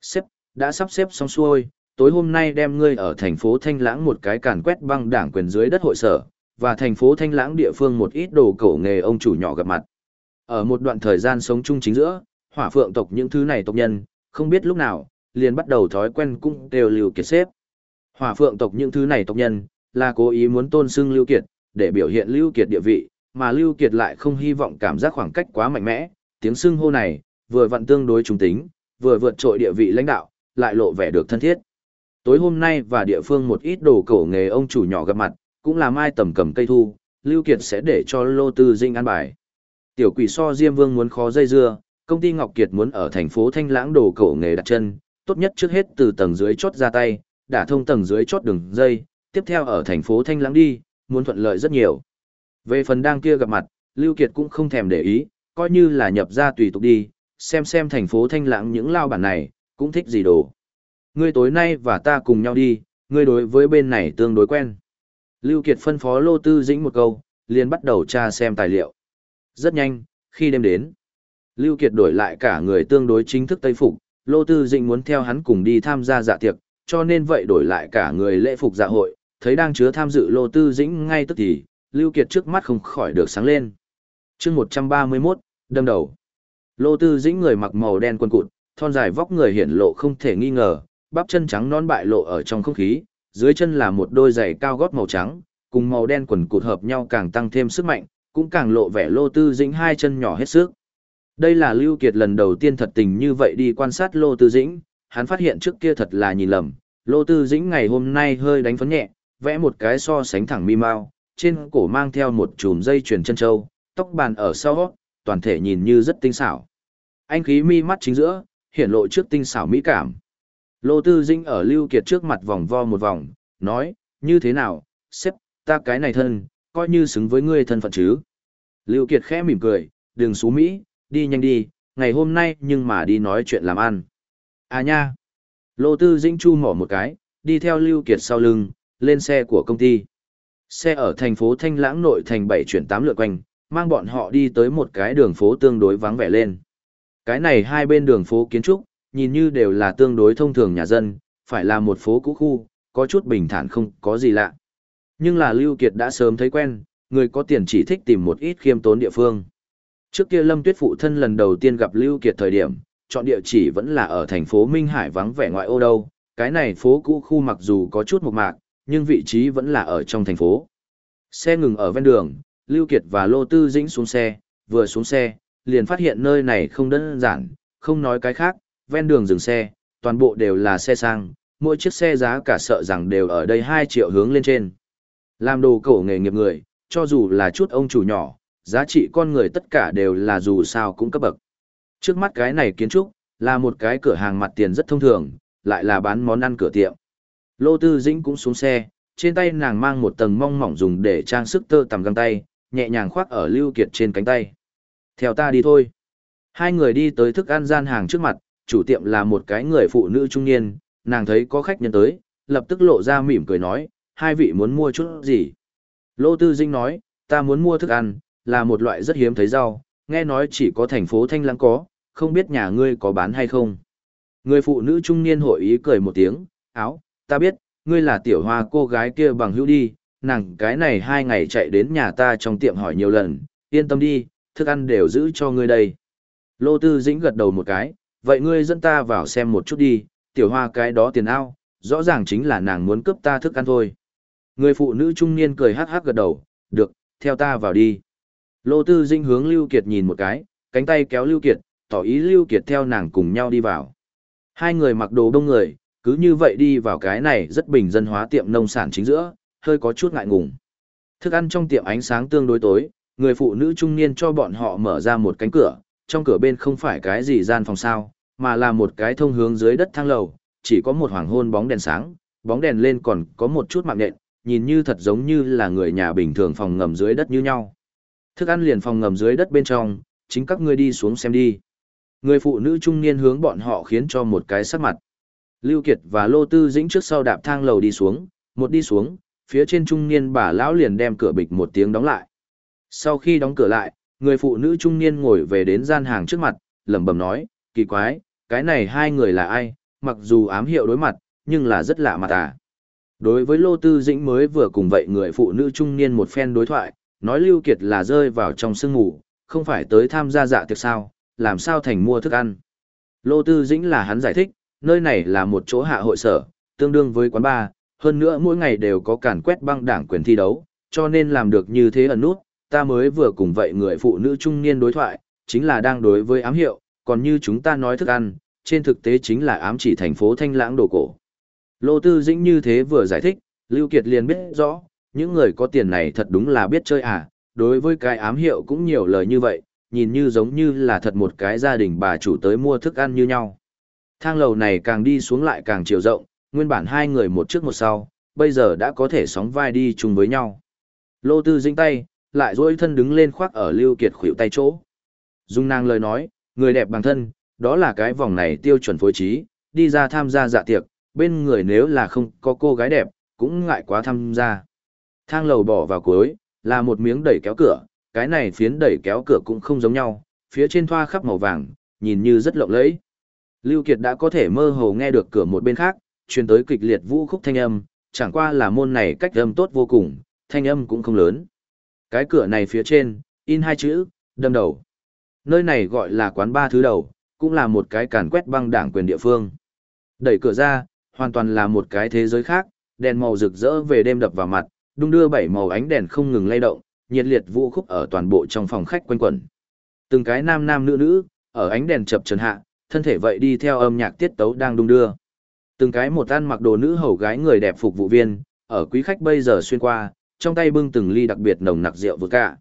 Xếp, đã sắp xếp xong xuôi, tối hôm nay đem ngươi ở thành phố Thanh Lãng một cái càn quét băng đảng quyền dưới đất hội sở, và thành phố Thanh Lãng địa phương một ít đồ cổ nghề ông chủ nhỏ gặp mặt. Ở một đoạn thời gian sống chung chính giữa, hỏa phượng tộc những thứ này tộc nhân, không biết lúc nào, liền bắt đầu thói quen cũng đều lưu kiệt xếp. Hỏa phượng tộc những thứ này tộc nhân, là cố ý muốn tôn xưng lưu kiệt, để biểu hiện lưu kiệt địa vị, mà Lưu Kiệt lại không hy vọng cảm giác khoảng cách quá mạnh mẽ, tiếng xưng hô này, vừa vặn tương đối trung tính, vừa vượt trội địa vị lãnh đạo, lại lộ vẻ được thân thiết. Tối hôm nay và địa phương một ít đồ cổ nghề ông chủ nhỏ gặp mặt, cũng là mai tầm cầm cây thu, Lưu Kiệt sẽ để cho Lô Tư Dinh ăn bài. Tiểu quỷ so Diêm Vương muốn khó dây dưa, công ty Ngọc Kiệt muốn ở thành phố Thanh Lãng đồ cổ nghề đặt chân, tốt nhất trước hết từ tầng dưới chốt ra tay, đả thông tầng dưới chốt đường dây, tiếp theo ở thành phố Thanh Lãng đi, muốn thuận lợi rất nhiều. Về phần đang kia gặp mặt, Lưu Kiệt cũng không thèm để ý, coi như là nhập ra tùy tục đi, xem xem thành phố thanh lãng những lao bản này, cũng thích gì đồ. Ngươi tối nay và ta cùng nhau đi, ngươi đối với bên này tương đối quen. Lưu Kiệt phân phó Lô Tư Dĩnh một câu, liền bắt đầu tra xem tài liệu. Rất nhanh, khi đêm đến, Lưu Kiệt đổi lại cả người tương đối chính thức Tây Phục, Lô Tư Dĩnh muốn theo hắn cùng đi tham gia dạ tiệc, cho nên vậy đổi lại cả người lễ phục dạ hội, thấy đang chứa tham dự Lô Tư Dĩnh ngay tức thì, Lưu Kiệt trước mắt không khỏi được sáng lên. Chương 131, đâm đầu. Lô Tư Dĩnh người mặc màu đen quần cụt, thon dài vóc người hiển lộ không thể nghi ngờ, bắp chân trắng non bại lộ ở trong không khí, dưới chân là một đôi giày cao gót màu trắng, cùng màu đen quần cụt hợp nhau càng tăng thêm sức mạnh, cũng càng lộ vẻ Lô Tư Dĩnh hai chân nhỏ hết sức. Đây là Lưu Kiệt lần đầu tiên thật tình như vậy đi quan sát Lô Tư Dĩnh, hắn phát hiện trước kia thật là nhìn lầm, Lô Tư Dĩnh ngày hôm nay hơi đánh phấn nhẹ, vẽ một cái so sánh thẳng mi mao, trên cổ mang theo một chùm dây chuyền chân châu, tóc bàn ở sau, toàn thể nhìn như rất tinh xảo. Anh khí mi mắt chính giữa, hiển lộ trước tinh xảo mỹ cảm. Lô Tư Dinh ở Lưu Kiệt trước mặt vòng vo một vòng, nói, như thế nào, xếp ta cái này thân, coi như xứng với ngươi thân phận chứ. Lưu Kiệt khẽ mỉm cười, đừng xú Mỹ, đi nhanh đi, ngày hôm nay nhưng mà đi nói chuyện làm ăn. À nha! Lô Tư Dĩnh chu mỏ một cái, đi theo Lưu Kiệt sau lưng, lên xe của công ty. Xe ở thành phố Thanh Lãng nội thành 7 chuyển 8 lượt quanh, mang bọn họ đi tới một cái đường phố tương đối vắng vẻ lên. Cái này hai bên đường phố kiến trúc, nhìn như đều là tương đối thông thường nhà dân, phải là một phố cũ khu, có chút bình thản không có gì lạ. Nhưng là Lưu Kiệt đã sớm thấy quen, người có tiền chỉ thích tìm một ít khiêm tốn địa phương. Trước kia Lâm Tuyết phụ thân lần đầu tiên gặp Lưu Kiệt thời điểm, chọn địa chỉ vẫn là ở thành phố Minh Hải vắng vẻ ngoại ô đâu, cái này phố cũ khu mặc dù có chút mộc mạc, nhưng vị trí vẫn là ở trong thành phố. Xe ngừng ở ven đường, Lưu Kiệt và Lô Tư Dĩnh xuống xe, vừa xuống xe, liền phát hiện nơi này không đơn giản, không nói cái khác, ven đường dừng xe, toàn bộ đều là xe sang, mỗi chiếc xe giá cả sợ rằng đều ở đây 2 triệu hướng lên trên. Làm đồ cổ nghề nghiệp người, cho dù là chút ông chủ nhỏ, giá trị con người tất cả đều là dù sao cũng cấp bậc. Trước mắt cái này kiến trúc, là một cái cửa hàng mặt tiền rất thông thường, lại là bán món ăn cửa tiệm. Lô Tư Dĩnh cũng xuống xe, trên tay nàng mang một tầng mong mỏng dùng để trang sức tơ tằm găng tay, nhẹ nhàng khoác ở Lưu Kiệt trên cánh tay. Theo ta đi thôi. Hai người đi tới thức ăn gian hàng trước mặt, chủ tiệm là một cái người phụ nữ trung niên, nàng thấy có khách nhân tới, lập tức lộ ra mỉm cười nói, hai vị muốn mua chút gì? Lô Tư Dinh nói, ta muốn mua thức ăn, là một loại rất hiếm thấy rau, nghe nói chỉ có thành phố Thanh Lãng có, không biết nhà ngươi có bán hay không. Người phụ nữ trung niên hội ý cười một tiếng, áo, ta biết, ngươi là tiểu hoa cô gái kia bằng hữu đi, nàng cái này hai ngày chạy đến nhà ta trong tiệm hỏi nhiều lần, yên tâm đi, thức ăn đều giữ cho ngươi đây. Lô Tư Dĩnh gật đầu một cái, vậy ngươi dẫn ta vào xem một chút đi, tiểu hoa cái đó tiền ao, rõ ràng chính là nàng muốn cướp ta thức ăn thôi. Người phụ nữ trung niên cười hắc hắc gật đầu, được, theo ta vào đi. Lô Tư Dinh hướng Lưu Kiệt nhìn một cái, cánh tay kéo Lưu Kiệt, tỏ ý Lưu Kiệt theo nàng cùng nhau đi vào. Hai người mặc đồ đông người, cứ như vậy đi vào cái này rất bình dân hóa tiệm nông sản chính giữa, hơi có chút ngại ngùng. Thức ăn trong tiệm ánh sáng tương đối tối, người phụ nữ trung niên cho bọn họ mở ra một cánh cửa, trong cửa bên không phải cái gì gian phòng sao, mà là một cái thông hướng dưới đất thang lầu, chỉ có một hoàng hôn bóng đèn sáng, bóng đèn lên còn có một chút mạng nện, nhìn như thật giống như là người nhà bình thường phòng ngầm dưới đất như nhau. Thức ăn liền phòng ngầm dưới đất bên trong, chính các ngươi đi xuống xem đi. Người phụ nữ trung niên hướng bọn họ khiến cho một cái sắc mặt. Lưu Kiệt và Lô Tư Dĩnh trước sau đạp thang lầu đi xuống, một đi xuống, phía trên trung niên bà lão liền đem cửa bịch một tiếng đóng lại. Sau khi đóng cửa lại, người phụ nữ trung niên ngồi về đến gian hàng trước mặt, lẩm bẩm nói, kỳ quái, cái này hai người là ai, mặc dù ám hiệu đối mặt, nhưng là rất lạ mặt à. Đối với Lô Tư Dĩnh mới vừa cùng vậy người phụ nữ trung niên một phen đối thoại, nói Lưu Kiệt là rơi vào trong sương ngủ, không phải tới tham gia dạ tiệc sao, làm sao thành mua thức ăn. Lô Tư Dĩnh là hắn giải thích, nơi này là một chỗ hạ hội sở, tương đương với quán bar, hơn nữa mỗi ngày đều có càn quét băng đảng quyền thi đấu, cho nên làm được như thế ẩn nút, ta mới vừa cùng vậy người phụ nữ trung niên đối thoại, chính là đang đối với ám hiệu, còn như chúng ta nói thức ăn, trên thực tế chính là ám chỉ thành phố Thanh Lãng đồ cổ. Lô Tư Dĩnh như thế vừa giải thích, Lưu Kiệt liền biết rõ, những người có tiền này thật đúng là biết chơi à, đối với cái ám hiệu cũng nhiều lời như vậy, nhìn như giống như là thật một cái gia đình bà chủ tới mua thức ăn như nhau. Thang lầu này càng đi xuống lại càng chiều rộng, nguyên bản hai người một trước một sau, bây giờ đã có thể sóng vai đi chung với nhau. Lô Tư Dĩnh tay, lại duỗi thân đứng lên khoác ở Lưu Kiệt khuỷu tay chỗ. Dung nàng lời nói, người đẹp bằng thân, đó là cái vòng này tiêu chuẩn phối trí, đi ra tham gia dạ tiệc, bên người nếu là không có cô gái đẹp, cũng ngại quá tham gia. Thang lầu bỏ vào cuối, là một miếng đẩy kéo cửa, cái này phiến đẩy kéo cửa cũng không giống nhau, phía trên thoa khắp màu vàng, nhìn như rất lộng lẫy. Lưu Kiệt đã có thể mơ hồ nghe được cửa một bên khác, truyền tới kịch liệt vũ khúc thanh âm, chẳng qua là môn này cách âm tốt vô cùng, thanh âm cũng không lớn. Cái cửa này phía trên, in hai chữ, đâm đầu. Nơi này gọi là quán ba thứ đầu, cũng là một cái càn quét băng đảng quyền địa phương. Đẩy cửa ra, hoàn toàn là một cái thế giới khác, đèn màu rực rỡ về đêm đập vào mặt, đung đưa bảy màu ánh đèn không ngừng lay động, nhiệt liệt vũ khúc ở toàn bộ trong phòng khách quanh quẩn. Từng cái nam nam nữ nữ, ở ánh đèn chập trần hạ, thân thể vậy đi theo âm nhạc tiết tấu đang đung đưa. Từng cái một ăn mặc đồ nữ hầu gái người đẹp phục vụ viên, ở quý khách bây giờ xuyên qua, trong tay bưng từng ly đặc biệt nồng nặc rượu vừa cả.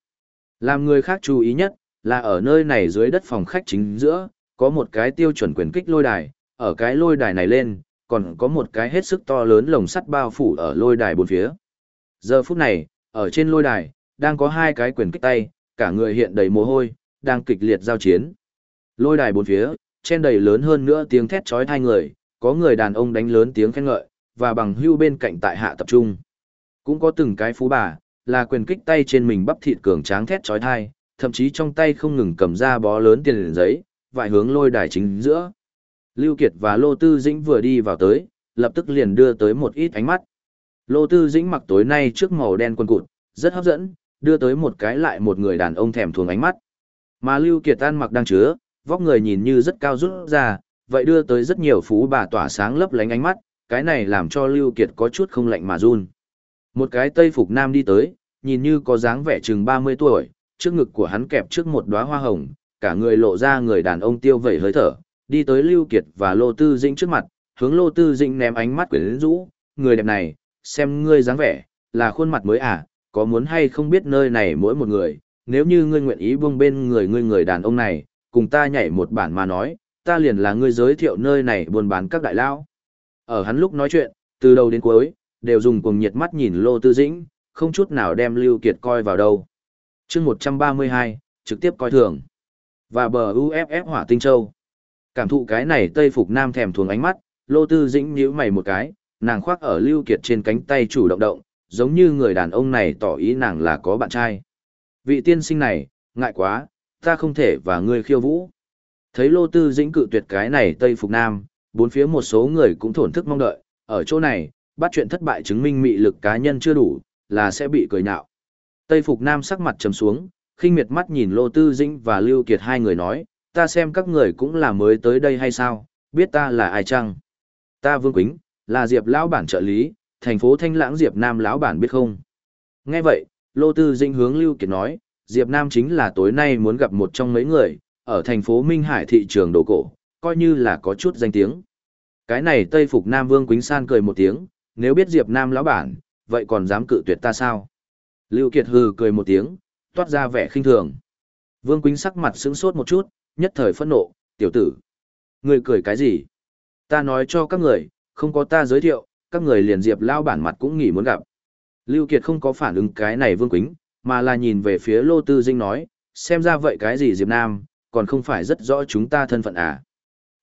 Làm người khác chú ý nhất, là ở nơi này dưới đất phòng khách chính giữa, có một cái tiêu chuẩn quyền kích lôi đài, ở cái lôi đài này lên, còn có một cái hết sức to lớn lồng sắt bao phủ ở lôi đài bốn phía. Giờ phút này, ở trên lôi đài, đang có hai cái quyền kích tay, cả người hiện đầy mồ hôi, đang kịch liệt giao chiến. Lôi đài bốn phía, trên đầy lớn hơn nữa tiếng thét chói tai người, có người đàn ông đánh lớn tiếng khen ngợi, và bằng hưu bên cạnh tại hạ tập trung. Cũng có từng cái phú bà, là quyền kích tay trên mình bắp thịt cường tráng thét chói tai, thậm chí trong tay không ngừng cầm ra bó lớn tiền giấy, vài hướng lôi đài chính giữa. Lưu Kiệt và Lô Tư Dĩnh vừa đi vào tới, lập tức liền đưa tới một ít ánh mắt. Lô Tư Dĩnh mặc tối nay trước màu đen quần cụt, rất hấp dẫn, đưa tới một cái lại một người đàn ông thèm thuồng ánh mắt. Mà Lưu Kiệt tan mặc đang chứa, vóc người nhìn như rất cao rút ra, vậy đưa tới rất nhiều phú bà tỏa sáng lấp lánh ánh mắt, cái này làm cho Lưu Kiệt có chút không lạnh mà run. Một cái tây phục nam đi tới, nhìn như có dáng vẻ chừng 30 tuổi, trước ngực của hắn kẹp trước một đóa hoa hồng, cả người lộ ra người đàn ông tiêu vẩy hơi thở, đi tới Lưu Kiệt và Lô Tư Dĩnh trước mặt, hướng Lô Tư Dĩnh ném ánh mắt quyến rũ, người đẹp này, xem ngươi dáng vẻ, là khuôn mặt mới à, có muốn hay không biết nơi này mỗi một người, nếu như ngươi nguyện ý buông bên người ngươi người đàn ông này, cùng ta nhảy một bản mà nói, ta liền là ngươi giới thiệu nơi này buôn bán các đại lao. Ở hắn lúc nói chuyện, từ đầu đến cuối, đều dùng cùng nhiệt mắt nhìn Lô Tư Dĩnh, không chút nào đem Lưu Kiệt coi vào đâu. Chương 132, trực tiếp coi thường. Và bờ UFF Hỏa Tinh Châu. Cảm thụ cái này Tây Phục Nam thèm thuồng ánh mắt, Lô Tư Dĩnh nhíu mày một cái, nàng khoác ở Lưu Kiệt trên cánh tay chủ động động, giống như người đàn ông này tỏ ý nàng là có bạn trai. Vị tiên sinh này, ngại quá, ta không thể và ngươi khiêu vũ. Thấy Lô Tư Dĩnh cự tuyệt cái này Tây Phục Nam, bốn phía một số người cũng thổn thức mong đợi, ở chỗ này, bắt chuyện thất bại chứng minh mị lực cá nhân chưa đủ, là sẽ bị cười nhạo. Tây Phục Nam sắc mặt trầm xuống, khinh miệt mắt nhìn Lô Tư Dĩnh và Lưu Kiệt hai người nói, ta xem các người cũng là mới tới đây hay sao, biết ta là ai chăng? Ta Vương Quýnh, là Diệp lão bản trợ lý, thành phố Thanh Lãng Diệp Nam lão bản biết không? Nghe vậy, Lô Tư Dĩnh hướng Lưu Kiệt nói, Diệp Nam chính là tối nay muốn gặp một trong mấy người, ở thành phố Minh Hải thị trường đồ cổ, coi như là có chút danh tiếng. Cái này Tây Phục Nam Vương Quýnh San cười một tiếng, nếu biết Diệp Nam lão bản, vậy còn dám cự tuyệt ta sao? Lưu Kiệt hừ cười một tiếng, toát ra vẻ khinh thường. Vương Quýnh sắc mặt sững sốt một chút, nhất thời phẫn nộ, tiểu tử. Người cười cái gì? Ta nói cho các người, không có ta giới thiệu, các người liền Diệp lão bản mặt cũng nghỉ muốn gặp. Lưu Kiệt không có phản ứng cái này Vương Quýnh, mà là nhìn về phía Lô Tư Dinh nói, xem ra vậy cái gì Diệp Nam, còn không phải rất rõ chúng ta thân phận à.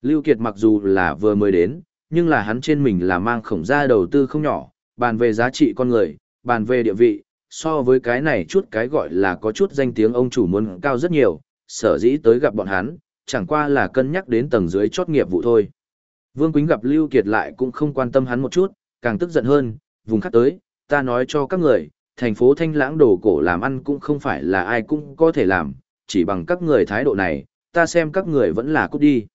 Lưu Kiệt mặc dù là vừa mới đến, nhưng là hắn trên mình là mang khổng gia đầu tư không nhỏ, bàn về giá trị con người, bàn về địa vị, so với cái này chút cái gọi là có chút danh tiếng ông chủ muốn cao rất nhiều, sở dĩ tới gặp bọn hắn, chẳng qua là cân nhắc đến tầng dưới chót nghiệp vụ thôi. Vương Quýnh gặp Lưu Kiệt lại cũng không quan tâm hắn một chút, càng tức giận hơn, vùng khác tới, ta nói cho các người, thành phố Thanh Lãng đồ cổ làm ăn cũng không phải là ai cũng có thể làm, chỉ bằng các người thái độ này, ta xem các người vẫn là cút đi.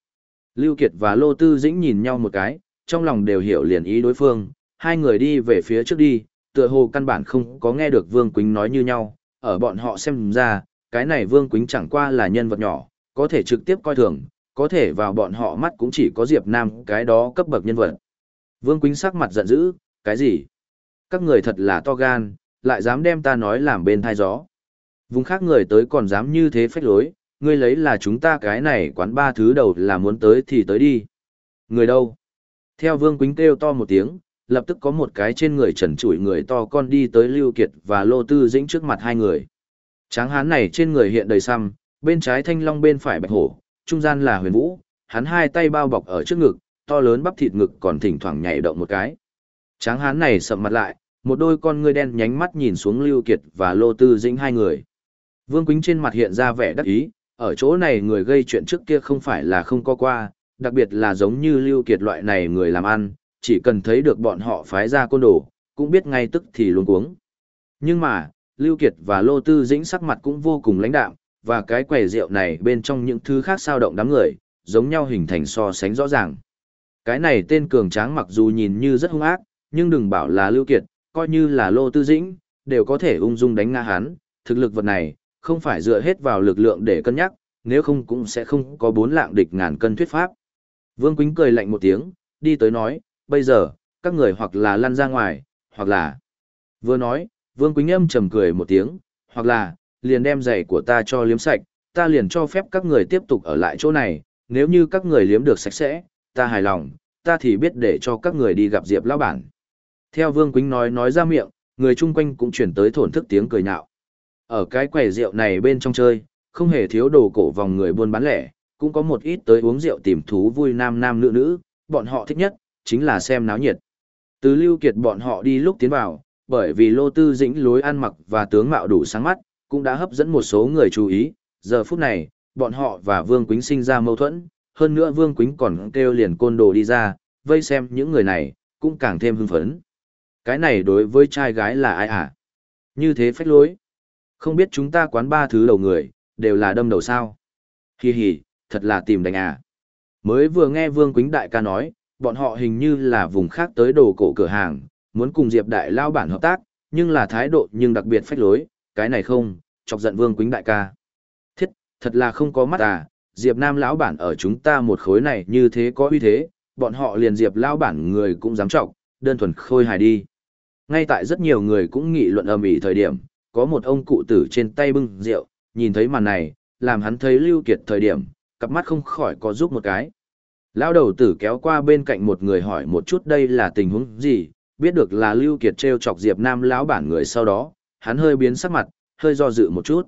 Lưu Kiệt và Lô Tư Dĩnh nhìn nhau một cái, trong lòng đều hiểu liền ý đối phương, hai người đi về phía trước đi, tựa hồ căn bản không có nghe được Vương Quýnh nói như nhau, ở bọn họ xem ra, cái này Vương Quýnh chẳng qua là nhân vật nhỏ, có thể trực tiếp coi thường, có thể vào bọn họ mắt cũng chỉ có Diệp Nam cái đó cấp bậc nhân vật. Vương Quýnh sắc mặt giận dữ, cái gì? Các người thật là to gan, lại dám đem ta nói làm bên thai gió. Vùng khác người tới còn dám như thế phách lối, ngươi lấy là chúng ta cái này quán ba thứ đầu là muốn tới thì tới đi. Người đâu? Theo Vương Quýnh kêu to một tiếng, lập tức có một cái trên người trần trụi người to con đi tới Lưu Kiệt và Lô Tư Dĩnh trước mặt hai người. Tráng hán này trên người hiện đầy xăm, bên trái thanh long bên phải bạch hổ, trung gian là huyền vũ, hắn hai tay bao bọc ở trước ngực, to lớn bắp thịt ngực còn thỉnh thoảng nhảy động một cái. Tráng hán này sầm mặt lại, một đôi con ngươi đen nhánh mắt nhìn xuống Lưu Kiệt và Lô Tư Dĩnh hai người. Vương Quýnh trên mặt hiện ra vẻ đắc ý, ở chỗ này người gây chuyện trước kia không phải là không có qua, đặc biệt là giống như Lưu Kiệt loại này người làm ăn, chỉ cần thấy được bọn họ phái ra côn đồ, cũng biết ngay tức thì luôn cuống. Nhưng mà, Lưu Kiệt và Lô Tư Dĩnh sắc mặt cũng vô cùng lãnh đạm, và cái quầy rượu này bên trong những thứ khác sao động đám người, giống nhau hình thành so sánh rõ ràng. Cái này tên cường tráng mặc dù nhìn như rất hung ác, nhưng đừng bảo là Lưu Kiệt, coi như là Lô Tư Dĩnh, đều có thể ung dung đánh ngã hắn, thực lực vật này, không phải dựa hết vào lực lượng để cân nhắc, nếu không cũng sẽ không có bốn lạng địch ngàn cân thuyết pháp. Vương Quýnh cười lạnh một tiếng, đi tới nói, bây giờ, các người hoặc là lăn ra ngoài, hoặc là... Vừa nói, Vương Quýnh âm trầm cười một tiếng, hoặc là, liền đem giày của ta cho liếm sạch, ta liền cho phép các người tiếp tục ở lại chỗ này, nếu như các người liếm được sạch sẽ, ta hài lòng, ta thì biết để cho các người đi gặp Diệp lão bản. Theo Vương Quýnh nói nói ra miệng, người chung quanh cũng chuyển tới thổn thức tiếng cười nhạo. Ở cái quầy rượu này bên trong chơi, không hề thiếu đồ cổ vòng người buôn bán lẻ, cũng có một ít tới uống rượu tìm thú vui nam nam nữ nữ, bọn họ thích nhất, chính là xem náo nhiệt. Từ lưu kiệt bọn họ đi lúc tiến vào, bởi vì lô tư dĩnh lối ăn mặc và tướng mạo đủ sáng mắt, cũng đã hấp dẫn một số người chú ý, giờ phút này, bọn họ và Vương Quýnh sinh ra mâu thuẫn, hơn nữa Vương Quýnh còn kêu liền côn đồ đi ra, vây xem những người này, cũng càng thêm hưng phấn. Cái này đối với trai gái là ai à? Như thế phách lối. Không biết chúng ta quán ba thứ đầu người, đều là đâm đầu sao? Hi hi, thật là tìm đánh à. Mới vừa nghe Vương Quýnh Đại ca nói, bọn họ hình như là vùng khác tới đồ cổ cửa hàng, muốn cùng Diệp Đại lao bản hợp tác, nhưng là thái độ nhưng đặc biệt phách lối, cái này không, chọc giận Vương Quýnh Đại ca. Thiết, thật là không có mắt à, Diệp Nam lão bản ở chúng ta một khối này như thế có uy thế, bọn họ liền Diệp lão bản người cũng dám trọng, đơn thuần khôi hài đi. Ngay tại rất nhiều người cũng nghị luận ầm ĩ thời điểm, có một ông cụ tử trên tay bưng rượu, nhìn thấy màn này, làm hắn thấy Lưu Kiệt thời điểm, cặp mắt không khỏi có giúp một cái. Lão đầu tử kéo qua bên cạnh một người hỏi một chút đây là tình huống gì, biết được là Lưu Kiệt treo chọc Diệp Nam lão bản người sau đó, hắn hơi biến sắc mặt, hơi do dự một chút.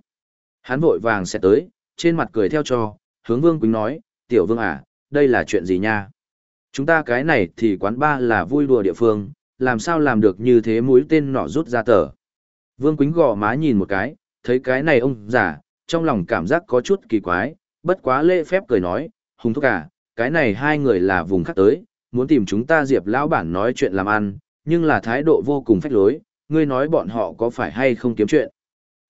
Hắn vội vàng sẽ tới, trên mặt cười theo cho, hướng Vương Quỳnh nói, tiểu vương à, đây là chuyện gì nha? Chúng ta cái này thì quán ba là vui đùa địa phương, làm sao làm được như thế mũi tên nọ rút ra tờ. Vương Quýnh gò má nhìn một cái, thấy cái này ông giả, trong lòng cảm giác có chút kỳ quái, bất quá lễ phép cười nói, hùng thúc à, cái này hai người là vùng khác tới, muốn tìm chúng ta diệp lão bản nói chuyện làm ăn, nhưng là thái độ vô cùng phách lối, ngươi nói bọn họ có phải hay không kiếm chuyện.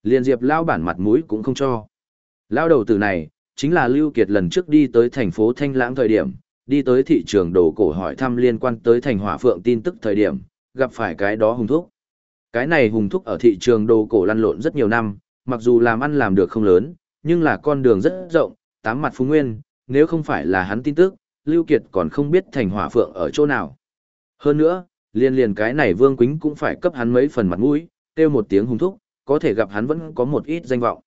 Liên diệp lão bản mặt mũi cũng không cho. Lão đầu tử này, chính là Lưu Kiệt lần trước đi tới thành phố Thanh Lãng thời điểm, đi tới thị trường đồ cổ hỏi thăm liên quan tới thành hỏa phượng tin tức thời điểm, gặp phải cái đó hùng thúc. Cái này hùng thúc ở thị trường đồ cổ lăn lộn rất nhiều năm, mặc dù làm ăn làm được không lớn, nhưng là con đường rất rộng, tám mặt phú nguyên, nếu không phải là hắn tin tức, Lưu Kiệt còn không biết thành hỏa phượng ở chỗ nào. Hơn nữa, liên liền cái này Vương Quýnh cũng phải cấp hắn mấy phần mặt mũi, kêu một tiếng hùng thúc, có thể gặp hắn vẫn có một ít danh vọng.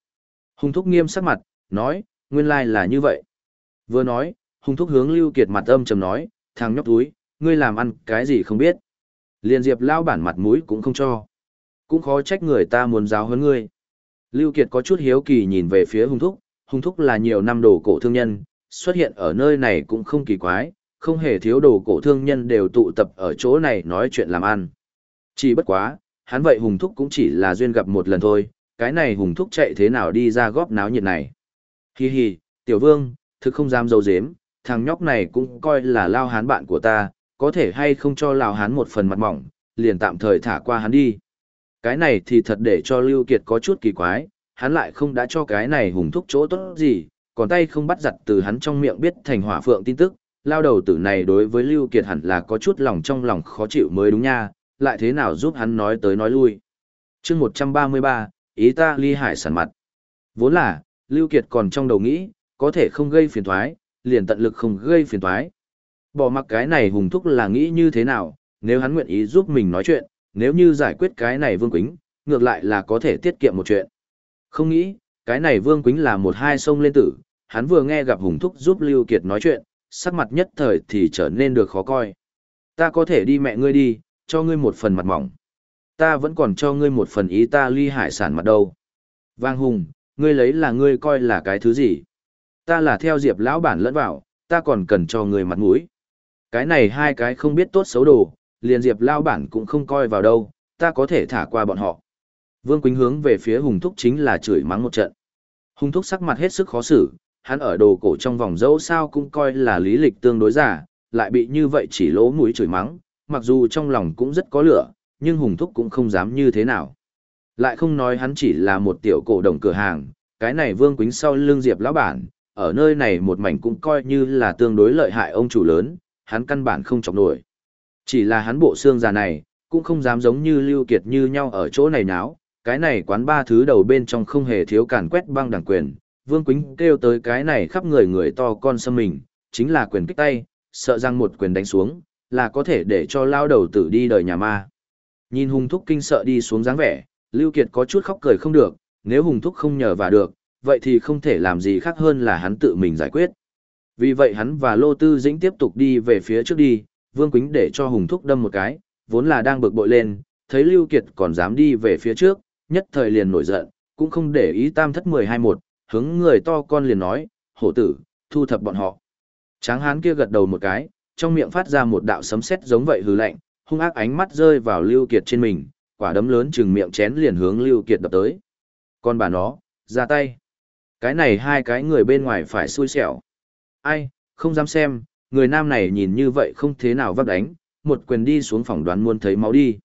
Hùng thúc nghiêm sắc mặt, nói, nguyên lai là như vậy. Vừa nói, hùng thúc hướng Lưu Kiệt mặt âm trầm nói, thằng nhóc túi, ngươi làm ăn cái gì không biết. Liên diệp lao bản mặt mũi cũng không cho. Cũng khó trách người ta muốn giáo hơn ngươi. Lưu Kiệt có chút hiếu kỳ nhìn về phía hùng thúc, hùng thúc là nhiều năm đồ cổ thương nhân, xuất hiện ở nơi này cũng không kỳ quái, không hề thiếu đồ cổ thương nhân đều tụ tập ở chỗ này nói chuyện làm ăn. Chỉ bất quá, hắn vậy hùng thúc cũng chỉ là duyên gặp một lần thôi, cái này hùng thúc chạy thế nào đi ra góp náo nhiệt này. Hi hi, tiểu vương, thực không dám dấu dếm, thằng nhóc này cũng coi là lao hán bạn của ta, có thể hay không cho lao hán một phần mặt mỏng, liền tạm thời thả qua hắn đi. Cái này thì thật để cho Lưu Kiệt có chút kỳ quái, hắn lại không đã cho cái này hùng thúc chỗ tốt gì, còn tay không bắt giặt từ hắn trong miệng biết thành hỏa phượng tin tức, lao đầu tử này đối với Lưu Kiệt hẳn là có chút lòng trong lòng khó chịu mới đúng nha, lại thế nào giúp hắn nói tới nói lui. Chương 133, ý ta ly hải sản mặt. Vốn là, Lưu Kiệt còn trong đầu nghĩ, có thể không gây phiền toái, liền tận lực không gây phiền toái. Bỏ mặc cái này hùng thúc là nghĩ như thế nào, nếu hắn nguyện ý giúp mình nói chuyện, nếu như giải quyết cái này Vương quính, ngược lại là có thể tiết kiệm một chuyện. Không nghĩ, cái này Vương Quýnh là một hai sông lên tử, hắn vừa nghe gặp hùng thúc giúp Lưu Kiệt nói chuyện, sắc mặt nhất thời thì trở nên được khó coi. Ta có thể đi mẹ ngươi đi, cho ngươi một phần mặt mỏng. Ta vẫn còn cho ngươi một phần ý ta ly hải sản mặt đâu. Vang hùng, ngươi lấy là ngươi coi là cái thứ gì? Ta là theo diệp lão bản lẫn vào, ta còn cần cho ngươi mặt mũi. Cái này hai cái không biết tốt xấu đồ, liền diệp lão bản cũng không coi vào đâu, ta có thể thả qua bọn họ. Vương Quýnh hướng về phía Hùng Thúc chính là chửi mắng một trận. Hùng thúc sắc mặt hết sức khó xử, hắn ở đồ cổ trong vòng dẫu sao cũng coi là lý lịch tương đối giả, lại bị như vậy chỉ lỗ mũi chửi mắng, mặc dù trong lòng cũng rất có lửa, nhưng Hùng thúc cũng không dám như thế nào. Lại không nói hắn chỉ là một tiểu cổ đồng cửa hàng, cái này Vương Quýnh sau lưng Diệp lão bản, ở nơi này một mảnh cũng coi như là tương đối lợi hại ông chủ lớn, hắn căn bản không chọc nổi. Chỉ là hắn bộ xương già này, cũng không dám giống như Lưu Kiệt như nhau ở chỗ này náo, cái này quán ba thứ đầu bên trong không hề thiếu càn quét băng đảng quyền, Vương Quýnh kêu tới cái này khắp người người to con xâm mình, chính là quyền kích tay, sợ rằng một quyền đánh xuống, là có thể để cho lao đầu tử đi đời nhà ma. Nhìn hùng thúc kinh sợ đi xuống dáng vẻ, Lưu Kiệt có chút khóc cười không được, nếu hùng thúc không nhờ vào được, vậy thì không thể làm gì khác hơn là hắn tự mình giải quyết. Vì vậy hắn và Lô Tư Dĩnh tiếp tục đi về phía trước đi, Vương Quýnh để cho hùng thúc đâm một cái, vốn là đang bực bội lên, thấy Lưu Kiệt còn dám đi về phía trước, nhất thời liền nổi giận, cũng không để ý tam thất mười hai một, hướng người to con liền nói, hổ tử, thu thập bọn họ. Tráng hán kia gật đầu một cái, trong miệng phát ra một đạo sấm sét giống vậy hừ lạnh, hung ác ánh mắt rơi vào Lưu Kiệt trên mình, quả đấm lớn chừng miệng chén liền hướng Lưu Kiệt đập tới. Con bà nó, ra tay. Cái này hai cái người bên ngoài phải xui xẻo. Ai, không dám xem, người nam này nhìn như vậy không thế nào vấp đánh, một quyền đi xuống phòng đoán muôn thấy máu đi.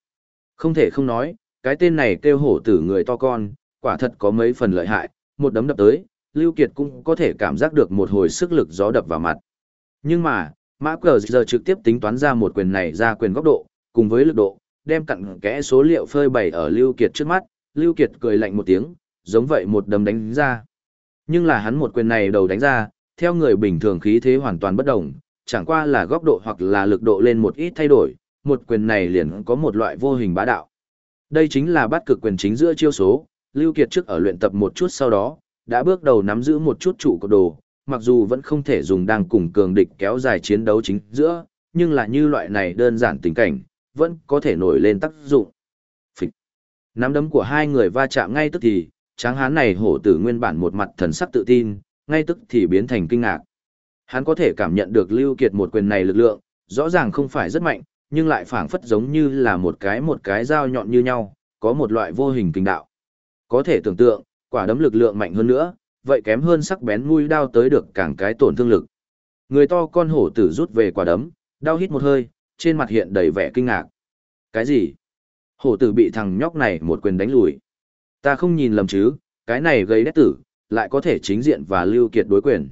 Không thể không nói, cái tên này kêu hổ tử người to con, quả thật có mấy phần lợi hại, một đấm đập tới, Lưu Kiệt cũng có thể cảm giác được một hồi sức lực gió đập vào mặt. Nhưng mà, Mã Cờ giờ trực tiếp tính toán ra một quyền này ra quyền góc độ, cùng với lực độ, đem cặn kẽ số liệu phơi bày ở Lưu Kiệt trước mắt, Lưu Kiệt cười lạnh một tiếng, giống vậy một đấm đánh ra. Nhưng là hắn một quyền này đầu đánh ra, theo người bình thường khí thế hoàn toàn bất động, chẳng qua là góc độ hoặc là lực độ lên một ít thay đổi, một quyền này liền có một loại vô hình bá đạo. Đây chính là bắt cực quyền chính giữa chiêu số, Lưu Kiệt trước ở luyện tập một chút sau đó, đã bước đầu nắm giữ một chút trụ cột đồ, mặc dù vẫn không thể dùng đang cùng cường địch kéo dài chiến đấu chính giữa, nhưng là như loại này đơn giản tình cảnh, vẫn có thể nổi lên tác dụng. Phịch. Nắm đấm của hai người va chạm ngay tức thì, tráng hán này hổ tử nguyên bản một mặt thần sắc tự tin, ngay tức thì biến thành kinh ngạc. Hắn có thể cảm nhận được Lưu Kiệt một quyền này lực lượng, rõ ràng không phải rất mạnh, nhưng lại phảng phất giống như là một cái một cái dao nhọn như nhau, có một loại vô hình kinh đạo. Có thể tưởng tượng, quả đấm lực lượng mạnh hơn nữa, vậy kém hơn sắc bén mũi đao tới được càng cái tổn thương lực. Người to con hổ tử rút về quả đấm, đau hít một hơi, trên mặt hiện đầy vẻ kinh ngạc. Cái gì? Hổ tử bị thằng nhóc này một quyền đánh lùi. Ta không nhìn lầm chứ, cái này gây đét tử, lại có thể chính diện và Lưu Kiệt đối quyền.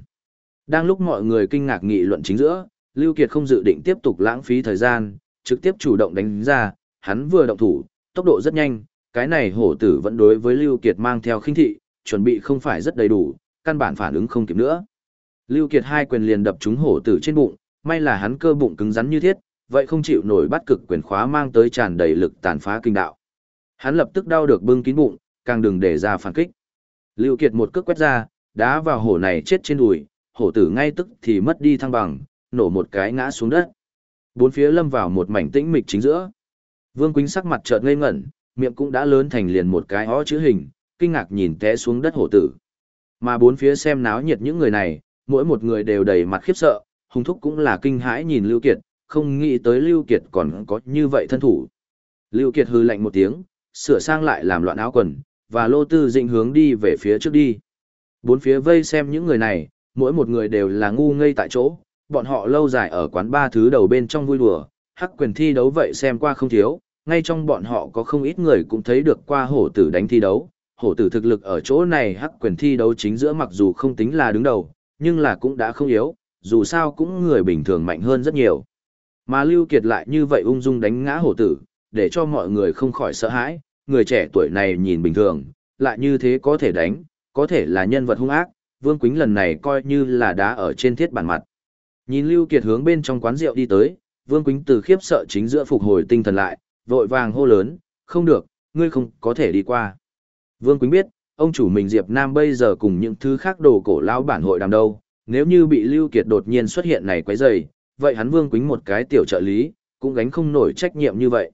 Đang lúc mọi người kinh ngạc nghị luận chính giữa, Lưu Kiệt không dự định tiếp tục lãng phí thời gian, trực tiếp chủ động đánh ra, hắn vừa động thủ, tốc độ rất nhanh, cái này hổ tử vẫn đối với Lưu Kiệt mang theo khinh thị, chuẩn bị không phải rất đầy đủ, căn bản phản ứng không kịp nữa. Lưu Kiệt hai quyền liền đập trúng hổ tử trên bụng, may là hắn cơ bụng cứng rắn như thiết, vậy không chịu nổi bắt cực quyền khóa mang tới tràn đầy lực tàn phá kinh đạo. Hắn lập tức đau được bưng kín bụng, càng đừng để ra phản kích. Lưu Kiệt một cước quét ra, đá vào hổ này chết trên đùi, hổ tử ngay tức thì mất đi thăng bằng, nổ một cái ngã xuống đất. Bốn phía lâm vào một mảnh tĩnh mịch chính giữa. Vương Quýnh sắc mặt chợt ngây ngẩn, miệng cũng đã lớn thành liền một cái ó chữ hình, kinh ngạc nhìn té xuống đất hổ tử. Mà bốn phía xem náo nhiệt những người này, mỗi một người đều đầy mặt khiếp sợ, hùng thúc cũng là kinh hãi nhìn Lưu Kiệt, không nghĩ tới Lưu Kiệt còn có như vậy thân thủ. Lưu Kiệt hừ lạnh một tiếng, sửa sang lại làm loạn áo quần, và lô tư dịnh hướng đi về phía trước đi. Bốn phía vây xem những người này, mỗi một người đều là ngu ngây tại chỗ, bọn họ lâu dài ở quán ba thứ đầu bên trong vui đùa, hắc quyền thi đấu vậy xem qua không thiếu, ngay trong bọn họ có không ít người cũng thấy được qua hổ tử đánh thi đấu. Hổ tử thực lực ở chỗ này hắc quyền thi đấu chính giữa mặc dù không tính là đứng đầu, nhưng là cũng đã không yếu, dù sao cũng người bình thường mạnh hơn rất nhiều. Mà Lưu Kiệt lại như vậy ung dung đánh ngã hổ tử, để cho mọi người không khỏi sợ hãi, người trẻ tuổi này nhìn bình thường, lại như thế có thể đánh, có thể là nhân vật hung ác, Vương Quýnh lần này coi như là đá ở trên thiết bản mặt. Nhìn Lưu Kiệt hướng bên trong quán rượu đi tới, Vương Quýnh từ khiếp sợ chính giữa phục hồi tinh thần lại, vội vàng hô lớn, không được, ngươi không có thể đi qua. Vương Quýnh biết, ông chủ mình Diệp Nam bây giờ cùng những thứ khác đồ cổ lão bản hội đàm đâu, nếu như bị Lưu Kiệt đột nhiên xuất hiện này quấy rầy, vậy hắn Vương Quýnh một cái tiểu trợ lý, cũng gánh không nổi trách nhiệm như vậy.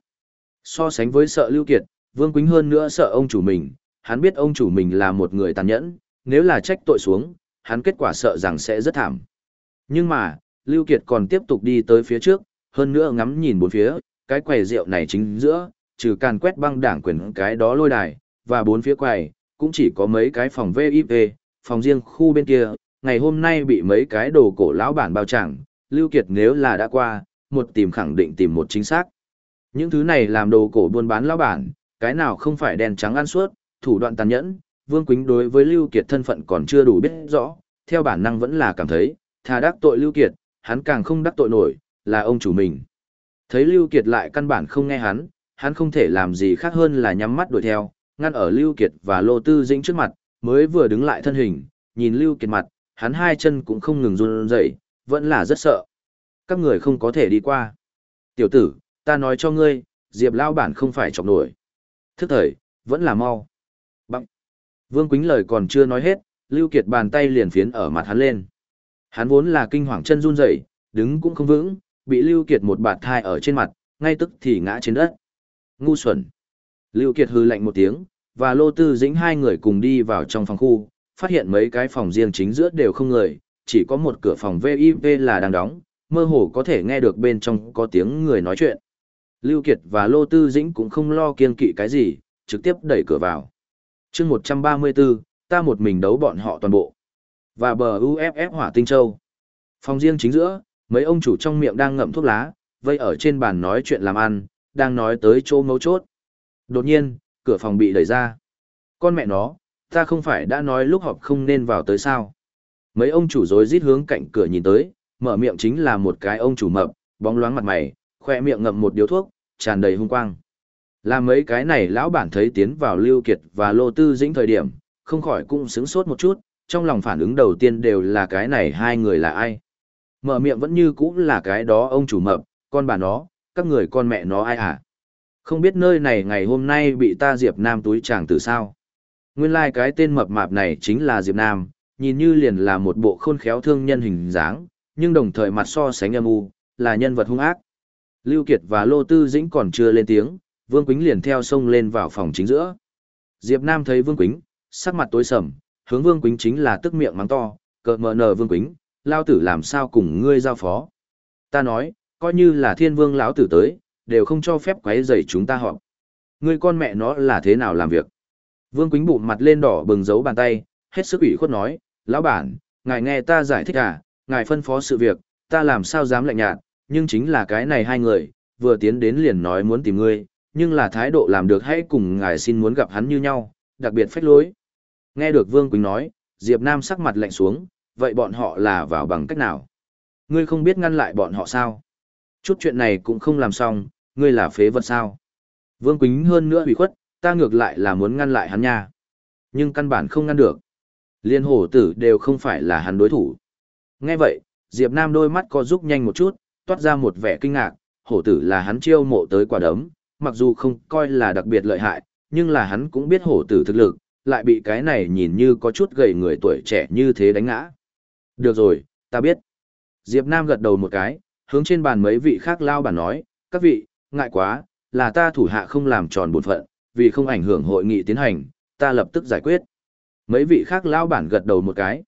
So sánh với sợ Lưu Kiệt, Vương Quýnh hơn nữa sợ ông chủ mình, hắn biết ông chủ mình là một người tàn nhẫn, nếu là trách tội xuống, hắn kết quả sợ rằng sẽ rất thảm. Nhưng mà, Lưu Kiệt còn tiếp tục đi tới phía trước, hơn nữa ngắm nhìn bốn phía, cái quầy rượu này chính giữa, trừ càn quét băng đảng quyền cái đó lôi đài, và bốn phía quầy, cũng chỉ có mấy cái phòng VIP, phòng riêng khu bên kia, ngày hôm nay bị mấy cái đồ cổ lão bản bao chẳng, Lưu Kiệt nếu là đã qua, một tìm khẳng định tìm một chính xác. Những thứ này làm đồ cổ buôn bán lão bản, cái nào không phải đèn trắng ăn suốt, thủ đoạn tàn nhẫn, Vương Quýnh đối với Lưu Kiệt thân phận còn chưa đủ biết rõ, theo bản năng vẫn là cảm thấy, thà đắc tội Lưu Kiệt, hắn càng không đắc tội nổi, là ông chủ mình. Thấy Lưu Kiệt lại căn bản không nghe hắn, hắn không thể làm gì khác hơn là nhắm mắt đuổi theo, ngăn ở Lưu Kiệt và Lô Tư Dĩnh trước mặt, mới vừa đứng lại thân hình, nhìn Lưu Kiệt mặt, hắn hai chân cũng không ngừng run rẩy, vẫn là rất sợ. Các người không có thể đi qua. Tiểu tử, ta nói cho ngươi, Diệp lão bản không phải chọc nổi. Thức thời, vẫn là mau. Bằng. Vương Quýnh lời còn chưa nói hết, Lưu Kiệt bàn tay liền phiến ở mặt hắn lên. Hắn vốn là kinh hoàng chân run rẩy, đứng cũng không vững, bị Lưu Kiệt một bạt thai ở trên mặt, ngay tức thì ngã trên đất. Ngu xuẩn. Lưu Kiệt hừ lạnh một tiếng, và Lô Tư Dĩnh hai người cùng đi vào trong phòng khu, phát hiện mấy cái phòng riêng chính giữa đều không người, chỉ có một cửa phòng VIP là đang đóng, mơ hồ có thể nghe được bên trong có tiếng người nói chuyện. Lưu Kiệt và Lô Tư Dĩnh cũng không lo kiên kỵ cái gì, trực tiếp đẩy cửa vào. Chương 134, ta một mình đấu bọn họ toàn bộ. Và bờ UFF Hỏa Tinh Châu. Phòng riêng chính giữa, mấy ông chủ trong miệng đang ngậm thuốc lá, vây ở trên bàn nói chuyện làm ăn, đang nói tới chỗ mấu chốt. Đột nhiên, cửa phòng bị đẩy ra. Con mẹ nó, ta không phải đã nói lúc họp không nên vào tới sao. Mấy ông chủ rối rít hướng cạnh cửa nhìn tới, mở miệng chính là một cái ông chủ mập, bóng loáng mặt mày, khoe miệng ngậm một điếu thuốc, tràn đầy hung quang. Là mấy cái này lão bản thấy tiến vào Lưu Kiệt và Lô Tư Dĩnh thời điểm, không khỏi cũng sướng sốt một chút, trong lòng phản ứng đầu tiên đều là cái này hai người là ai. Mở miệng vẫn như cũ là cái đó ông chủ mập, con bà nó, các người con mẹ nó ai à? Không biết nơi này ngày hôm nay bị ta Diệp Nam túi chàng từ sao? Nguyên lai like cái tên mập mạp này chính là Diệp Nam, nhìn như liền là một bộ khôn khéo thương nhân hình dáng, nhưng đồng thời mặt so sánh âm u, là nhân vật hung ác. Lưu Kiệt và Lô Tư Dĩnh còn chưa lên tiếng, Vương Quýnh liền theo sông lên vào phòng chính giữa. Diệp Nam thấy Vương Quýnh, sắc mặt tối sầm, hướng Vương Quýnh chính là tức miệng mắng to, cợt mờ nờ Vương Quýnh, lao tử làm sao cùng ngươi giao phó. Ta nói, coi như là thiên vương lão tử tới, đều không cho phép quấy rầy chúng ta họp. Ngươi con mẹ nó là thế nào làm việc? Vương Quýnh bụng mặt lên đỏ bừng giấu bàn tay, hết sức ủy khuất nói, lão bản, ngài nghe ta giải thích à, ngài phân phó sự việc, ta làm sao dám lạnh nhạt, nhưng chính là cái này hai người, vừa tiến đến liền nói muốn tìm ngươi, nhưng là thái độ làm được hãy cùng ngài xin muốn gặp hắn như nhau, đặc biệt phách lối. Nghe được Vương Quỳnh nói, Diệp Nam sắc mặt lạnh xuống, vậy bọn họ là vào bằng cách nào? Ngươi không biết ngăn lại bọn họ sao? Chút chuyện này cũng không làm xong, ngươi là phế vật sao? Vương Quỳnh hơn nữa bị khuất, ta ngược lại là muốn ngăn lại hắn nha. Nhưng căn bản không ngăn được. Liên hổ tử đều không phải là hắn đối thủ. Nghe vậy, Diệp Nam đôi mắt co rút nhanh một chút, toát ra một vẻ kinh ngạc, hổ tử là hắn chiêu mộ tới quả đấm, mặc dù không coi là đặc biệt lợi hại, nhưng là hắn cũng biết hổ tử thực lực, lại bị cái này nhìn như có chút gầy người tuổi trẻ như thế đánh ngã. Được rồi, ta biết. Diệp Nam gật đầu một cái, hướng trên bàn mấy vị khác lao bản nói, các vị, ngại quá, là ta thủ hạ không làm tròn bổn phận, vì không ảnh hưởng hội nghị tiến hành, ta lập tức giải quyết. Mấy vị khác lao bản gật đầu một cái.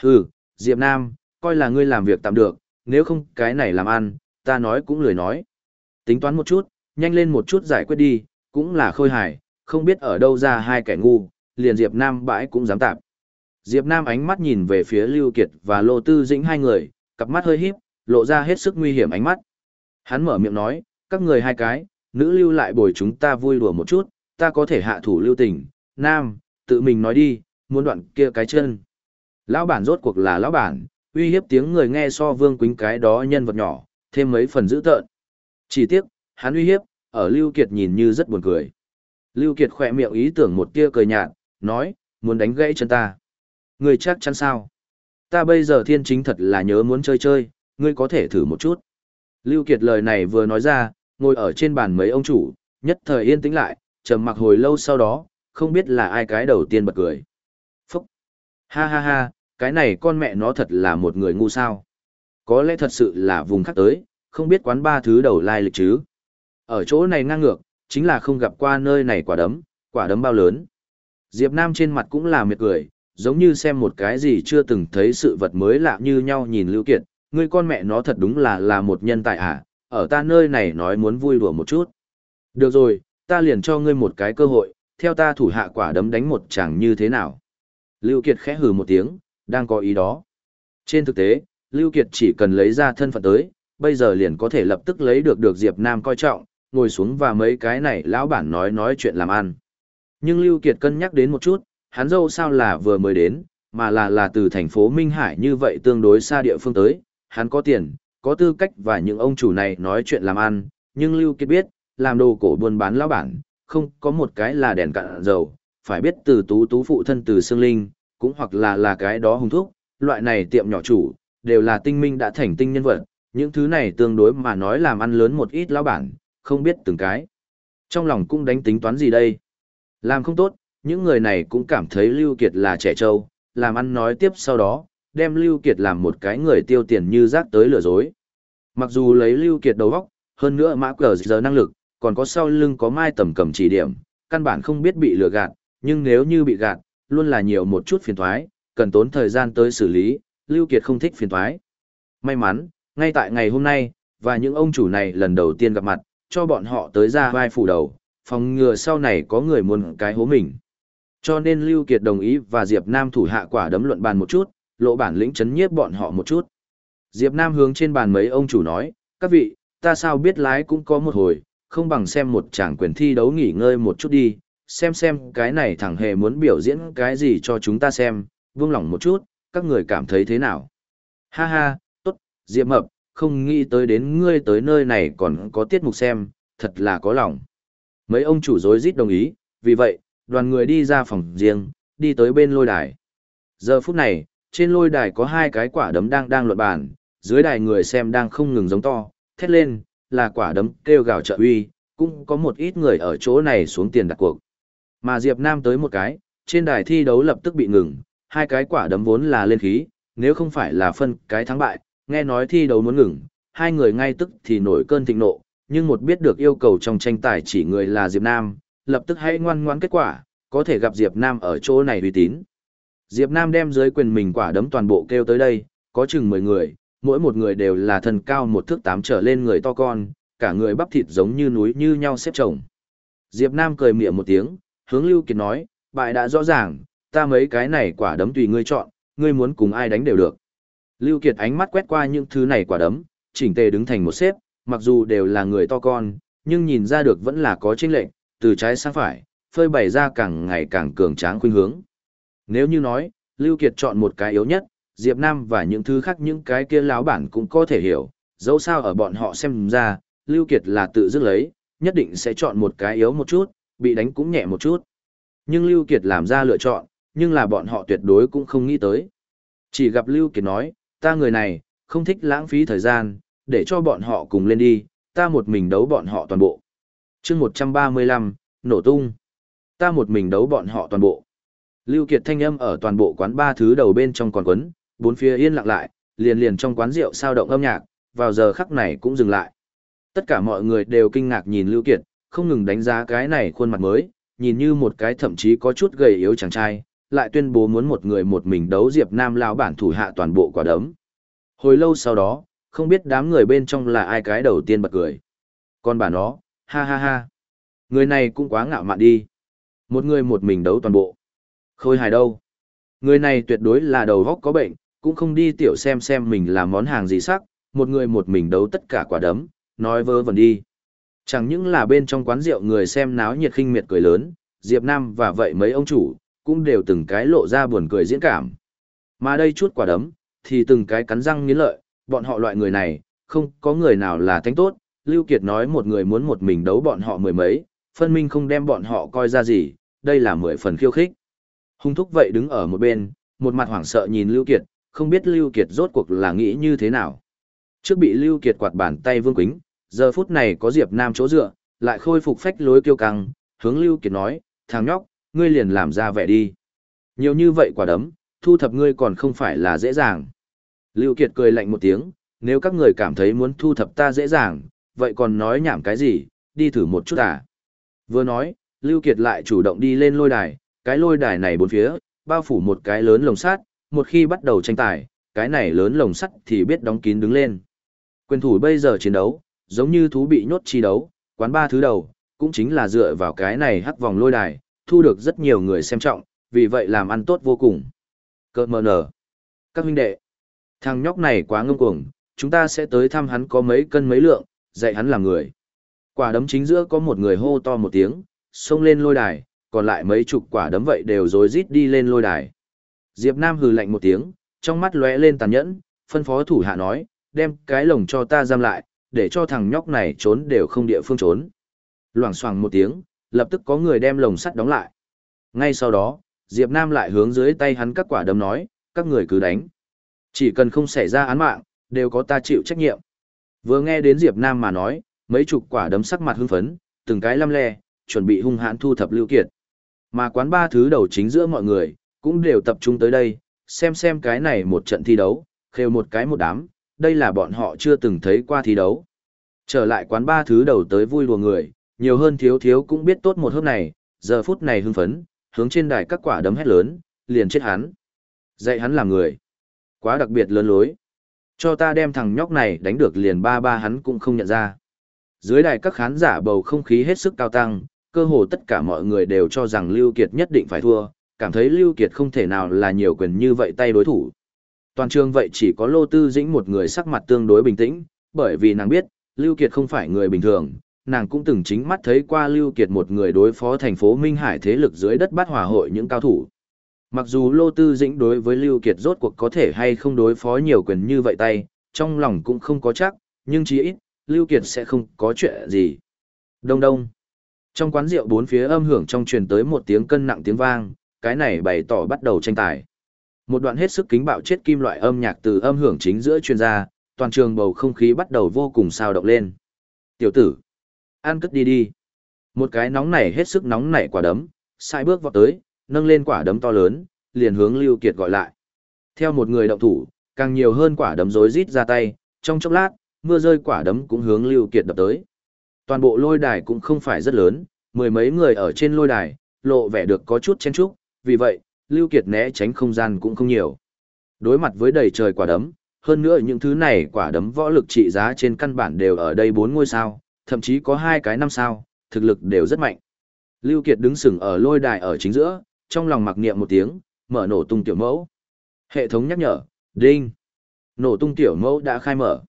Hừ, Diệp Nam, coi là ngươi làm việc tạm được, nếu không cái này làm ăn, ta nói cũng lười nói. Tính toán một chút, nhanh lên một chút giải quyết đi, cũng là khôi hài, không biết ở đâu ra hai kẻ ngu, liền Diệp Nam bãi cũng dám tạp. Diệp Nam ánh mắt nhìn về phía Lưu Kiệt và Lô Tư Dĩnh hai người, cặp mắt hơi híp, lộ ra hết sức nguy hiểm ánh mắt. Hắn mở miệng nói, các người hai cái, nữ lưu lại bồi chúng ta vui đùa một chút, ta có thể hạ thủ lưu tình, nam, tự mình nói đi, muốn đoạn kia cái chân. Lão bản rốt cuộc là lão bản, uy hiếp tiếng người nghe so vương quính cái đó nhân vật nhỏ, thêm mấy phần dữ tợn. Chỉ tiếc, hắn uy hiếp, ở Lưu Kiệt nhìn như rất buồn cười. Lưu Kiệt khỏe miệng ý tưởng một tia cười nhạt, nói, muốn đánh gãy chân ta. Ngươi chắc chắn sao? Ta bây giờ thiên chính thật là nhớ muốn chơi chơi, ngươi có thể thử một chút. Lưu Kiệt lời này vừa nói ra, ngồi ở trên bàn mấy ông chủ, nhất thời yên tĩnh lại, trầm mặc hồi lâu sau đó, không biết là ai cái đầu tiên bật cười. Phúc! Ha ha ha, cái này con mẹ nó thật là một người ngu sao. Có lẽ thật sự là vùng khác tới, không biết quán ba thứ đầu lai lịch chứ. Ở chỗ này ngang ngược, chính là không gặp qua nơi này quả đấm, quả đấm bao lớn. Diệp Nam trên mặt cũng là mệt cười, giống như xem một cái gì chưa từng thấy sự vật mới lạ như nhau nhìn Lưu Kiệt, ngươi con mẹ nó thật đúng là là một nhân tài à, ở ta nơi này nói muốn vui đùa một chút. Được rồi, ta liền cho ngươi một cái cơ hội, theo ta thủ hạ quả đấm đánh một chẳng như thế nào. Lưu Kiệt khẽ hừ một tiếng, đang có ý đó. Trên thực tế, Lưu Kiệt chỉ cần lấy ra thân phận tới, bây giờ liền có thể lập tức lấy được được Diệp Nam coi trọng, ngồi xuống và mấy cái này lão bản nói nói chuyện làm ăn. Nhưng Lưu Kiệt cân nhắc đến một chút, hắn dâu sao là vừa mới đến, mà là là từ thành phố Minh Hải như vậy tương đối xa địa phương tới, hắn có tiền, có tư cách và những ông chủ này nói chuyện làm ăn, nhưng Lưu Kiệt biết, làm đồ cổ buôn bán lão bản, không có một cái là đèn cạn dầu, phải biết từ tú tú phụ thân từ xương linh, cũng hoặc là là cái đó hùng thúc, loại này tiệm nhỏ chủ, đều là tinh minh đã thành tinh nhân vật, những thứ này tương đối mà nói làm ăn lớn một ít lão bản, không biết từng cái. Trong lòng cũng đánh tính toán gì đây? Làm không tốt, những người này cũng cảm thấy Lưu Kiệt là trẻ trâu, làm ăn nói tiếp sau đó, đem Lưu Kiệt làm một cái người tiêu tiền như rác tới lừa dối. Mặc dù lấy Lưu Kiệt đầu óc, hơn nữa mã cờ giờ năng lực, còn có sau lưng có mai tầm cầm chỉ điểm, căn bản không biết bị lừa gạt, nhưng nếu như bị gạt, luôn là nhiều một chút phiền toái, cần tốn thời gian tới xử lý, Lưu Kiệt không thích phiền toái. May mắn, ngay tại ngày hôm nay, và những ông chủ này lần đầu tiên gặp mặt, cho bọn họ tới ra vai phủ đầu, phòng ngừa sau này có người muốn cái hố mình. Cho nên Lưu Kiệt đồng ý và Diệp Nam thủ hạ quả đấm luận bàn một chút, lộ bản lĩnh chấn nhiếp bọn họ một chút. Diệp Nam hướng trên bàn mấy ông chủ nói, các vị, ta sao biết lái cũng có một hồi, không bằng xem một tràng quyền thi đấu nghỉ ngơi một chút đi, xem xem cái này thẳng hề muốn biểu diễn cái gì cho chúng ta xem, vương lòng một chút, các người cảm thấy thế nào? Ha ha, tốt, Diệp Mập, không nghĩ tới đến ngươi tới nơi này còn có tiết mục xem, thật là có lòng. Mấy ông chủ rối rít đồng ý, vì vậy, đoàn người đi ra phòng riêng, đi tới bên lôi đài. Giờ phút này, trên lôi đài có hai cái quả đấm đang đang luận bàn, dưới đài người xem đang không ngừng giống to, thét lên, là quả đấm kêu gào trợ uy, cũng có một ít người ở chỗ này xuống tiền đặt cuộc. Mà Diệp Nam tới một cái, trên đài thi đấu lập tức bị ngừng, hai cái quả đấm vốn là lên khí, nếu không phải là phân cái thắng bại, nghe nói thi đấu muốn ngừng, hai người ngay tức thì nổi cơn thịnh nộ, nhưng một biết được yêu cầu trong tranh tài chỉ người là Diệp Nam, lập tức hãy ngoan ngoãn kết quả, có thể gặp Diệp Nam ở chỗ này uy tín. Diệp Nam đem dưới quyền mình quả đấm toàn bộ kêu tới đây, có chừng 10 người, mỗi một người đều là thân cao một thước tám trở lên người to con, cả người bắp thịt giống như núi như nhau xếp chồng. Diệp Nam cười miệng một tiếng, hướng Lưu Kiệt nói, bại đã rõ ràng, ta mấy cái này quả đấm tùy ngươi chọn, ngươi muốn cùng ai đánh đều được. Lưu Kiệt ánh mắt quét qua những thứ này quả đấm, chỉnh tề đứng thành một xếp, mặc dù đều là người to con, nhưng nhìn ra được vẫn là có chênh lệch, từ trái sang phải, phơi bày ra càng ngày càng cường tráng khuynh hướng. Nếu như nói, Lưu Kiệt chọn một cái yếu nhất, Diệp Nam và những thứ khác những cái kia lão bản cũng có thể hiểu, dẫu sao ở bọn họ xem ra, Lưu Kiệt là tự dứt lấy, nhất định sẽ chọn một cái yếu một chút, bị đánh cũng nhẹ một chút. Nhưng Lưu Kiệt làm ra lựa chọn, nhưng là bọn họ tuyệt đối cũng không nghĩ tới. Chỉ gặp Lưu Kiệt nói, ta người này, không thích lãng phí thời gian, để cho bọn họ cùng lên đi, ta một mình đấu bọn họ toàn bộ. chương 135, nổ tung. Ta một mình đấu bọn họ toàn bộ. Lưu Kiệt thanh âm ở toàn bộ quán ba thứ đầu bên trong còn quấn, bốn phía yên lặng lại, liền liền trong quán rượu sao động âm nhạc, vào giờ khắc này cũng dừng lại. Tất cả mọi người đều kinh ngạc nhìn Lưu Kiệt, không ngừng đánh giá cái này khuôn mặt mới, nhìn như một cái thậm chí có chút gầy yếu chàng trai, lại tuyên bố muốn một người một mình đấu Diệp Nam lão bản thủ hạ toàn bộ quả đấm. Hồi lâu sau đó, không biết đám người bên trong là ai cái đầu tiên bật cười. Còn bà nó, ha ha ha. Người này cũng quá ngạo mạn đi. Một người một mình đấu toàn bộ. Khôi hài đâu? Người này tuyệt đối là đầu góc có bệnh, cũng không đi tiểu xem xem mình là món hàng gì sắc, một người một mình đấu tất cả quả đấm, nói vơ vẩn đi. Chẳng những là bên trong quán rượu người xem náo nhiệt khinh miệt cười lớn, Diệp Nam và vậy mấy ông chủ, cũng đều từng cái lộ ra buồn cười diễn cảm. Mà đây chút quả đấm, thì từng cái cắn răng nghiến lợi, bọn họ loại người này, không có người nào là thánh tốt, Lưu Kiệt nói một người muốn một mình đấu bọn họ mười mấy, phân minh không đem bọn họ coi ra gì, đây là mười phần khiêu khích. Hung thúc vậy đứng ở một bên, một mặt hoảng sợ nhìn Lưu Kiệt, không biết Lưu Kiệt rốt cuộc là nghĩ như thế nào. Trước bị Lưu Kiệt quạt bàn tay Vương quính, giờ phút này có Diệp Nam chỗ dựa, lại khôi phục phách lối kiêu căng, hướng Lưu Kiệt nói, thằng nhóc, ngươi liền làm ra vẻ đi. Nhiều như vậy quả đấm, thu thập ngươi còn không phải là dễ dàng. Lưu Kiệt cười lạnh một tiếng, nếu các người cảm thấy muốn thu thập ta dễ dàng, vậy còn nói nhảm cái gì, đi thử một chút à. Vừa nói, Lưu Kiệt lại chủ động đi lên lôi đài, cái lôi đài này bốn phía, bao phủ một cái lớn lồng sắt, một khi bắt đầu tranh tài, cái này lớn lồng sắt thì biết đóng kín đứng lên. Quyền thủ bây giờ chiến đấu, giống như thú bị nhốt chi đấu, quán ba thứ đầu, cũng chính là dựa vào cái này hắc vòng lôi đài, thu được rất nhiều người xem trọng, vì vậy làm ăn tốt vô cùng. Cơ mờ nở. Các huynh đệ. Thằng nhóc này quá ngông cuồng, chúng ta sẽ tới thăm hắn có mấy cân mấy lượng, dạy hắn làm người. Quả đấm chính giữa có một người hô to một tiếng, xông lên lôi đài, còn lại mấy chục quả đấm vậy đều rối rít đi lên lôi đài. Diệp Nam hừ lạnh một tiếng, trong mắt lóe lên tàn nhẫn, phân phó thủ hạ nói, đem cái lồng cho ta giam lại, để cho thằng nhóc này trốn đều không địa phương trốn. Loảng xoảng một tiếng, lập tức có người đem lồng sắt đóng lại. Ngay sau đó, Diệp Nam lại hướng dưới tay hắn các quả đấm nói, các người cứ đánh. Chỉ cần không xảy ra án mạng, đều có ta chịu trách nhiệm. Vừa nghe đến Diệp Nam mà nói, mấy chục quả đấm sắc mặt hưng phấn, từng cái lăm le, chuẩn bị hung hãn thu thập Lưu Kiệt. Mà quán ba thứ đầu chính giữa mọi người, cũng đều tập trung tới đây, xem xem cái này một trận thi đấu, khêu một cái một đám, đây là bọn họ chưa từng thấy qua thi đấu. Trở lại quán ba thứ đầu tới vui đùa người, nhiều hơn thiếu thiếu cũng biết tốt một hôm này, giờ phút này hưng phấn, hướng trên đài các quả đấm hét lớn, liền chết hắn. Dạy hắn làm người. Quá đặc biệt lớn lối. Cho ta đem thằng nhóc này đánh được liền ba ba hắn cũng không nhận ra. Dưới đài các khán giả bầu không khí hết sức cao tăng, cơ hồ tất cả mọi người đều cho rằng Lưu Kiệt nhất định phải thua, cảm thấy Lưu Kiệt không thể nào là nhiều quyền như vậy tay đối thủ. Toàn trường vậy chỉ có Lô Tư Dĩnh một người sắc mặt tương đối bình tĩnh, bởi vì nàng biết, Lưu Kiệt không phải người bình thường, nàng cũng từng chính mắt thấy qua Lưu Kiệt một người đối phó thành phố Minh Hải thế lực dưới đất bắt hòa hội những cao thủ. Mặc dù Lô Tư Dĩnh đối với Lưu Kiệt rốt cuộc có thể hay không đối phó nhiều quyền như vậy tay, trong lòng cũng không có chắc, nhưng chí ít, Lưu Kiệt sẽ không có chuyện gì. Đông đông. Trong quán rượu bốn phía âm hưởng trong truyền tới một tiếng cân nặng tiếng vang, cái này bày tỏ bắt đầu tranh tài. Một đoạn hết sức kính bạo chết kim loại âm nhạc từ âm hưởng chính giữa truyền ra, toàn trường bầu không khí bắt đầu vô cùng sao động lên. Tiểu tử, an cất đi đi. Một cái nóng nảy hết sức nóng nảy quả đấm, sai bước vào tới, nâng lên quả đấm to lớn, liền hướng Lưu Kiệt gọi lại. Theo một người động thủ, càng nhiều hơn quả đấm rối rít ra tay, trong chốc lát, mưa rơi quả đấm cũng hướng Lưu Kiệt đập tới. Toàn bộ lôi đài cũng không phải rất lớn, mười mấy người ở trên lôi đài, lộ vẻ được có chút chen chúc, vì vậy, Lưu Kiệt né tránh không gian cũng không nhiều. Đối mặt với đầy trời quả đấm, hơn nữa những thứ này quả đấm võ lực trị giá trên căn bản đều ở đây bốn ngôi sao, thậm chí có hai cái năm sao, thực lực đều rất mạnh. Lưu Kiệt đứng sừng ở lôi đài ở chính giữa, trong lòng mặc niệm một tiếng, mở nổ tung tiểu mẫu. Hệ thống nhắc nhở, đinh. Nổ tung tiểu mẫu đã khai mở.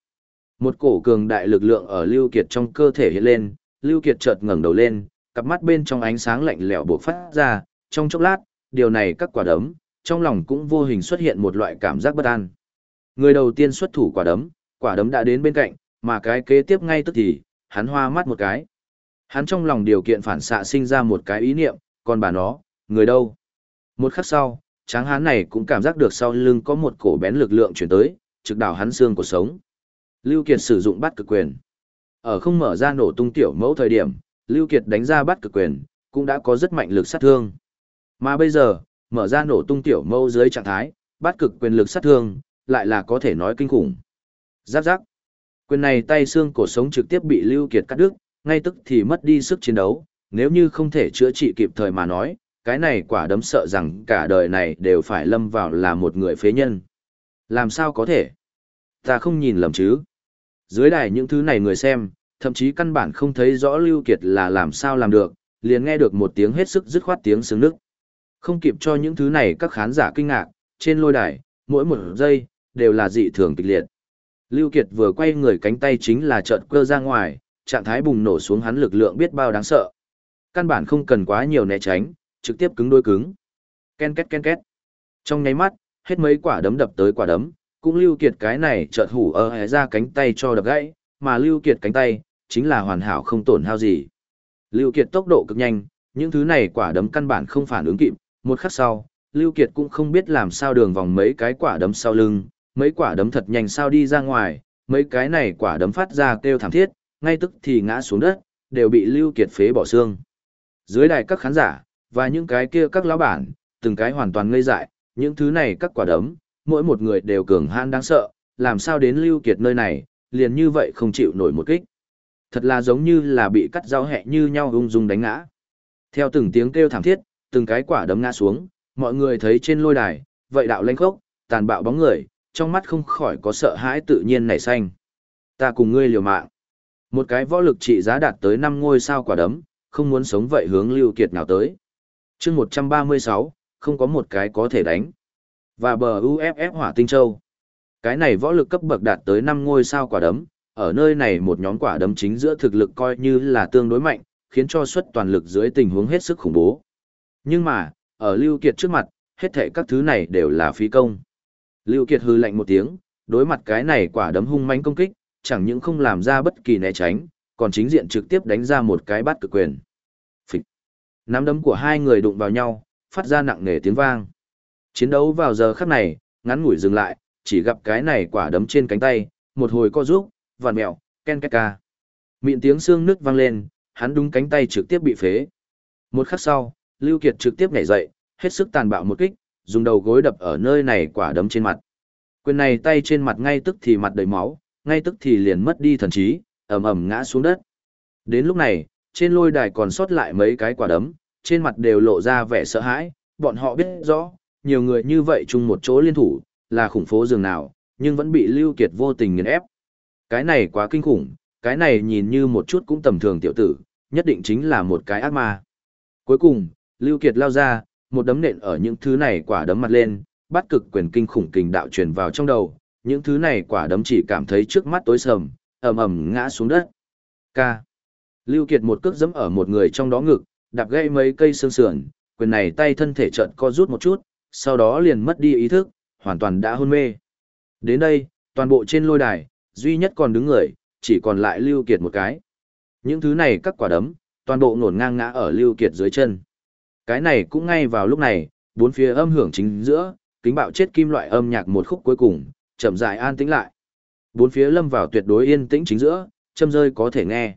Một cổ cường đại lực lượng ở Lưu Kiệt trong cơ thể hiện lên, Lưu Kiệt chợt ngẩng đầu lên, cặp mắt bên trong ánh sáng lạnh lẽo bộc phát ra, trong chốc lát, điều này các quả đấm, trong lòng cũng vô hình xuất hiện một loại cảm giác bất an. Người đầu tiên xuất thủ quả đấm, quả đấm đã đến bên cạnh, mà cái kế tiếp ngay tức thì, hắn hoa mắt một cái. Hắn trong lòng điều kiện phản xạ sinh ra một cái ý niệm, còn bà nó, người đâu? Một khắc sau, tráng hán này cũng cảm giác được sau lưng có một cổ bén lực lượng chuyển tới, trực đảo hắn xương của sống. Lưu Kiệt sử dụng bắt cực quyền. Ở không mở ra nổ tung tiểu mẫu thời điểm, Lưu Kiệt đánh ra bắt cực quyền, cũng đã có rất mạnh lực sát thương. Mà bây giờ, mở ra nổ tung tiểu mẫu dưới trạng thái, bắt cực quyền lực sát thương, lại là có thể nói kinh khủng. Giáp giáp. Quyền này tay xương cổ sống trực tiếp bị Lưu Kiệt cắt đứt, ngay tức thì mất đi sức chiến đấu, nếu như không thể chữa trị kịp thời mà nói, cái này quả đấm sợ rằng cả đời này đều phải lâm vào là một người phế nhân. Làm sao có thể? Ta không nhìn lầm chứ. Dưới đài những thứ này người xem, thậm chí căn bản không thấy rõ Lưu Kiệt là làm sao làm được, liền nghe được một tiếng hết sức dứt khoát tiếng sướng nước. Không kịp cho những thứ này các khán giả kinh ngạc, trên lôi đài, mỗi một giây, đều là dị thường kịch liệt. Lưu Kiệt vừa quay người cánh tay chính là trợn cơ ra ngoài, trạng thái bùng nổ xuống hắn lực lượng biết bao đáng sợ. Căn bản không cần quá nhiều né tránh, trực tiếp cứng đôi cứng. Ken két ken két. Trong nháy mắt, hết mấy quả đấm đập tới quả đấm, cũng Lưu Kiệt cái này chợt hủ ở hé ra cánh tay cho đập gãy, mà Lưu Kiệt cánh tay, chính là hoàn hảo không tổn hao gì. Lưu Kiệt tốc độ cực nhanh, những thứ này quả đấm căn bản không phản ứng kịp, một khắc sau, Lưu Kiệt cũng không biết làm sao đường vòng mấy cái quả đấm sau lưng, mấy quả đấm thật nhanh sao đi ra ngoài, mấy cái này quả đấm phát ra kêu thảm thiết, ngay tức thì ngã xuống đất, đều bị Lưu Kiệt phế bỏ xương. Dưới đài các khán giả, và những cái kia các lão bản, từng cái hoàn toàn ngây dại, những thứ này các quả đấm, mỗi một người đều cường hãn đáng sợ, làm sao đến Lưu Kiệt nơi này, liền như vậy không chịu nổi một kích. Thật là giống như là bị cắt rau hẹ như nhau ung dung đánh ngã. Theo từng tiếng kêu thảm thiết, từng cái quả đấm ngã xuống, mọi người thấy trên lôi đài, vậy đạo lanh khốc, tàn bạo bóng người, trong mắt không khỏi có sợ hãi tự nhiên nảy xanh. Ta cùng ngươi liều mạng. Một cái võ lực trị giá đạt tới 5 ngôi sao quả đấm, không muốn sống vậy hướng Lưu Kiệt nào tới chương 136, không có một cái có thể đánh. Và bờ UFF Hỏa Tinh Châu. Cái này võ lực cấp bậc đạt tới năm ngôi sao quả đấm, ở nơi này một nhóm quả đấm chính giữa thực lực coi như là tương đối mạnh, khiến cho suất toàn lực dưới tình huống hết sức khủng bố. Nhưng mà, ở Lưu Kiệt trước mặt, hết thảy các thứ này đều là phí công. Lưu Kiệt hừ lạnh một tiếng, đối mặt cái này quả đấm hung mãnh công kích, chẳng những không làm ra bất kỳ né tránh, còn chính diện trực tiếp đánh ra một cái bát cực quyền. Nắm đấm của hai người đụng vào nhau, phát ra nặng nề tiếng vang. Chiến đấu vào giờ khắc này, ngắn ngủi dừng lại, chỉ gặp cái này quả đấm trên cánh tay, một hồi co rúp, vằn mẹo, ken két ca. Miệng tiếng xương nước vang lên, hắn đúng cánh tay trực tiếp bị phế. Một khắc sau, Lưu Kiệt trực tiếp nhảy dậy, hết sức tàn bạo một kích, dùng đầu gối đập ở nơi này quả đấm trên mặt. Quyền này tay trên mặt ngay tức thì mặt đầy máu, ngay tức thì liền mất đi thần trí, ầm ầm ngã xuống đất. Đến lúc này, trên lôi đài còn sót lại mấy cái quả đấm, trên mặt đều lộ ra vẻ sợ hãi, bọn họ biết rõ, nhiều người như vậy chung một chỗ liên thủ, là khủng phố dường nào, nhưng vẫn bị Lưu Kiệt vô tình nghiền ép. Cái này quá kinh khủng, cái này nhìn như một chút cũng tầm thường tiểu tử, nhất định chính là một cái ác ma. Cuối cùng, Lưu Kiệt lao ra, một đấm nện ở những thứ này quả đấm mặt lên, bắt cực quyền kinh khủng kình đạo truyền vào trong đầu, những thứ này quả đấm chỉ cảm thấy trước mắt tối sầm, ầm ầm ngã xuống đất. Ca. Lưu Kiệt một cước giẫm ở một người trong đó ngực, đạp gãy mấy cây xương sườn, quyền này tay thân thể chợt co rút một chút, sau đó liền mất đi ý thức, hoàn toàn đã hôn mê. Đến đây, toàn bộ trên lôi đài, duy nhất còn đứng người, chỉ còn lại Lưu Kiệt một cái. Những thứ này các quả đấm, toàn bộ nổn ngang ngã ở Lưu Kiệt dưới chân. Cái này cũng ngay vào lúc này, bốn phía âm hưởng chính giữa, kính bạo chết kim loại âm nhạc một khúc cuối cùng, chậm rãi an tĩnh lại. Bốn phía lâm vào tuyệt đối yên tĩnh chính giữa, châm rơi có thể nghe.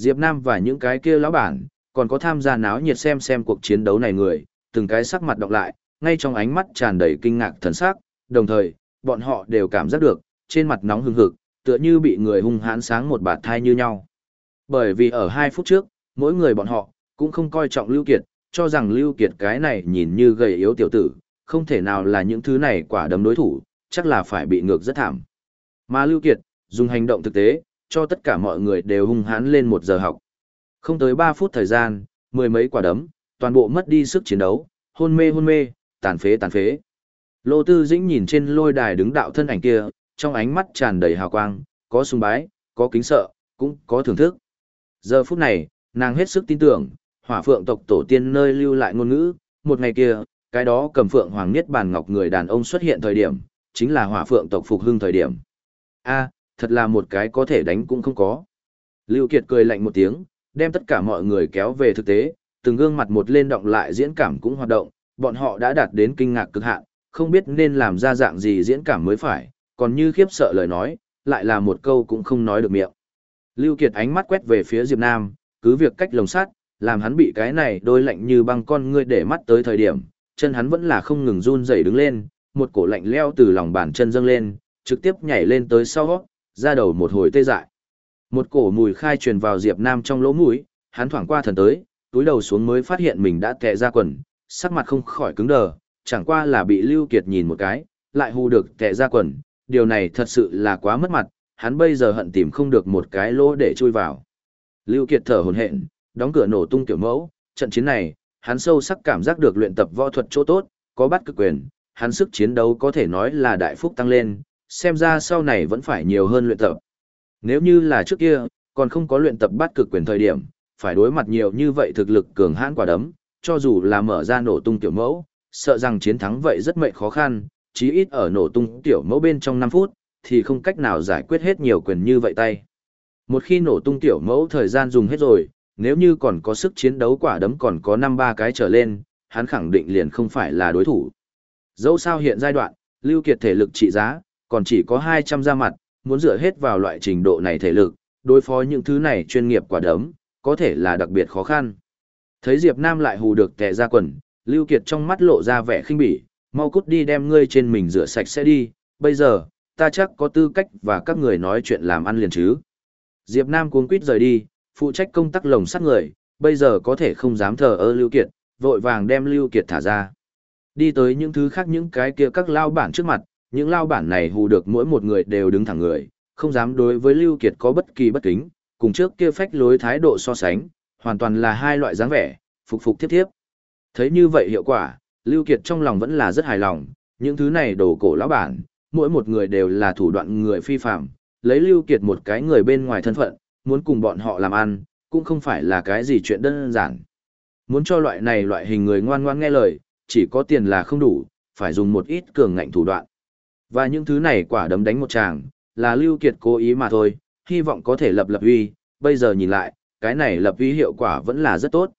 Diệp Nam và những cái kia lão bản, còn có tham gia náo nhiệt xem xem cuộc chiến đấu này người, từng cái sắc mặt đọc lại, ngay trong ánh mắt tràn đầy kinh ngạc thần sắc, đồng thời, bọn họ đều cảm giác được, trên mặt nóng hừng hực, tựa như bị người hung hãn sáng một bạt thai như nhau. Bởi vì ở hai phút trước, mỗi người bọn họ, cũng không coi trọng Lưu Kiệt, cho rằng Lưu Kiệt cái này nhìn như gầy yếu tiểu tử, không thể nào là những thứ này quả đấm đối thủ, chắc là phải bị ngược rất thảm. Mà Lưu Kiệt, dùng hành động thực tế, cho tất cả mọi người đều hung hãn lên một giờ học. Không tới 3 phút thời gian, mười mấy quả đấm, toàn bộ mất đi sức chiến đấu, hôn mê hôn mê, tàn phế tàn phế. Lô Tư Dĩnh nhìn trên lôi đài đứng đạo thân ảnh kia, trong ánh mắt tràn đầy hào quang, có sùng bái, có kính sợ, cũng có thưởng thức. Giờ phút này, nàng hết sức tin tưởng, hỏa phượng tộc tổ tiên nơi lưu lại ngôn ngữ, một ngày kia, cái đó cầm phượng hoàng niết bàn ngọc người đàn ông xuất hiện thời điểm, chính là hỏa phượng tộc phục hưng thời điểm. A, thật là một cái có thể đánh cũng không có. Lưu Kiệt cười lạnh một tiếng, đem tất cả mọi người kéo về thực tế, từng gương mặt một lên động lại diễn cảm cũng hoạt động, bọn họ đã đạt đến kinh ngạc cực hạn, không biết nên làm ra dạng gì diễn cảm mới phải, còn như khiếp sợ lời nói, lại là một câu cũng không nói được miệng. Lưu Kiệt ánh mắt quét về phía Diệp Nam, cứ việc cách lồng sắt, làm hắn bị cái này đôi lạnh như băng con ngươi để mắt tới thời điểm, chân hắn vẫn là không ngừng run rẩy đứng lên, một cổ lạnh leo từ lòng bàn chân dâng lên, trực tiếp nhảy lên tới sau, ra đầu một hồi tê dại. Một cổ mùi khai truyền vào Diệp Nam trong lỗ mũi, hắn thoảng qua thần tới, túi đầu xuống mới phát hiện mình đã tè ra quần, sắc mặt không khỏi cứng đờ, chẳng qua là bị Lưu Kiệt nhìn một cái, lại hù được tè ra quần, điều này thật sự là quá mất mặt, hắn bây giờ hận tìm không được một cái lỗ để chui vào. Lưu Kiệt thở hổn hển, đóng cửa nổ tung tiểu mẫu, trận chiến này, hắn sâu sắc cảm giác được luyện tập võ thuật chỗ tốt, có bắt cực quyền, hắn sức chiến đấu có thể nói là đại phúc tăng lên, xem ra sau này vẫn phải nhiều hơn luyện tập. Nếu như là trước kia, còn không có luyện tập bắt cực quyền thời điểm, phải đối mặt nhiều như vậy thực lực cường hãn quả đấm, cho dù là mở ra nổ tung tiểu mẫu, sợ rằng chiến thắng vậy rất mệnh khó khăn, chí ít ở nổ tung tiểu mẫu bên trong 5 phút, thì không cách nào giải quyết hết nhiều quyền như vậy tay. Một khi nổ tung tiểu mẫu thời gian dùng hết rồi, nếu như còn có sức chiến đấu quả đấm còn có 5-3 cái trở lên, hắn khẳng định liền không phải là đối thủ. Dẫu sao hiện giai đoạn, Lưu Kiệt thể lực trị giá, còn chỉ có 200 ra mặt, muốn dựa hết vào loại trình độ này thể lực, đối phó những thứ này chuyên nghiệp quả đấm, có thể là đặc biệt khó khăn. Thấy Diệp Nam lại hù được tè ra quần, Lưu Kiệt trong mắt lộ ra vẻ khinh bỉ, mau cút đi đem ngươi trên mình rửa sạch sẽ đi, bây giờ, ta chắc có tư cách và các người nói chuyện làm ăn liền chứ. Diệp Nam cuống quýt rời đi, phụ trách công tác lồng sắt người, bây giờ có thể không dám thờ ơ Lưu Kiệt, vội vàng đem Lưu Kiệt thả ra. Đi tới những thứ khác những cái kia các lao bản trước mặt, những lao bản này hù được mỗi một người đều đứng thẳng người, không dám đối với Lưu Kiệt có bất kỳ bất kính, cùng trước kia phách lối thái độ so sánh, hoàn toàn là hai loại dáng vẻ, phục phục tiếp tiếp. Thấy như vậy hiệu quả, Lưu Kiệt trong lòng vẫn là rất hài lòng, Những thứ này đồ cổ lão bản, mỗi một người đều là thủ đoạn người phi phạm, lấy Lưu Kiệt một cái người bên ngoài thân phận, muốn cùng bọn họ làm ăn, cũng không phải là cái gì chuyện đơn giản. Muốn cho loại này loại hình người ngoan ngoan nghe lời, chỉ có tiền là không đủ, phải dùng một ít cường ngạnh thủ đoạn. Và những thứ này quả đấm đánh một tràng, là Lưu Kiệt cố ý mà thôi, hy vọng có thể lập lập uy, bây giờ nhìn lại, cái này lập uy hiệu quả vẫn là rất tốt.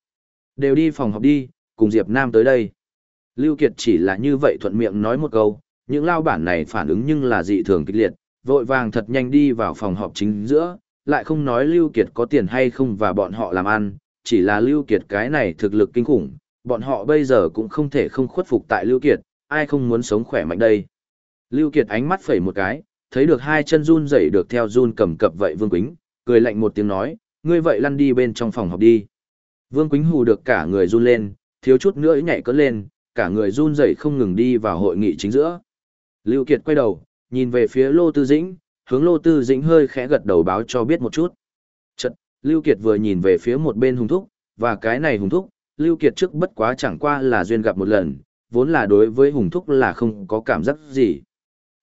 Đều đi phòng họp đi, cùng Diệp Nam tới đây. Lưu Kiệt chỉ là như vậy thuận miệng nói một câu, những lao bản này phản ứng nhưng là dị thường kịch liệt, vội vàng thật nhanh đi vào phòng họp chính giữa, lại không nói Lưu Kiệt có tiền hay không và bọn họ làm ăn, chỉ là Lưu Kiệt cái này thực lực kinh khủng, bọn họ bây giờ cũng không thể không khuất phục tại Lưu Kiệt, ai không muốn sống khỏe mạnh đây. Lưu Kiệt ánh mắt phẩy một cái, thấy được hai chân run rẩy được theo run cầm cập vậy Vương Quýnh, cười lạnh một tiếng nói, ngươi vậy lăn đi bên trong phòng học đi. Vương Quýnh hù được cả người run lên, thiếu chút nữa nhảy cất lên, cả người run rẩy không ngừng đi vào hội nghị chính giữa. Lưu Kiệt quay đầu, nhìn về phía Lô Tư Dĩnh, hướng Lô Tư Dĩnh hơi khẽ gật đầu báo cho biết một chút. Chật, Lưu Kiệt vừa nhìn về phía một bên hùng thúc, và cái này hùng thúc, Lưu Kiệt trước bất quá chẳng qua là duyên gặp một lần, vốn là đối với hùng thúc là không có cảm giác gì.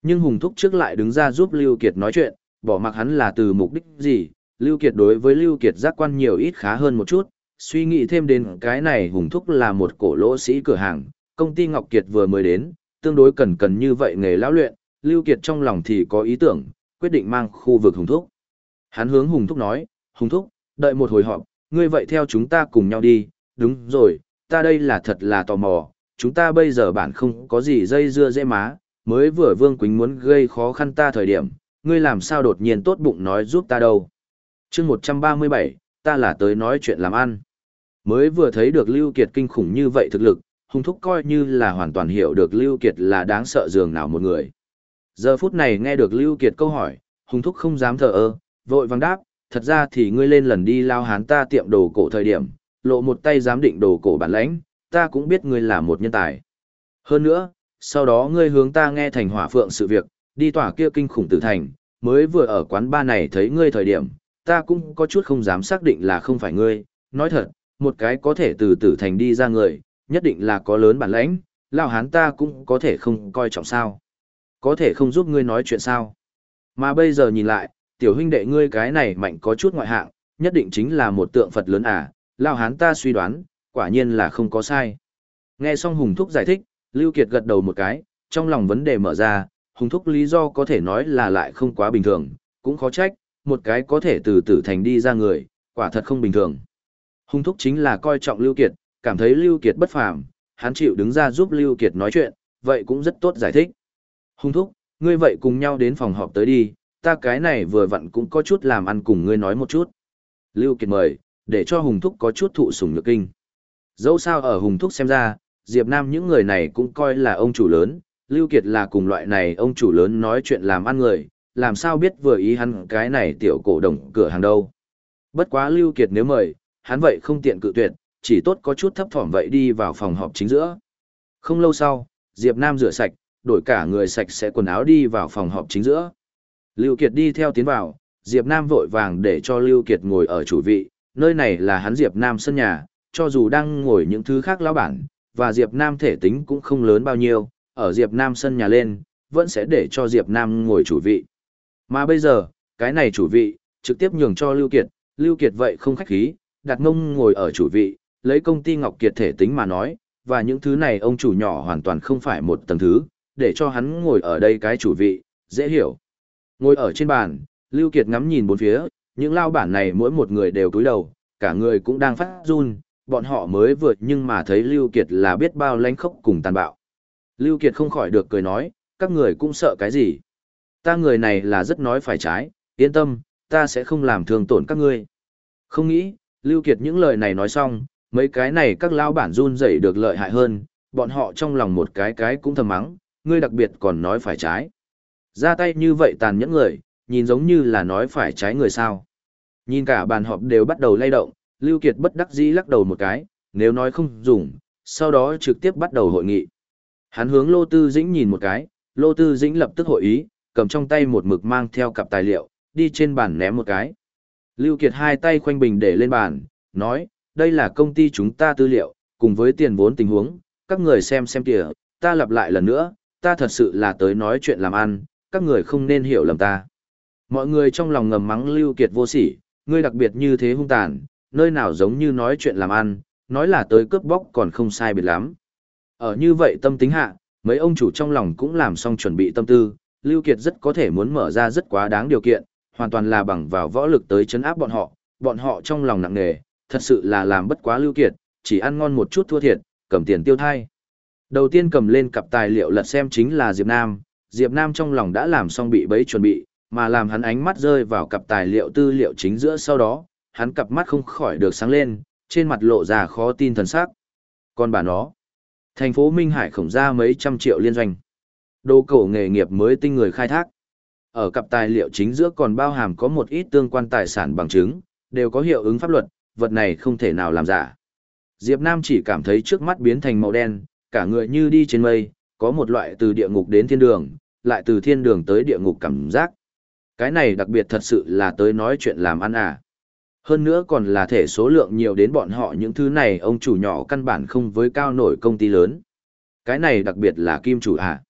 Nhưng hùng thúc trước lại đứng ra giúp Lưu Kiệt nói chuyện, bỏ mặc hắn là từ mục đích gì, Lưu Kiệt đối với Lưu Kiệt giác quan nhiều ít khá hơn một chút, suy nghĩ thêm đến cái này hùng thúc là một cổ lỗ sĩ cửa hàng, công ty Ngọc Kiệt vừa mới đến, tương đối cần cần như vậy nghề lão luyện, Lưu Kiệt trong lòng thì có ý tưởng, quyết định mang khu vực hùng thúc. Hắn hướng hùng thúc nói, hùng thúc, đợi một hồi họp, ngươi vậy theo chúng ta cùng nhau đi, đúng rồi, ta đây là thật là tò mò, chúng ta bây giờ bản không có gì dây dưa dễ má, mới vừa Vương Quýnh muốn gây khó khăn ta thời điểm, ngươi làm sao đột nhiên tốt bụng nói giúp ta đâu. chương 137, ta là tới nói chuyện làm ăn. Mới vừa thấy được Lưu Kiệt kinh khủng như vậy thực lực, Hùng Thúc coi như là hoàn toàn hiểu được Lưu Kiệt là đáng sợ dường nào một người. Giờ phút này nghe được Lưu Kiệt câu hỏi, Hùng Thúc không dám thờ ơ, vội vàng đáp, thật ra thì ngươi lên lần đi lao hán ta tiệm đồ cổ thời điểm, lộ một tay giám định đồ cổ bản lãnh, ta cũng biết ngươi là một nhân tài. Hơn nữa, sau đó ngươi hướng ta nghe thành hỏa phượng sự việc, đi tỏa kia kinh khủng tử thành, mới vừa ở quán ba này thấy ngươi thời điểm, ta cũng có chút không dám xác định là không phải ngươi, nói thật, một cái có thể từ tử thành đi ra người, nhất định là có lớn bản lãnh, lao hán ta cũng có thể không coi trọng sao. Có thể không giúp ngươi nói chuyện sao. Mà bây giờ nhìn lại, tiểu huynh đệ ngươi cái này mạnh có chút ngoại hạng, nhất định chính là một tượng Phật lớn à, lao hán ta suy đoán, quả nhiên là không có sai. Nghe xong Hùng Thúc giải thích, Lưu Kiệt gật đầu một cái, trong lòng vấn đề mở ra, Hùng Thúc lý do có thể nói là lại không quá bình thường, cũng khó trách, một cái có thể từ tử thành đi ra người, quả thật không bình thường. Hùng Thúc chính là coi trọng Lưu Kiệt, cảm thấy Lưu Kiệt bất phàm, hắn chịu đứng ra giúp Lưu Kiệt nói chuyện, vậy cũng rất tốt giải thích. Hùng Thúc, ngươi vậy cùng nhau đến phòng họp tới đi, ta cái này vừa vặn cũng có chút làm ăn cùng ngươi nói một chút. Lưu Kiệt mời, để cho Hùng Thúc có chút thụ sủng nhược kinh. Dẫu sao ở Hùng Thúc xem ra, Diệp Nam những người này cũng coi là ông chủ lớn, Lưu Kiệt là cùng loại này ông chủ lớn nói chuyện làm ăn người, làm sao biết vừa ý hắn cái này tiểu cổ đồng cửa hàng đâu. Bất quá Lưu Kiệt nếu mời, hắn vậy không tiện cự tuyệt, chỉ tốt có chút thấp thỏm vậy đi vào phòng họp chính giữa. Không lâu sau, Diệp Nam rửa sạch, đổi cả người sạch sẽ quần áo đi vào phòng họp chính giữa. Lưu Kiệt đi theo tiến vào, Diệp Nam vội vàng để cho Lưu Kiệt ngồi ở chủ vị, nơi này là hắn Diệp Nam sân nhà, cho dù đang ngồi những thứ khác lão bản, và Diệp Nam thể tính cũng không lớn bao nhiêu, ở Diệp Nam sân nhà lên, vẫn sẽ để cho Diệp Nam ngồi chủ vị. Mà bây giờ, cái này chủ vị, trực tiếp nhường cho Lưu Kiệt, Lưu Kiệt vậy không khách khí, đặt ngông ngồi ở chủ vị, lấy công ty Ngọc Kiệt thể tính mà nói, và những thứ này ông chủ nhỏ hoàn toàn không phải một tầng thứ, để cho hắn ngồi ở đây cái chủ vị, dễ hiểu. Ngồi ở trên bàn, Lưu Kiệt ngắm nhìn bốn phía, những lao bản này mỗi một người đều cúi đầu, cả người cũng đang phát run, bọn họ mới vượt nhưng mà thấy Lưu Kiệt là biết bao lánh khốc cùng tàn bạo. Lưu Kiệt không khỏi được cười nói, các người cũng sợ cái gì. Ta người này là rất nói phải trái, yên tâm, ta sẽ không làm thương tổn các ngươi. Không nghĩ, Lưu Kiệt những lời này nói xong, mấy cái này các lao bản run rẩy được lợi hại hơn, bọn họ trong lòng một cái cái cũng thầm mắng, ngươi đặc biệt còn nói phải trái. Ra tay như vậy tàn nhẫn người, nhìn giống như là nói phải trái người sao. Nhìn cả bàn họp đều bắt đầu lay động, Lưu Kiệt bất đắc dĩ lắc đầu một cái, nếu nói không dùng, sau đó trực tiếp bắt đầu hội nghị. Hắn hướng Lô Tư Dĩnh nhìn một cái, Lô Tư Dĩnh lập tức hội ý, cầm trong tay một mực mang theo cặp tài liệu, đi trên bàn ném một cái. Lưu Kiệt hai tay khoanh bình để lên bàn, nói, đây là công ty chúng ta tư liệu, cùng với tiền vốn tình huống, các người xem xem kìa, ta lặp lại lần nữa, ta thật sự là tới nói chuyện làm ăn, các người không nên hiểu lầm ta. Mọi người trong lòng ngầm mắng Lưu Kiệt vô sỉ, ngươi đặc biệt như thế hung tàn, nơi nào giống như nói chuyện làm ăn, nói là tới cướp bóc còn không sai biệt lắm. Ở như vậy tâm tính hạ, mấy ông chủ trong lòng cũng làm xong chuẩn bị tâm tư, Lưu Kiệt rất có thể muốn mở ra rất quá đáng điều kiện, hoàn toàn là bằng vào võ lực tới chấn áp bọn họ, bọn họ trong lòng nặng nề, thật sự là làm bất quá Lưu Kiệt, chỉ ăn ngon một chút thua thiệt, cầm tiền tiêu thai. Đầu tiên cầm lên cặp tài liệu lật xem chính là Diệp Nam, Diệp Nam trong lòng đã làm xong bị bấy chuẩn bị, mà làm hắn ánh mắt rơi vào cặp tài liệu tư liệu chính giữa sau đó, hắn cặp mắt không khỏi được sáng lên, trên mặt lộ ra khó tin thần sắc. Còn bà nó, thành phố Minh Hải khổng ra mấy trăm triệu liên doanh. Đồ cổ nghề nghiệp mới tinh người khai thác. Ở cặp tài liệu chính giữa còn bao hàm có một ít tương quan tài sản bằng chứng, đều có hiệu ứng pháp luật, vật này không thể nào làm giả. Diệp Nam chỉ cảm thấy trước mắt biến thành màu đen, cả người như đi trên mây, có một loại từ địa ngục đến thiên đường, lại từ thiên đường tới địa ngục cảm giác. Cái này đặc biệt thật sự là tới nói chuyện làm ăn à. Hơn nữa còn là thể số lượng nhiều đến bọn họ những thứ này ông chủ nhỏ căn bản không với cao nổi công ty lớn. Cái này đặc biệt là kim chủ à.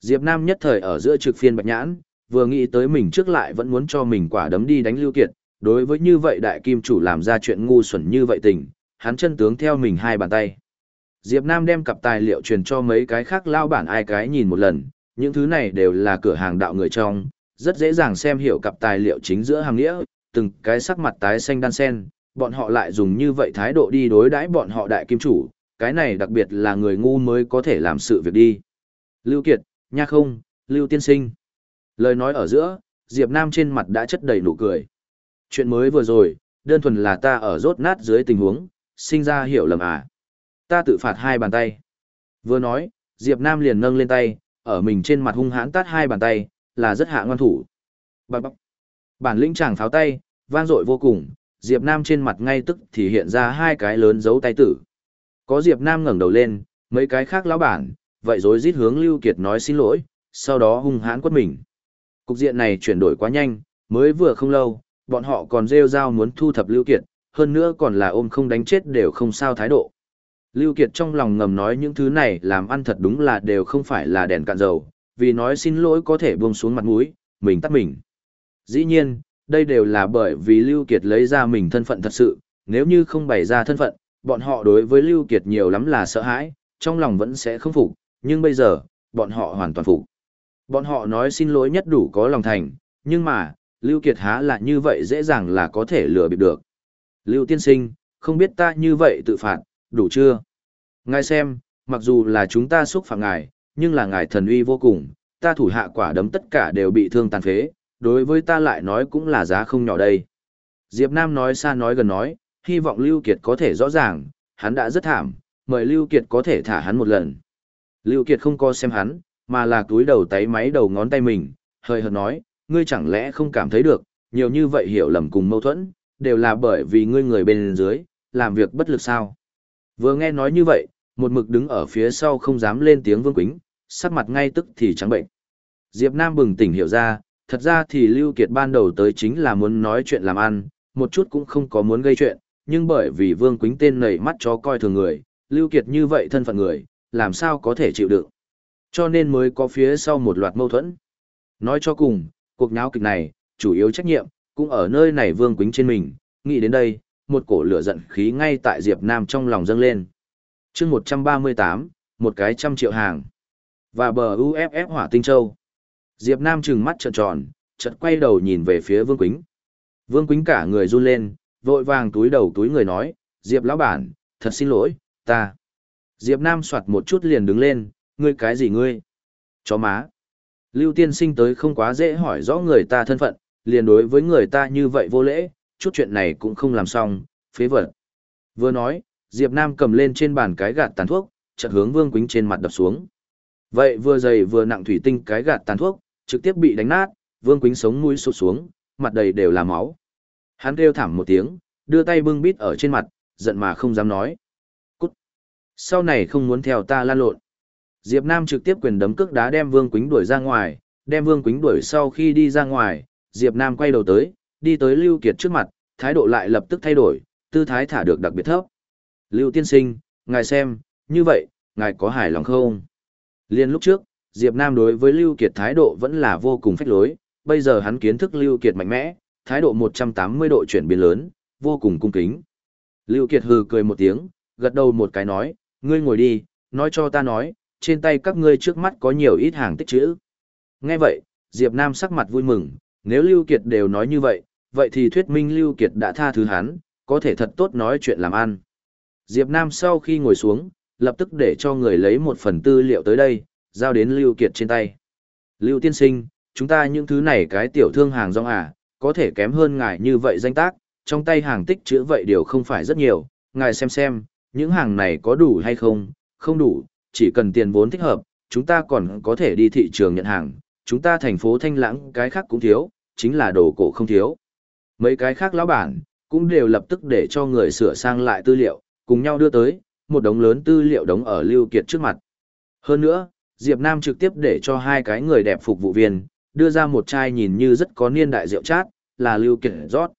Diệp Nam nhất thời ở giữa trực phiên bạch nhãn, vừa nghĩ tới mình trước lại vẫn muốn cho mình quả đấm đi đánh lưu kiệt, đối với như vậy đại kim chủ làm ra chuyện ngu xuẩn như vậy tình, hắn chân tướng theo mình hai bàn tay. Diệp Nam đem cặp tài liệu truyền cho mấy cái khác lao bản ai cái nhìn một lần, những thứ này đều là cửa hàng đạo người trong, rất dễ dàng xem hiểu cặp tài liệu chính giữa hàng nghĩa, từng cái sắc mặt tái xanh đan sen, bọn họ lại dùng như vậy thái độ đi đối đãi bọn họ đại kim chủ, cái này đặc biệt là người ngu mới có thể làm sự việc đi. Lưu Kiệt, nha không, Lưu Tiên Sinh. Lời nói ở giữa, Diệp Nam trên mặt đã chất đầy nụ cười. Chuyện mới vừa rồi, đơn thuần là ta ở rốt nát dưới tình huống, sinh ra hiểu lầm à. Ta tự phạt hai bàn tay. Vừa nói, Diệp Nam liền nâng lên tay, ở mình trên mặt hung hãn tát hai bàn tay, là rất hạ ngoan thủ. Bạc bạc. Bản lĩnh chàng pháo tay, vang dội vô cùng, Diệp Nam trên mặt ngay tức thì hiện ra hai cái lớn dấu tay tử. Có Diệp Nam ngẩng đầu lên, mấy cái khác lão bản, vậy rồi rít hướng Lưu Kiệt nói xin lỗi, sau đó hung hãn quất mình. Cục diện này chuyển đổi quá nhanh, mới vừa không lâu, bọn họ còn rêu rao muốn thu thập Lưu Kiệt, hơn nữa còn là ôm không đánh chết đều không sao thái độ. Lưu Kiệt trong lòng ngầm nói những thứ này làm ăn thật đúng là đều không phải là đèn cạn dầu, vì nói xin lỗi có thể buông xuống mặt mũi, mình tắt mình. Dĩ nhiên, đây đều là bởi vì Lưu Kiệt lấy ra mình thân phận thật sự, nếu như không bày ra thân phận, bọn họ đối với Lưu Kiệt nhiều lắm là sợ hãi, trong lòng vẫn sẽ không phục, nhưng bây giờ, bọn họ hoàn toàn phục. Bọn họ nói xin lỗi nhất đủ có lòng thành, nhưng mà, Lưu Kiệt há là như vậy dễ dàng là có thể lừa bịp được. Lưu tiên sinh, không biết ta như vậy tự phạt, đủ chưa? Ngài xem, mặc dù là chúng ta xúc phạm ngài, nhưng là ngài thần uy vô cùng, ta thủ hạ quả đấm tất cả đều bị thương tàn phế, đối với ta lại nói cũng là giá không nhỏ đây. Diệp Nam nói xa nói gần nói, hy vọng Lưu Kiệt có thể rõ ràng, hắn đã rất thảm, mời Lưu Kiệt có thể thả hắn một lần. Lưu Kiệt không co xem hắn, mà là túi đầu tay máy đầu ngón tay mình, hơi hợt nói, ngươi chẳng lẽ không cảm thấy được, nhiều như vậy hiểu lầm cùng mâu thuẫn, đều là bởi vì ngươi người bên dưới, làm việc bất lực sao. Vừa nghe nói như vậy, một mực đứng ở phía sau không dám lên tiếng Vương Quýnh, sắc mặt ngay tức thì trắng bệnh. Diệp Nam bừng tỉnh hiểu ra, thật ra thì Lưu Kiệt ban đầu tới chính là muốn nói chuyện làm ăn, một chút cũng không có muốn gây chuyện, nhưng bởi vì Vương Quýnh tên nảy mắt chó coi thường người, Lưu Kiệt như vậy thân phận người, làm sao có thể chịu đựng. Cho nên mới có phía sau một loạt mâu thuẫn. Nói cho cùng, cuộc nháo kịch này, chủ yếu trách nhiệm, cũng ở nơi này Vương Quýnh trên mình, nghĩ đến đây, một cổ lửa giận khí ngay tại Diệp Nam trong lòng dâng lên. Trước 138, một cái trăm triệu hàng. Và bờ UFF hỏa tinh châu. Diệp Nam trừng mắt trợn tròn, chợt quay đầu nhìn về phía Vương Quýnh. Vương Quýnh cả người run lên, vội vàng túi đầu túi người nói, Diệp lão bản, thật xin lỗi, ta. Diệp Nam soạt một chút liền đứng lên, ngươi cái gì ngươi? Chó má. Lưu tiên sinh tới không quá dễ hỏi rõ người ta thân phận, liền đối với người ta như vậy vô lễ, chút chuyện này cũng không làm xong, phế vật. Vừa nói, Diệp Nam cầm lên trên bàn cái gạt tàn thuốc, chợt hướng Vương Quýnh trên mặt đập xuống. Vậy vừa dày vừa nặng thủy tinh cái gạt tàn thuốc, trực tiếp bị đánh nát, Vương Quýnh sống mũi sụt xuống, mặt đầy đều là máu. Hắn kêu thảm một tiếng, đưa tay bưng bít ở trên mặt, giận mà không dám nói. Cút! Sau này không muốn theo ta lan lộn. Diệp Nam trực tiếp quyền đấm cước đá đem Vương Quýnh đuổi ra ngoài, đem Vương Quýnh đuổi sau khi đi ra ngoài, Diệp Nam quay đầu tới, đi tới Lưu Kiệt trước mặt, thái độ lại lập tức thay đổi, tư thái thả được đặc biệt thấp. Lưu tiên sinh, ngài xem, như vậy, ngài có hài lòng không? Liên lúc trước, Diệp Nam đối với Lưu Kiệt thái độ vẫn là vô cùng phách lối, bây giờ hắn kiến thức Lưu Kiệt mạnh mẽ, thái độ 180 độ chuyển biến lớn, vô cùng cung kính. Lưu Kiệt hừ cười một tiếng, gật đầu một cái nói, ngươi ngồi đi, nói cho ta nói, trên tay các ngươi trước mắt có nhiều ít hàng tích trữ. Nghe vậy, Diệp Nam sắc mặt vui mừng, nếu Lưu Kiệt đều nói như vậy, vậy thì thuyết minh Lưu Kiệt đã tha thứ hắn, có thể thật tốt nói chuyện làm ăn. Diệp Nam sau khi ngồi xuống, lập tức để cho người lấy một phần tư liệu tới đây, giao đến Lưu Kiệt trên tay. Lưu tiên sinh, chúng ta những thứ này cái tiểu thương hàng rong à, có thể kém hơn ngài như vậy danh tác, trong tay hàng tích chữ vậy điều không phải rất nhiều, ngài xem xem, những hàng này có đủ hay không, không đủ, chỉ cần tiền vốn thích hợp, chúng ta còn có thể đi thị trường nhận hàng, chúng ta thành phố Thanh Lãng cái khác cũng thiếu, chính là đồ cổ không thiếu. Mấy cái khác lão bản, cũng đều lập tức để cho người sửa sang lại tư liệu, cùng nhau đưa tới, một đống lớn tư liệu đống ở Lưu Kiệt trước mặt. Hơn nữa, Diệp Nam trực tiếp để cho hai cái người đẹp phục vụ viên, đưa ra một chai nhìn như rất có niên đại rượu chát, là Lưu Kiệt rót.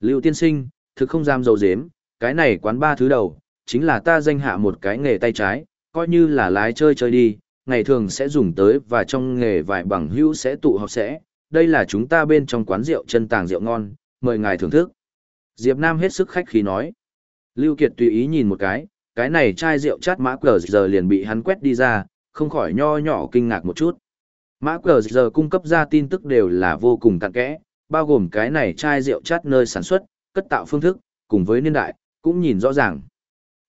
Lưu tiên sinh, thực không dám dầu dếm, cái này quán ba thứ đầu, chính là ta danh hạ một cái nghề tay trái, coi như là lái chơi chơi đi, ngày thường sẽ dùng tới và trong nghề vài bằng hữu sẽ tụ họp sẽ, đây là chúng ta bên trong quán rượu chân tàng rượu ngon, mời ngài thưởng thức. Diệp Nam hết sức khách khí nói. Lưu Kiệt tùy ý nhìn một cái, cái này chai rượu chát mã cờ giờ liền bị hắn quét đi ra, không khỏi nho nhỏ kinh ngạc một chút. Mã cờ giờ cung cấp ra tin tức đều là vô cùng cặn kẽ, bao gồm cái này chai rượu chát nơi sản xuất, cất tạo phương thức, cùng với niên đại, cũng nhìn rõ ràng.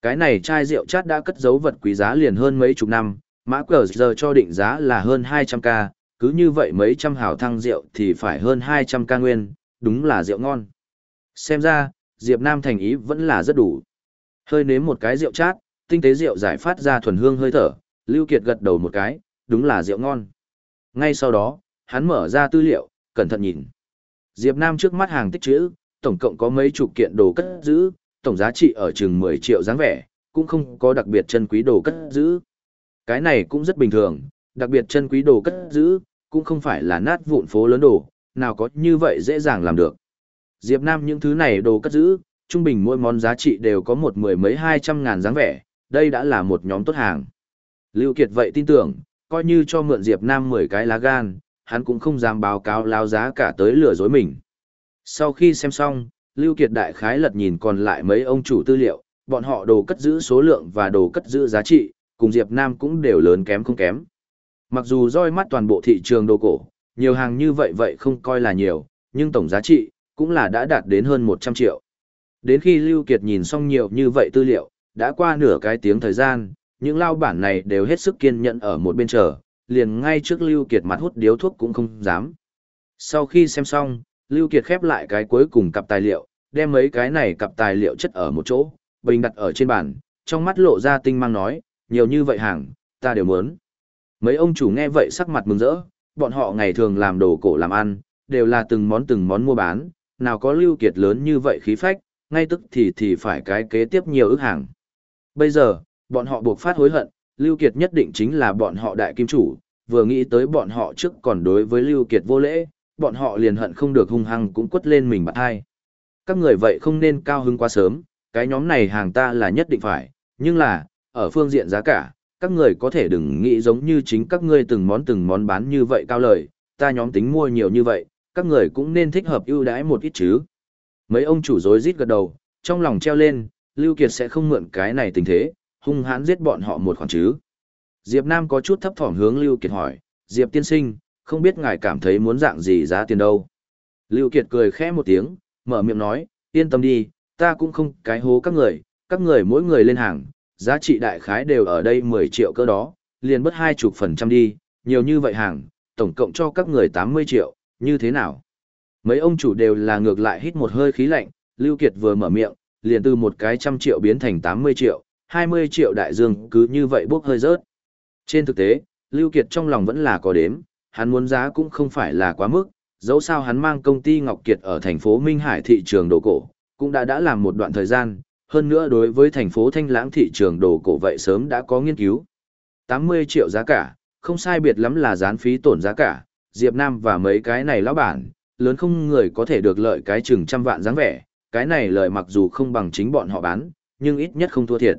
Cái này chai rượu chát đã cất giấu vật quý giá liền hơn mấy chục năm, mã cờ giờ cho định giá là hơn 200k, cứ như vậy mấy trăm hào thăng rượu thì phải hơn 200k nguyên, đúng là rượu ngon. Xem ra, Diệp Nam thành ý vẫn là rất đủ. Hơi nếm một cái rượu chát, tinh tế rượu giải phát ra thuần hương hơi thở, Lưu Kiệt gật đầu một cái, đúng là rượu ngon. Ngay sau đó, hắn mở ra tư liệu, cẩn thận nhìn. Diệp Nam trước mắt hàng tích trữ, tổng cộng có mấy chục kiện đồ cất giữ, tổng giá trị ở chừng 10 triệu dáng vẻ, cũng không có đặc biệt chân quý đồ cất giữ. Cái này cũng rất bình thường, đặc biệt chân quý đồ cất giữ, cũng không phải là nát vụn phố lớn đồ, nào có như vậy dễ dàng làm được. Diệp Nam những thứ này đồ cất giữ, trung bình mỗi món giá trị đều có một mười mấy hai trăm ngàn dáng vẻ, đây đã là một nhóm tốt hàng. Lưu Kiệt vậy tin tưởng, coi như cho mượn Diệp Nam 10 cái lá gan, hắn cũng không dám báo cáo lao giá cả tới lừa dối mình. Sau khi xem xong, Lưu Kiệt đại khái lật nhìn còn lại mấy ông chủ tư liệu, bọn họ đồ cất giữ số lượng và đồ cất giữ giá trị, cùng Diệp Nam cũng đều lớn kém không kém. Mặc dù roi mắt toàn bộ thị trường đồ cổ, nhiều hàng như vậy vậy không coi là nhiều, nhưng tổng giá trị, cũng là đã đạt đến hơn 100 triệu. Đến khi Lưu Kiệt nhìn xong nhiều như vậy tư liệu, đã qua nửa cái tiếng thời gian, những lao bản này đều hết sức kiên nhẫn ở một bên chờ, liền ngay trước Lưu Kiệt mặt hút điếu thuốc cũng không dám. Sau khi xem xong, Lưu Kiệt khép lại cái cuối cùng cặp tài liệu, đem mấy cái này cặp tài liệu chất ở một chỗ, bình đặt ở trên bàn, trong mắt lộ ra tinh mang nói, nhiều như vậy hàng, ta đều muốn. Mấy ông chủ nghe vậy sắc mặt mừng rỡ, bọn họ ngày thường làm đồ cổ làm ăn, đều là từng món từng món mua bán, nào có Lưu Kiệt lớn như vậy khí phách, ngay tức thì thì phải cái kế tiếp nhiều ức hàng. Bây giờ, bọn họ buộc phát hối hận, Lưu Kiệt nhất định chính là bọn họ đại kim chủ, vừa nghĩ tới bọn họ trước còn đối với Lưu Kiệt vô lễ, bọn họ liền hận không được hung hăng cũng quất lên mình bạn hai. Các người vậy không nên cao hứng quá sớm, cái nhóm này hàng ta là nhất định phải, nhưng là, ở phương diện giá cả, các người có thể đừng nghĩ giống như chính các ngươi từng món từng món bán như vậy cao lời, ta nhóm tính mua nhiều như vậy, các người cũng nên thích hợp ưu đãi một ít chứ. Mấy ông chủ rối rít gật đầu, trong lòng treo lên, Lưu Kiệt sẽ không mượn cái này tình thế, hung hãn giết bọn họ một khoản chứ. Diệp Nam có chút thấp thỏm hướng Lưu Kiệt hỏi, Diệp tiên sinh, không biết ngài cảm thấy muốn dạng gì giá tiền đâu. Lưu Kiệt cười khẽ một tiếng, mở miệng nói, yên tâm đi, ta cũng không cái hố các người, các người mỗi người lên hàng, giá trị đại khái đều ở đây 10 triệu cơ đó, liền bớt hai chục phần trăm đi, nhiều như vậy hàng, tổng cộng cho các người 80 triệu, như thế nào? Mấy ông chủ đều là ngược lại hít một hơi khí lạnh, Lưu Kiệt vừa mở miệng, liền từ một cái trăm triệu biến thành 80 triệu, 20 triệu đại dương cứ như vậy bốc hơi rớt. Trên thực tế, Lưu Kiệt trong lòng vẫn là có đếm, hắn muốn giá cũng không phải là quá mức, dẫu sao hắn mang công ty Ngọc Kiệt ở thành phố Minh Hải thị trường đồ cổ, cũng đã đã làm một đoạn thời gian, hơn nữa đối với thành phố Thanh Lãng thị trường đồ cổ vậy sớm đã có nghiên cứu. 80 triệu giá cả, không sai biệt lắm là gián phí tổn giá cả, Diệp Nam và mấy cái này lão bản, lớn không người có thể được lợi cái chừng trăm vạn dáng vẻ, cái này lợi mặc dù không bằng chính bọn họ bán, nhưng ít nhất không thua thiệt.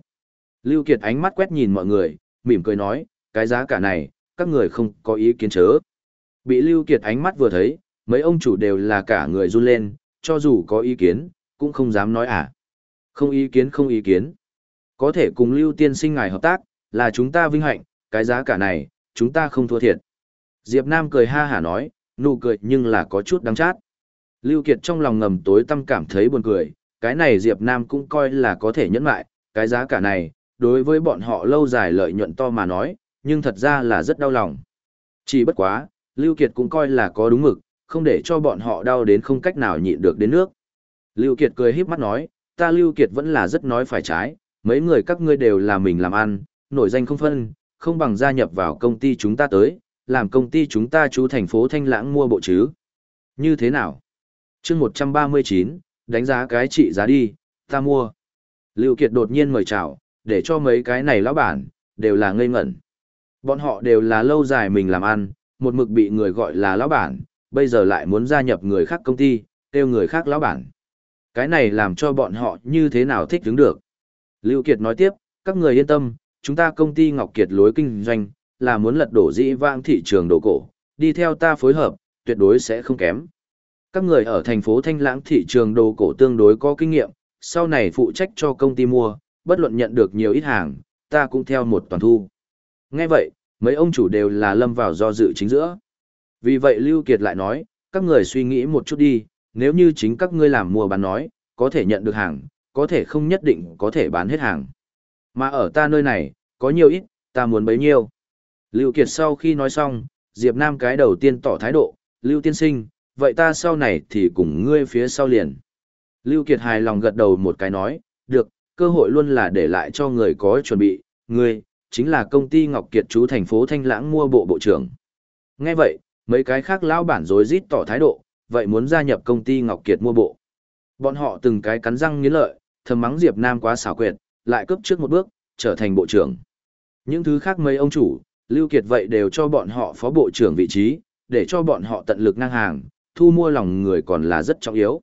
Lưu Kiệt ánh mắt quét nhìn mọi người, mỉm cười nói, cái giá cả này, các người không có ý kiến chớ. Bị Lưu Kiệt ánh mắt vừa thấy, mấy ông chủ đều là cả người run lên, cho dù có ý kiến, cũng không dám nói à. Không ý kiến không ý kiến. Có thể cùng Lưu Tiên sinh ngài hợp tác, là chúng ta vinh hạnh, cái giá cả này, chúng ta không thua thiệt. Diệp Nam cười ha hả nói, nụ cười nhưng là có chút đắng chát. Lưu Kiệt trong lòng ngầm tối tâm cảm thấy buồn cười, cái này Diệp Nam cũng coi là có thể nhẫn lại, cái giá cả này, đối với bọn họ lâu dài lợi nhuận to mà nói, nhưng thật ra là rất đau lòng. Chỉ bất quá, Lưu Kiệt cũng coi là có đúng mực, không để cho bọn họ đau đến không cách nào nhịn được đến nước. Lưu Kiệt cười híp mắt nói, ta Lưu Kiệt vẫn là rất nói phải trái, mấy người các ngươi đều là mình làm ăn, nổi danh không phân, không bằng gia nhập vào công ty chúng ta tới, làm công ty chúng ta chú thành phố Thanh Lãng mua bộ chứ. Như thế nào? chương 139, đánh giá cái trị giá đi, ta mua. Lưu Kiệt đột nhiên mời chào, để cho mấy cái này lão bản, đều là ngây ngẩn. Bọn họ đều là lâu dài mình làm ăn, một mực bị người gọi là lão bản, bây giờ lại muốn gia nhập người khác công ty, kêu người khác lão bản. Cái này làm cho bọn họ như thế nào thích đứng được. Lưu Kiệt nói tiếp, các người yên tâm, chúng ta công ty Ngọc Kiệt lối kinh doanh, là muốn lật đổ dĩ vãng thị trường đồ cổ, đi theo ta phối hợp, tuyệt đối sẽ không kém. Các người ở thành phố Thanh Lãng thị trường đồ cổ tương đối có kinh nghiệm, sau này phụ trách cho công ty mua, bất luận nhận được nhiều ít hàng, ta cũng theo một toàn thu. Nghe vậy, mấy ông chủ đều là lâm vào do dự chính giữa. Vì vậy Lưu Kiệt lại nói, các người suy nghĩ một chút đi, nếu như chính các ngươi làm mua bán nói, có thể nhận được hàng, có thể không nhất định có thể bán hết hàng. Mà ở ta nơi này, có nhiều ít, ta muốn bấy nhiêu. Lưu Kiệt sau khi nói xong, Diệp Nam cái đầu tiên tỏ thái độ, Lưu Tiên Sinh, vậy ta sau này thì cùng ngươi phía sau liền. Lưu Kiệt hài lòng gật đầu một cái nói, được, cơ hội luôn là để lại cho người có chuẩn bị, người chính là công ty Ngọc Kiệt chú thành phố Thanh Lãng mua bộ bộ trưởng. Nghe vậy, mấy cái khác lão bản rối rít tỏ thái độ, vậy muốn gia nhập công ty Ngọc Kiệt mua bộ. Bọn họ từng cái cắn răng nghiến lợi, thầm mắng Diệp Nam quá xảo quyệt, lại cướp trước một bước, trở thành bộ trưởng. Những thứ khác mấy ông chủ, Lưu Kiệt vậy đều cho bọn họ phó bộ trưởng vị trí, để cho bọn họ tận lực ngang hàng, thu mua lòng người còn là rất trọng yếu.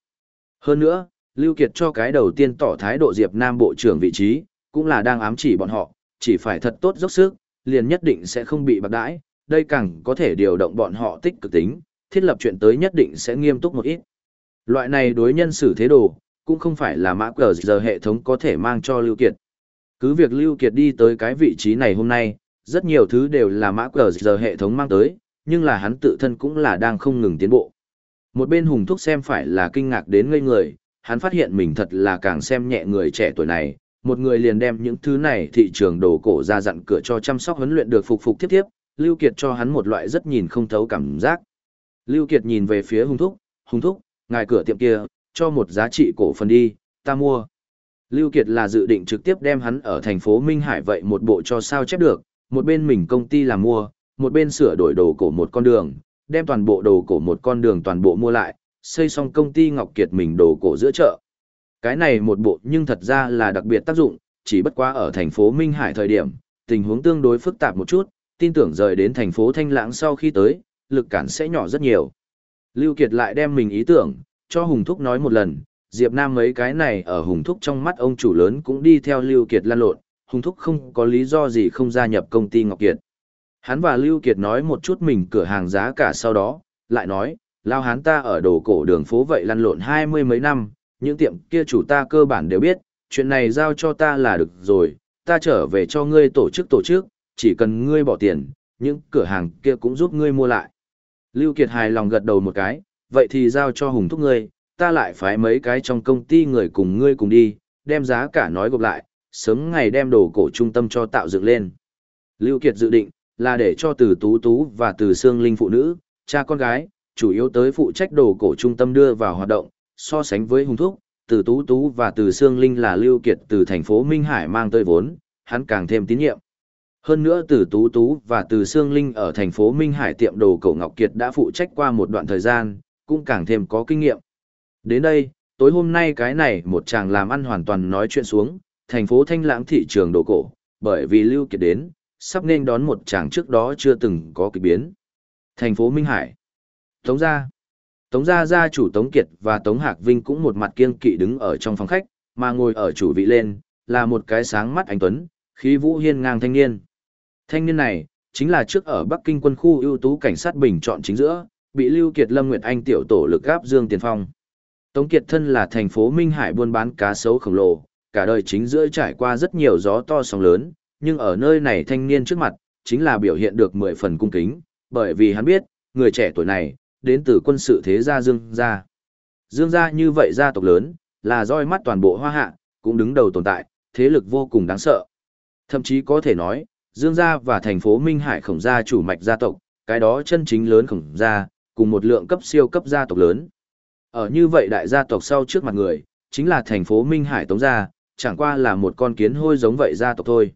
Hơn nữa, Lưu Kiệt cho cái đầu tiên tỏ thái độ Diệp Nam bộ trưởng vị trí, cũng là đang ám chỉ bọn họ, chỉ phải thật tốt dốc sức, liền nhất định sẽ không bị bạc đãi, đây càng có thể điều động bọn họ tích cực tính, thiết lập chuyện tới nhất định sẽ nghiêm túc một ít. Loại này đối nhân xử thế đồ, cũng không phải là mã cờ giờ hệ thống có thể mang cho Lưu Kiệt. Cứ việc Lưu Kiệt đi tới cái vị trí này hôm nay, rất nhiều thứ đều là mã cờ giờ hệ thống mang tới, nhưng là hắn tự thân cũng là đang không ngừng tiến bộ. Một bên hùng thúc xem phải là kinh ngạc đến ngây người, hắn phát hiện mình thật là càng xem nhẹ người trẻ tuổi này, một người liền đem những thứ này thị trường đồ cổ ra dặn cửa cho chăm sóc huấn luyện được phục phục tiếp tiếp, Lưu Kiệt cho hắn một loại rất nhìn không thấu cảm giác. Lưu Kiệt nhìn về phía hùng thúc, hùng thúc, ngài cửa tiệm kia, cho một giá trị cổ phần đi, ta mua. Lưu Kiệt là dự định trực tiếp đem hắn ở thành phố Minh Hải vậy một bộ cho sao chép được, một bên mình công ty làm mua, một bên sửa đổi đồ cổ một con đường, đem toàn bộ đồ cổ một con đường toàn bộ mua lại, xây xong công ty Ngọc Kiệt mình đồ cổ giữa chợ. Cái này một bộ nhưng thật ra là đặc biệt tác dụng, chỉ bất quá ở thành phố Minh Hải thời điểm, tình huống tương đối phức tạp một chút, tin tưởng rời đến thành phố Thanh Lãng sau khi tới, lực cản sẽ nhỏ rất nhiều. Lưu Kiệt lại đem mình ý tưởng, cho Hùng Thúc nói một lần, Diệp Nam mấy cái này ở Hùng Thúc trong mắt ông chủ lớn cũng đi theo Lưu Kiệt lan lộn, Hùng Thúc không có lý do gì không gia nhập công ty Ngọc Kiệt. Hắn và Lưu Kiệt nói một chút mình cửa hàng giá cả sau đó, lại nói, lao hán ta ở đồ cổ đường phố vậy lăn lộn hai mươi mấy năm, những tiệm kia chủ ta cơ bản đều biết, chuyện này giao cho ta là được rồi, ta trở về cho ngươi tổ chức tổ chức, chỉ cần ngươi bỏ tiền, những cửa hàng kia cũng giúp ngươi mua lại. Lưu Kiệt hài lòng gật đầu một cái, vậy thì giao cho Hùng Thúc ngươi, ta lại phái mấy cái trong công ty người cùng ngươi cùng đi, đem giá cả nói gộp lại, sớm ngày đem đồ cổ trung tâm cho tạo dựng lên. Lưu Kiệt dự định, là để cho từ Tú Tú và từ Sương Linh phụ nữ, cha con gái, chủ yếu tới phụ trách đồ cổ trung tâm đưa vào hoạt động, so sánh với Hùng Thúc, từ Tú Tú và từ Sương Linh là Lưu Kiệt từ thành phố Minh Hải mang tới vốn, hắn càng thêm tín nhiệm. Hơn nữa từ Tú Tú và từ Sương Linh ở thành phố Minh Hải tiệm đồ cổ Ngọc Kiệt đã phụ trách qua một đoạn thời gian, cũng càng thêm có kinh nghiệm. Đến đây, tối hôm nay cái này một chàng làm ăn hoàn toàn nói chuyện xuống, thành phố Thanh Lãng thị trường đồ cổ, bởi vì Lưu Kiệt đến, sắp nên đón một chàng trước đó chưa từng có kỳ biến. Thành phố Minh Hải. Tống gia. Tống gia gia chủ Tống Kiệt và Tống Hạc Vinh cũng một mặt kiên kỵ đứng ở trong phòng khách, mà ngồi ở chủ vị lên, là một cái sáng mắt anh Tuấn, khí vũ hiên ngang thanh niên. Thanh niên này, chính là trước ở Bắc Kinh quân khu ưu tú cảnh sát bình chọn chính giữa, bị Lưu Kiệt Lâm Nguyệt Anh tiểu tổ lực gáp Dương Tiền Phong. Tống Kiệt thân là thành phố Minh Hải buôn bán cá sấu khổng lồ, cả đời chính giữa trải qua rất nhiều gió to sóng lớn, nhưng ở nơi này thanh niên trước mặt, chính là biểu hiện được mười phần cung kính, bởi vì hắn biết, người trẻ tuổi này, đến từ quân sự thế gia Dương gia. Dương gia như vậy gia tộc lớn, là roi mắt toàn bộ hoa hạ, cũng đứng đầu tồn tại, thế lực vô cùng đáng sợ. Thậm chí có thể nói, Dương gia và thành phố Minh Hải khổng gia chủ mạch gia tộc, cái đó chân chính lớn khổng gia, cùng một lượng cấp siêu cấp gia tộc lớn. Ở như vậy đại gia tộc sau trước mặt người, chính là thành phố Minh Hải Tống gia, chẳng qua là một con kiến hôi giống vậy gia tộc thôi.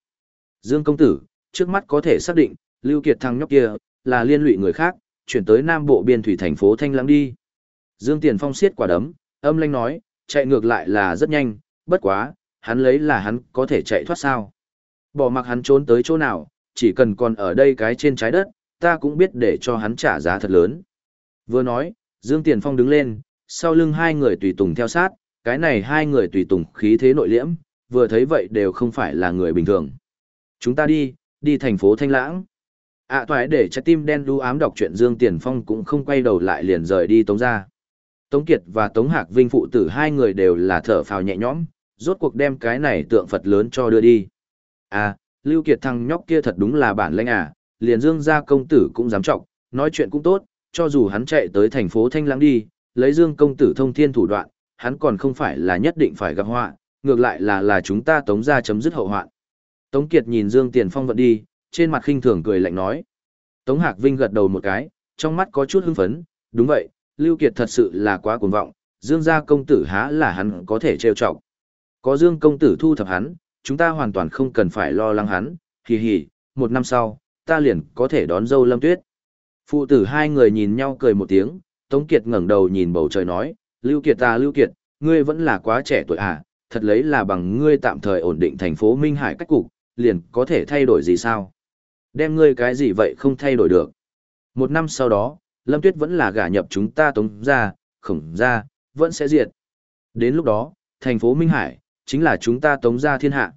Dương công tử, trước mắt có thể xác định, Lưu Kiệt thằng nhóc kia, là liên lụy người khác, chuyển tới Nam Bộ biên thủy thành phố Thanh Lãng đi. Dương Tiền Phong siết quả đấm, âm lanh nói, chạy ngược lại là rất nhanh, bất quá, hắn lấy là hắn có thể chạy thoát sao. Bỏ mặc hắn trốn tới chỗ nào, chỉ cần còn ở đây cái trên trái đất, ta cũng biết để cho hắn trả giá thật lớn. Vừa nói, Dương Tiền Phong đứng lên, sau lưng hai người tùy tùng theo sát, cái này hai người tùy tùng khí thế nội liễm, vừa thấy vậy đều không phải là người bình thường. Chúng ta đi, đi thành phố Thanh Lãng ạ à, toái để trái tim đen đu ám đọc chuyện Dương Tiền Phong cũng không quay đầu lại liền rời đi Tống ra. Tống Kiệt và Tống Hạc Vinh phụ tử hai người đều là thở phào nhẹ nhõm, rốt cuộc đem cái này tượng Phật lớn cho đưa đi. À, Lưu Kiệt thằng nhóc kia thật đúng là bản lãnh à, liền Dương gia công tử cũng dám trọng, nói chuyện cũng tốt, cho dù hắn chạy tới thành phố Thanh Lãng đi, lấy Dương công tử thông thiên thủ đoạn, hắn còn không phải là nhất định phải gặp họa, ngược lại là là chúng ta tống ra chấm dứt hậu hoạn. Tống Kiệt nhìn Dương Tiền Phong vận đi, trên mặt khinh thường cười lạnh nói. Tống Hạc Vinh gật đầu một cái, trong mắt có chút hưng phấn, đúng vậy, Lưu Kiệt thật sự là quá cuồng vọng, Dương gia công tử há là hắn có thể trêu chọc. Có Dương công tử thu thập hắn, chúng ta hoàn toàn không cần phải lo lắng hắn, hì hì, một năm sau, ta liền có thể đón dâu lâm tuyết. Phụ tử hai người nhìn nhau cười một tiếng, Tống Kiệt ngẩng đầu nhìn bầu trời nói, Lưu Kiệt ta Lưu Kiệt, ngươi vẫn là quá trẻ tuổi à, thật lấy là bằng ngươi tạm thời ổn định thành phố Minh Hải cách cục, liền có thể thay đổi gì sao? Đem ngươi cái gì vậy không thay đổi được. Một năm sau đó, Lâm Tuyết vẫn là gả nhập chúng ta tống ra, khổng ra, vẫn sẽ diệt. Đến lúc đó, thành phố Minh Hải, chính là chúng ta tống ra thiên hạ.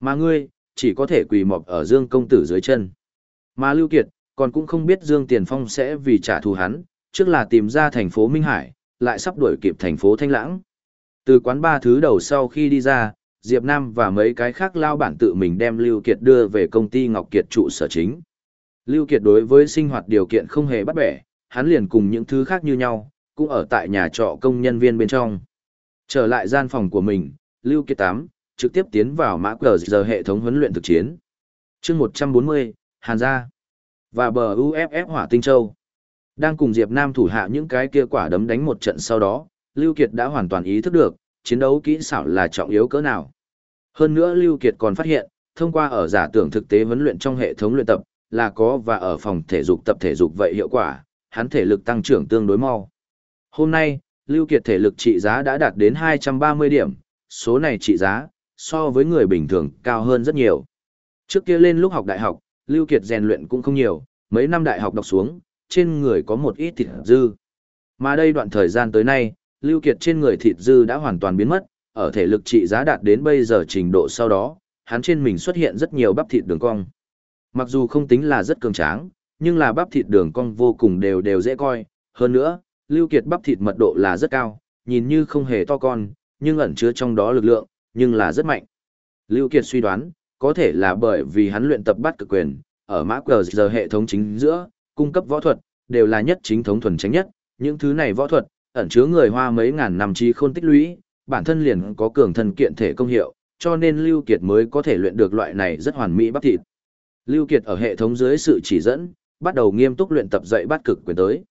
Mà ngươi, chỉ có thể quỳ mọp ở Dương công tử dưới chân. Mà Lưu Kiệt, còn cũng không biết Dương Tiền Phong sẽ vì trả thù hắn, trước là tìm ra thành phố Minh Hải, lại sắp đuổi kịp thành phố Thanh Lãng. Từ quán ba thứ đầu sau khi đi ra, Diệp Nam và mấy cái khác lao bản tự mình đem Lưu Kiệt đưa về công ty Ngọc Kiệt trụ sở chính. Lưu Kiệt đối với sinh hoạt điều kiện không hề bắt bẻ, hắn liền cùng những thứ khác như nhau, cũng ở tại nhà trọ công nhân viên bên trong. Trở lại gian phòng của mình, Lưu Kiệt 8, trực tiếp tiến vào mã cờ giờ hệ thống huấn luyện thực chiến. Chương 140, Hàn gia và bờ UFF Hỏa Tinh Châu. Đang cùng Diệp Nam thủ hạ những cái kia quả đấm đánh một trận sau đó, Lưu Kiệt đã hoàn toàn ý thức được, chiến đấu kỹ xảo là trọng yếu cỡ nào. Hơn nữa Lưu Kiệt còn phát hiện, thông qua ở giả tưởng thực tế huấn luyện trong hệ thống luyện tập, là có và ở phòng thể dục tập thể dục vậy hiệu quả, hắn thể lực tăng trưởng tương đối mau. Hôm nay, Lưu Kiệt thể lực trị giá đã đạt đến 230 điểm, số này trị giá, so với người bình thường cao hơn rất nhiều. Trước kia lên lúc học đại học, Lưu Kiệt rèn luyện cũng không nhiều, mấy năm đại học đọc xuống, trên người có một ít thịt dư. Mà đây đoạn thời gian tới nay, Lưu Kiệt trên người thịt dư đã hoàn toàn biến mất, ở thể lực trị giá đạt đến bây giờ trình độ sau đó, hắn trên mình xuất hiện rất nhiều bắp thịt đường cong. Mặc dù không tính là rất cường tráng, nhưng là bắp thịt đường cong vô cùng đều đều dễ coi, hơn nữa, Lưu Kiệt bắp thịt mật độ là rất cao, nhìn như không hề to con, nhưng ẩn chứa trong đó lực lượng, nhưng là rất mạnh. Lưu Kiệt suy đoán, có thể là bởi vì hắn luyện tập bắt cực quyền, ở mã cờ giờ hệ thống chính giữa, cung cấp võ thuật, đều là nhất chính thống thuần tránh nhất, những thứ này võ thuật, ẩn chứa người hoa mấy ngàn năm trí khôn tích lũy, bản thân liền có cường thân kiện thể công hiệu, cho nên Lưu Kiệt mới có thể luyện được loại này rất hoàn mỹ bắp thịt. Lưu Kiệt ở hệ thống dưới sự chỉ dẫn, bắt đầu nghiêm túc luyện tập dạy bát cực quyền tới.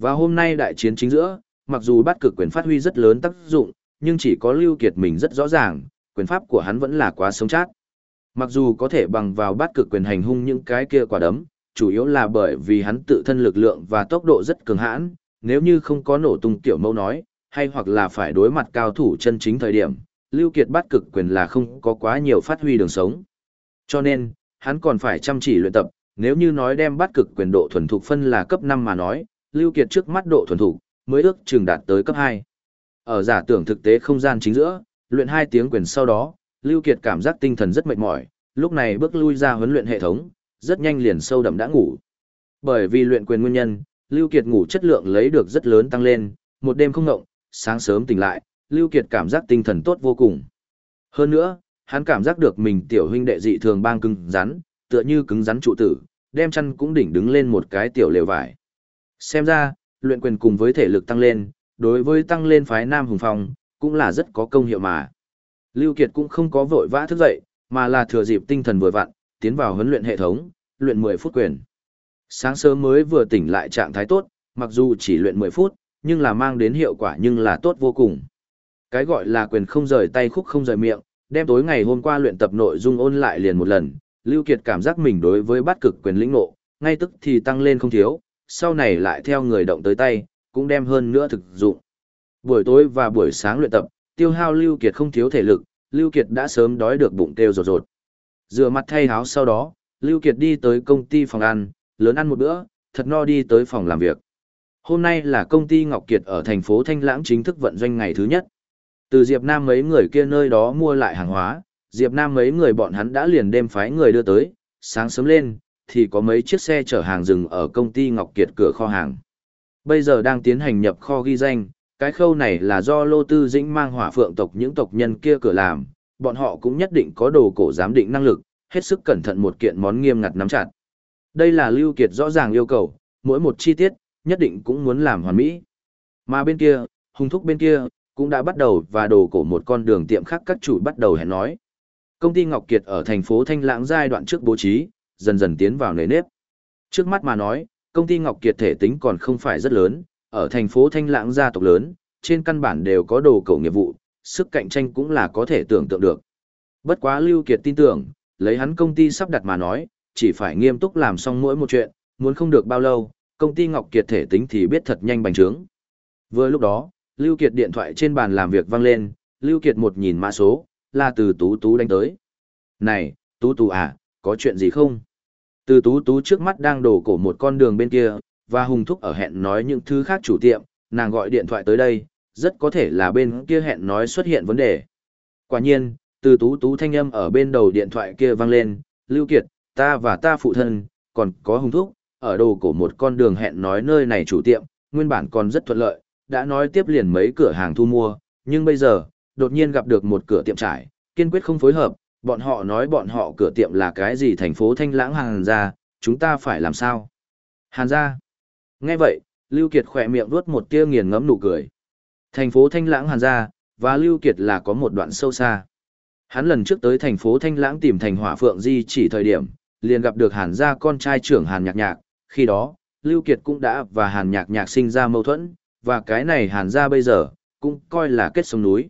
Và hôm nay đại chiến chính giữa, mặc dù bát cực quyền phát huy rất lớn tác dụng, nhưng chỉ có Lưu Kiệt mình rất rõ ràng, quyền pháp của hắn vẫn là quá sống chát. Mặc dù có thể bằng vào bát cực quyền hành hung những cái kia quả đấm, chủ yếu là bởi vì hắn tự thân lực lượng và tốc độ rất cường hãn, nếu như không có nổ tung tiểu mẫu nói, hay hoặc là phải đối mặt cao thủ chân chính thời điểm, Lưu Kiệt bắt cực quyền là không có quá nhiều phát huy đường sống. Cho nên, hắn còn phải chăm chỉ luyện tập, nếu như nói đem bắt cực quyền độ thuần thục phân là cấp 5 mà nói, Lưu Kiệt trước mắt độ thuần thục mới ước chừng đạt tới cấp 2. Ở giả tưởng thực tế không gian chính giữa, luyện 2 tiếng quyền sau đó, Lưu Kiệt cảm giác tinh thần rất mệt mỏi, lúc này bước lui ra huấn luyện hệ thống, rất nhanh liền sâu đậm đã ngủ. Bởi vì luyện quyền nguyên nhân, Lưu Kiệt ngủ chất lượng lấy được rất lớn tăng lên, một đêm không ngộng, sáng sớm tỉnh lại, Lưu Kiệt cảm giác tinh thần tốt vô cùng. Hơn nữa, hắn cảm giác được mình tiểu huynh đệ dị thường bang cứng rắn, tựa như cứng rắn trụ tử, đem chân cũng đỉnh đứng lên một cái tiểu lều vải. Xem ra, luyện quyền cùng với thể lực tăng lên, đối với tăng lên phái Nam Hùng Phong, cũng là rất có công hiệu mà. Lưu Kiệt cũng không có vội vã thức dậy, mà là thừa dịp tinh thần vừa vặn, tiến vào huấn luyện hệ thống, luyện 10 phút quyền. Sáng sớm mới vừa tỉnh lại trạng thái tốt, mặc dù chỉ luyện 10 phút, nhưng là mang đến hiệu quả nhưng là tốt vô cùng. Cái gọi là quyền không rời tay khúc không rời miệng, đem tối ngày hôm qua luyện tập nội dung ôn lại liền một lần, Lưu Kiệt cảm giác mình đối với bắt cực quyền lĩnh ngộ, ngay tức thì tăng lên không thiếu, sau này lại theo người động tới tay, cũng đem hơn nữa thực dụng. Buổi tối và buổi sáng luyện tập, tiêu hao Lưu Kiệt không thiếu thể lực, Lưu Kiệt đã sớm đói được bụng kêu rột rột. Rửa mặt thay áo sau đó, Lưu Kiệt đi tới công ty phòng ăn, lớn ăn một bữa, thật no đi tới phòng làm việc. Hôm nay là công ty Ngọc Kiệt ở thành phố Thanh Lãng chính thức vận doanh ngày thứ nhất. Từ Diệp Nam mấy người kia nơi đó mua lại hàng hóa, Diệp Nam mấy người bọn hắn đã liền đêm phái người đưa tới, sáng sớm lên, thì có mấy chiếc xe chở hàng dừng ở công ty Ngọc Kiệt cửa kho hàng. Bây giờ đang tiến hành nhập kho ghi danh, cái khâu này là do Lô Tư Dĩnh mang hỏa phượng tộc những tộc nhân kia cửa làm, bọn họ cũng nhất định có đồ cổ giám định năng lực, hết sức cẩn thận một kiện món nghiêm ngặt nắm chặt. Đây là Lưu Kiệt rõ ràng yêu cầu, mỗi một chi tiết, nhất định cũng muốn làm hoàn mỹ. Mà bên kia, hung thúc bên kia, cũng đã bắt đầu và đồ cổ một con đường tiệm khác các chủ bắt đầu hẹn nói. Công ty Ngọc Kiệt ở thành phố Thanh Lãng giai đoạn trước bố trí, dần dần tiến vào nề nếp. Trước mắt mà nói, công ty Ngọc Kiệt thể tính còn không phải rất lớn, ở thành phố Thanh Lãng gia tộc lớn, trên căn bản đều có đồ cổ nghiệp vụ, sức cạnh tranh cũng là có thể tưởng tượng được. Bất quá Lưu Kiệt tin tưởng, lấy hắn công ty sắp đặt mà nói, chỉ phải nghiêm túc làm xong mỗi một chuyện, muốn không được bao lâu, công ty Ngọc Kiệt thể tính thì biết thật nhanh bành trướng. Vừa lúc đó, Lưu Kiệt điện thoại trên bàn làm việc vang lên, Lưu Kiệt một nhìn mã số, là từ Tú Tú đánh tới. Này, Tú Tú à, có chuyện gì không? Từ Tú Tú trước mắt đang đổ cổ một con đường bên kia, và Hùng Thúc ở hẹn nói những thứ khác chủ tiệm, nàng gọi điện thoại tới đây, rất có thể là bên kia hẹn nói xuất hiện vấn đề. Quả nhiên, từ Tú Tú thanh âm ở bên đầu điện thoại kia vang lên, Lưu Kiệt, ta và ta phụ thân, còn có Hùng Thúc, ở đồ cổ một con đường hẹn nói nơi này chủ tiệm, nguyên bản còn rất thuận lợi, đã nói tiếp liền mấy cửa hàng thu mua, nhưng bây giờ, đột nhiên gặp được một cửa tiệm trải, kiên quyết không phối hợp, bọn họ nói bọn họ cửa tiệm là cái gì thành phố Thanh Lãng Hàn gia, chúng ta phải làm sao? Hàn gia. Nghe vậy, Lưu Kiệt khỏe miệng vuốt một tia nghiền ngẫm nụ cười. Thành phố Thanh Lãng Hàn gia, và Lưu Kiệt là có một đoạn sâu xa. Hắn lần trước tới thành phố Thanh Lãng tìm thành hỏa phượng di chỉ thời điểm, liền gặp được Hàn gia con trai trưởng Hàn Nhạc Nhạc, khi đó, Lưu Kiệt cũng đã và Hàn Nhạc Nhạc sinh ra mâu thuẫn, và cái này Hàn gia bây giờ, cũng coi là kết sông núi.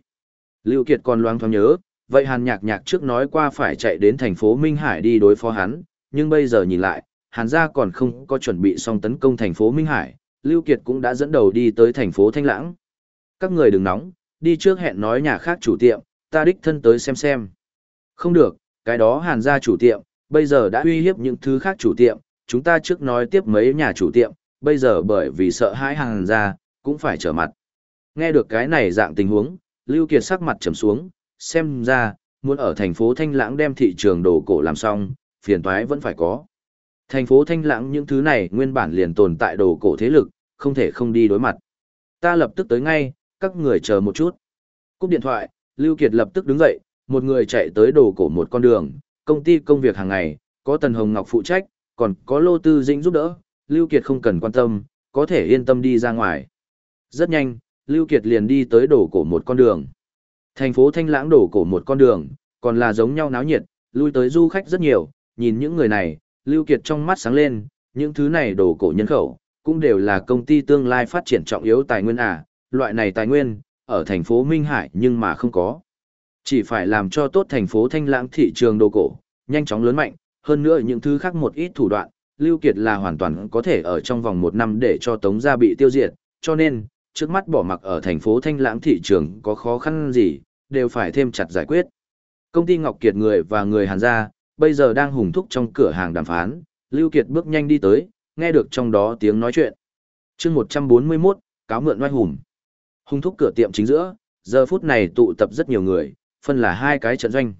Lưu Kiệt còn loáng thoáng nhớ, vậy Hàn Nhạc Nhạc trước nói qua phải chạy đến thành phố Minh Hải đi đối phó hắn, nhưng bây giờ nhìn lại, Hàn gia còn không có chuẩn bị xong tấn công thành phố Minh Hải, Lưu Kiệt cũng đã dẫn đầu đi tới thành phố Thanh Lãng. Các người đừng nóng, đi trước hẹn nói nhà khác chủ tiệm, ta đích thân tới xem xem. Không được, cái đó Hàn gia chủ tiệm, bây giờ đã uy hiếp những thứ khác chủ tiệm, chúng ta trước nói tiếp mấy nhà chủ tiệm, bây giờ bởi vì sợ hãi hàng ra cũng phải trở mặt. Nghe được cái này dạng tình huống, Lưu Kiệt sắc mặt trầm xuống, xem ra, muốn ở thành phố Thanh Lãng đem thị trường đồ cổ làm xong, phiền toái vẫn phải có. Thành phố Thanh Lãng những thứ này nguyên bản liền tồn tại đồ cổ thế lực, không thể không đi đối mặt. Ta lập tức tới ngay, các người chờ một chút. Cúp điện thoại, Lưu Kiệt lập tức đứng dậy, một người chạy tới đồ cổ một con đường, công ty công việc hàng ngày, có Tần Hồng Ngọc phụ trách, còn có Lô Tư Dĩnh giúp đỡ, Lưu Kiệt không cần quan tâm, có thể yên tâm đi ra ngoài. Rất nhanh, Lưu Kiệt liền đi tới đổ cổ một con đường. Thành phố Thanh Lãng đổ cổ một con đường, còn là giống nhau náo nhiệt, lui tới du khách rất nhiều, nhìn những người này, Lưu Kiệt trong mắt sáng lên, những thứ này đổ cổ nhân khẩu, cũng đều là công ty tương lai phát triển trọng yếu tài nguyên à, loại này tài nguyên, ở thành phố Minh Hải nhưng mà không có. Chỉ phải làm cho tốt thành phố Thanh Lãng thị trường đồ cổ, nhanh chóng lớn mạnh, hơn nữa những thứ khác một ít thủ đoạn, Lưu Kiệt là hoàn toàn có thể ở trong vòng một năm để cho Tống gia bị tiêu diệt, cho nên, trước mắt bỏ mặc ở thành phố Thanh Lãng thị trường có khó khăn gì, đều phải thêm chặt giải quyết. Công ty Ngọc Kiệt người và người Hàn gia, bây giờ đang hùng thúc trong cửa hàng đàm phán, Lưu Kiệt bước nhanh đi tới, nghe được trong đó tiếng nói chuyện. Chương 141, cáo mượn oai hùng. Hùng thúc cửa tiệm chính giữa, giờ phút này tụ tập rất nhiều người, phân là hai cái trận doanh.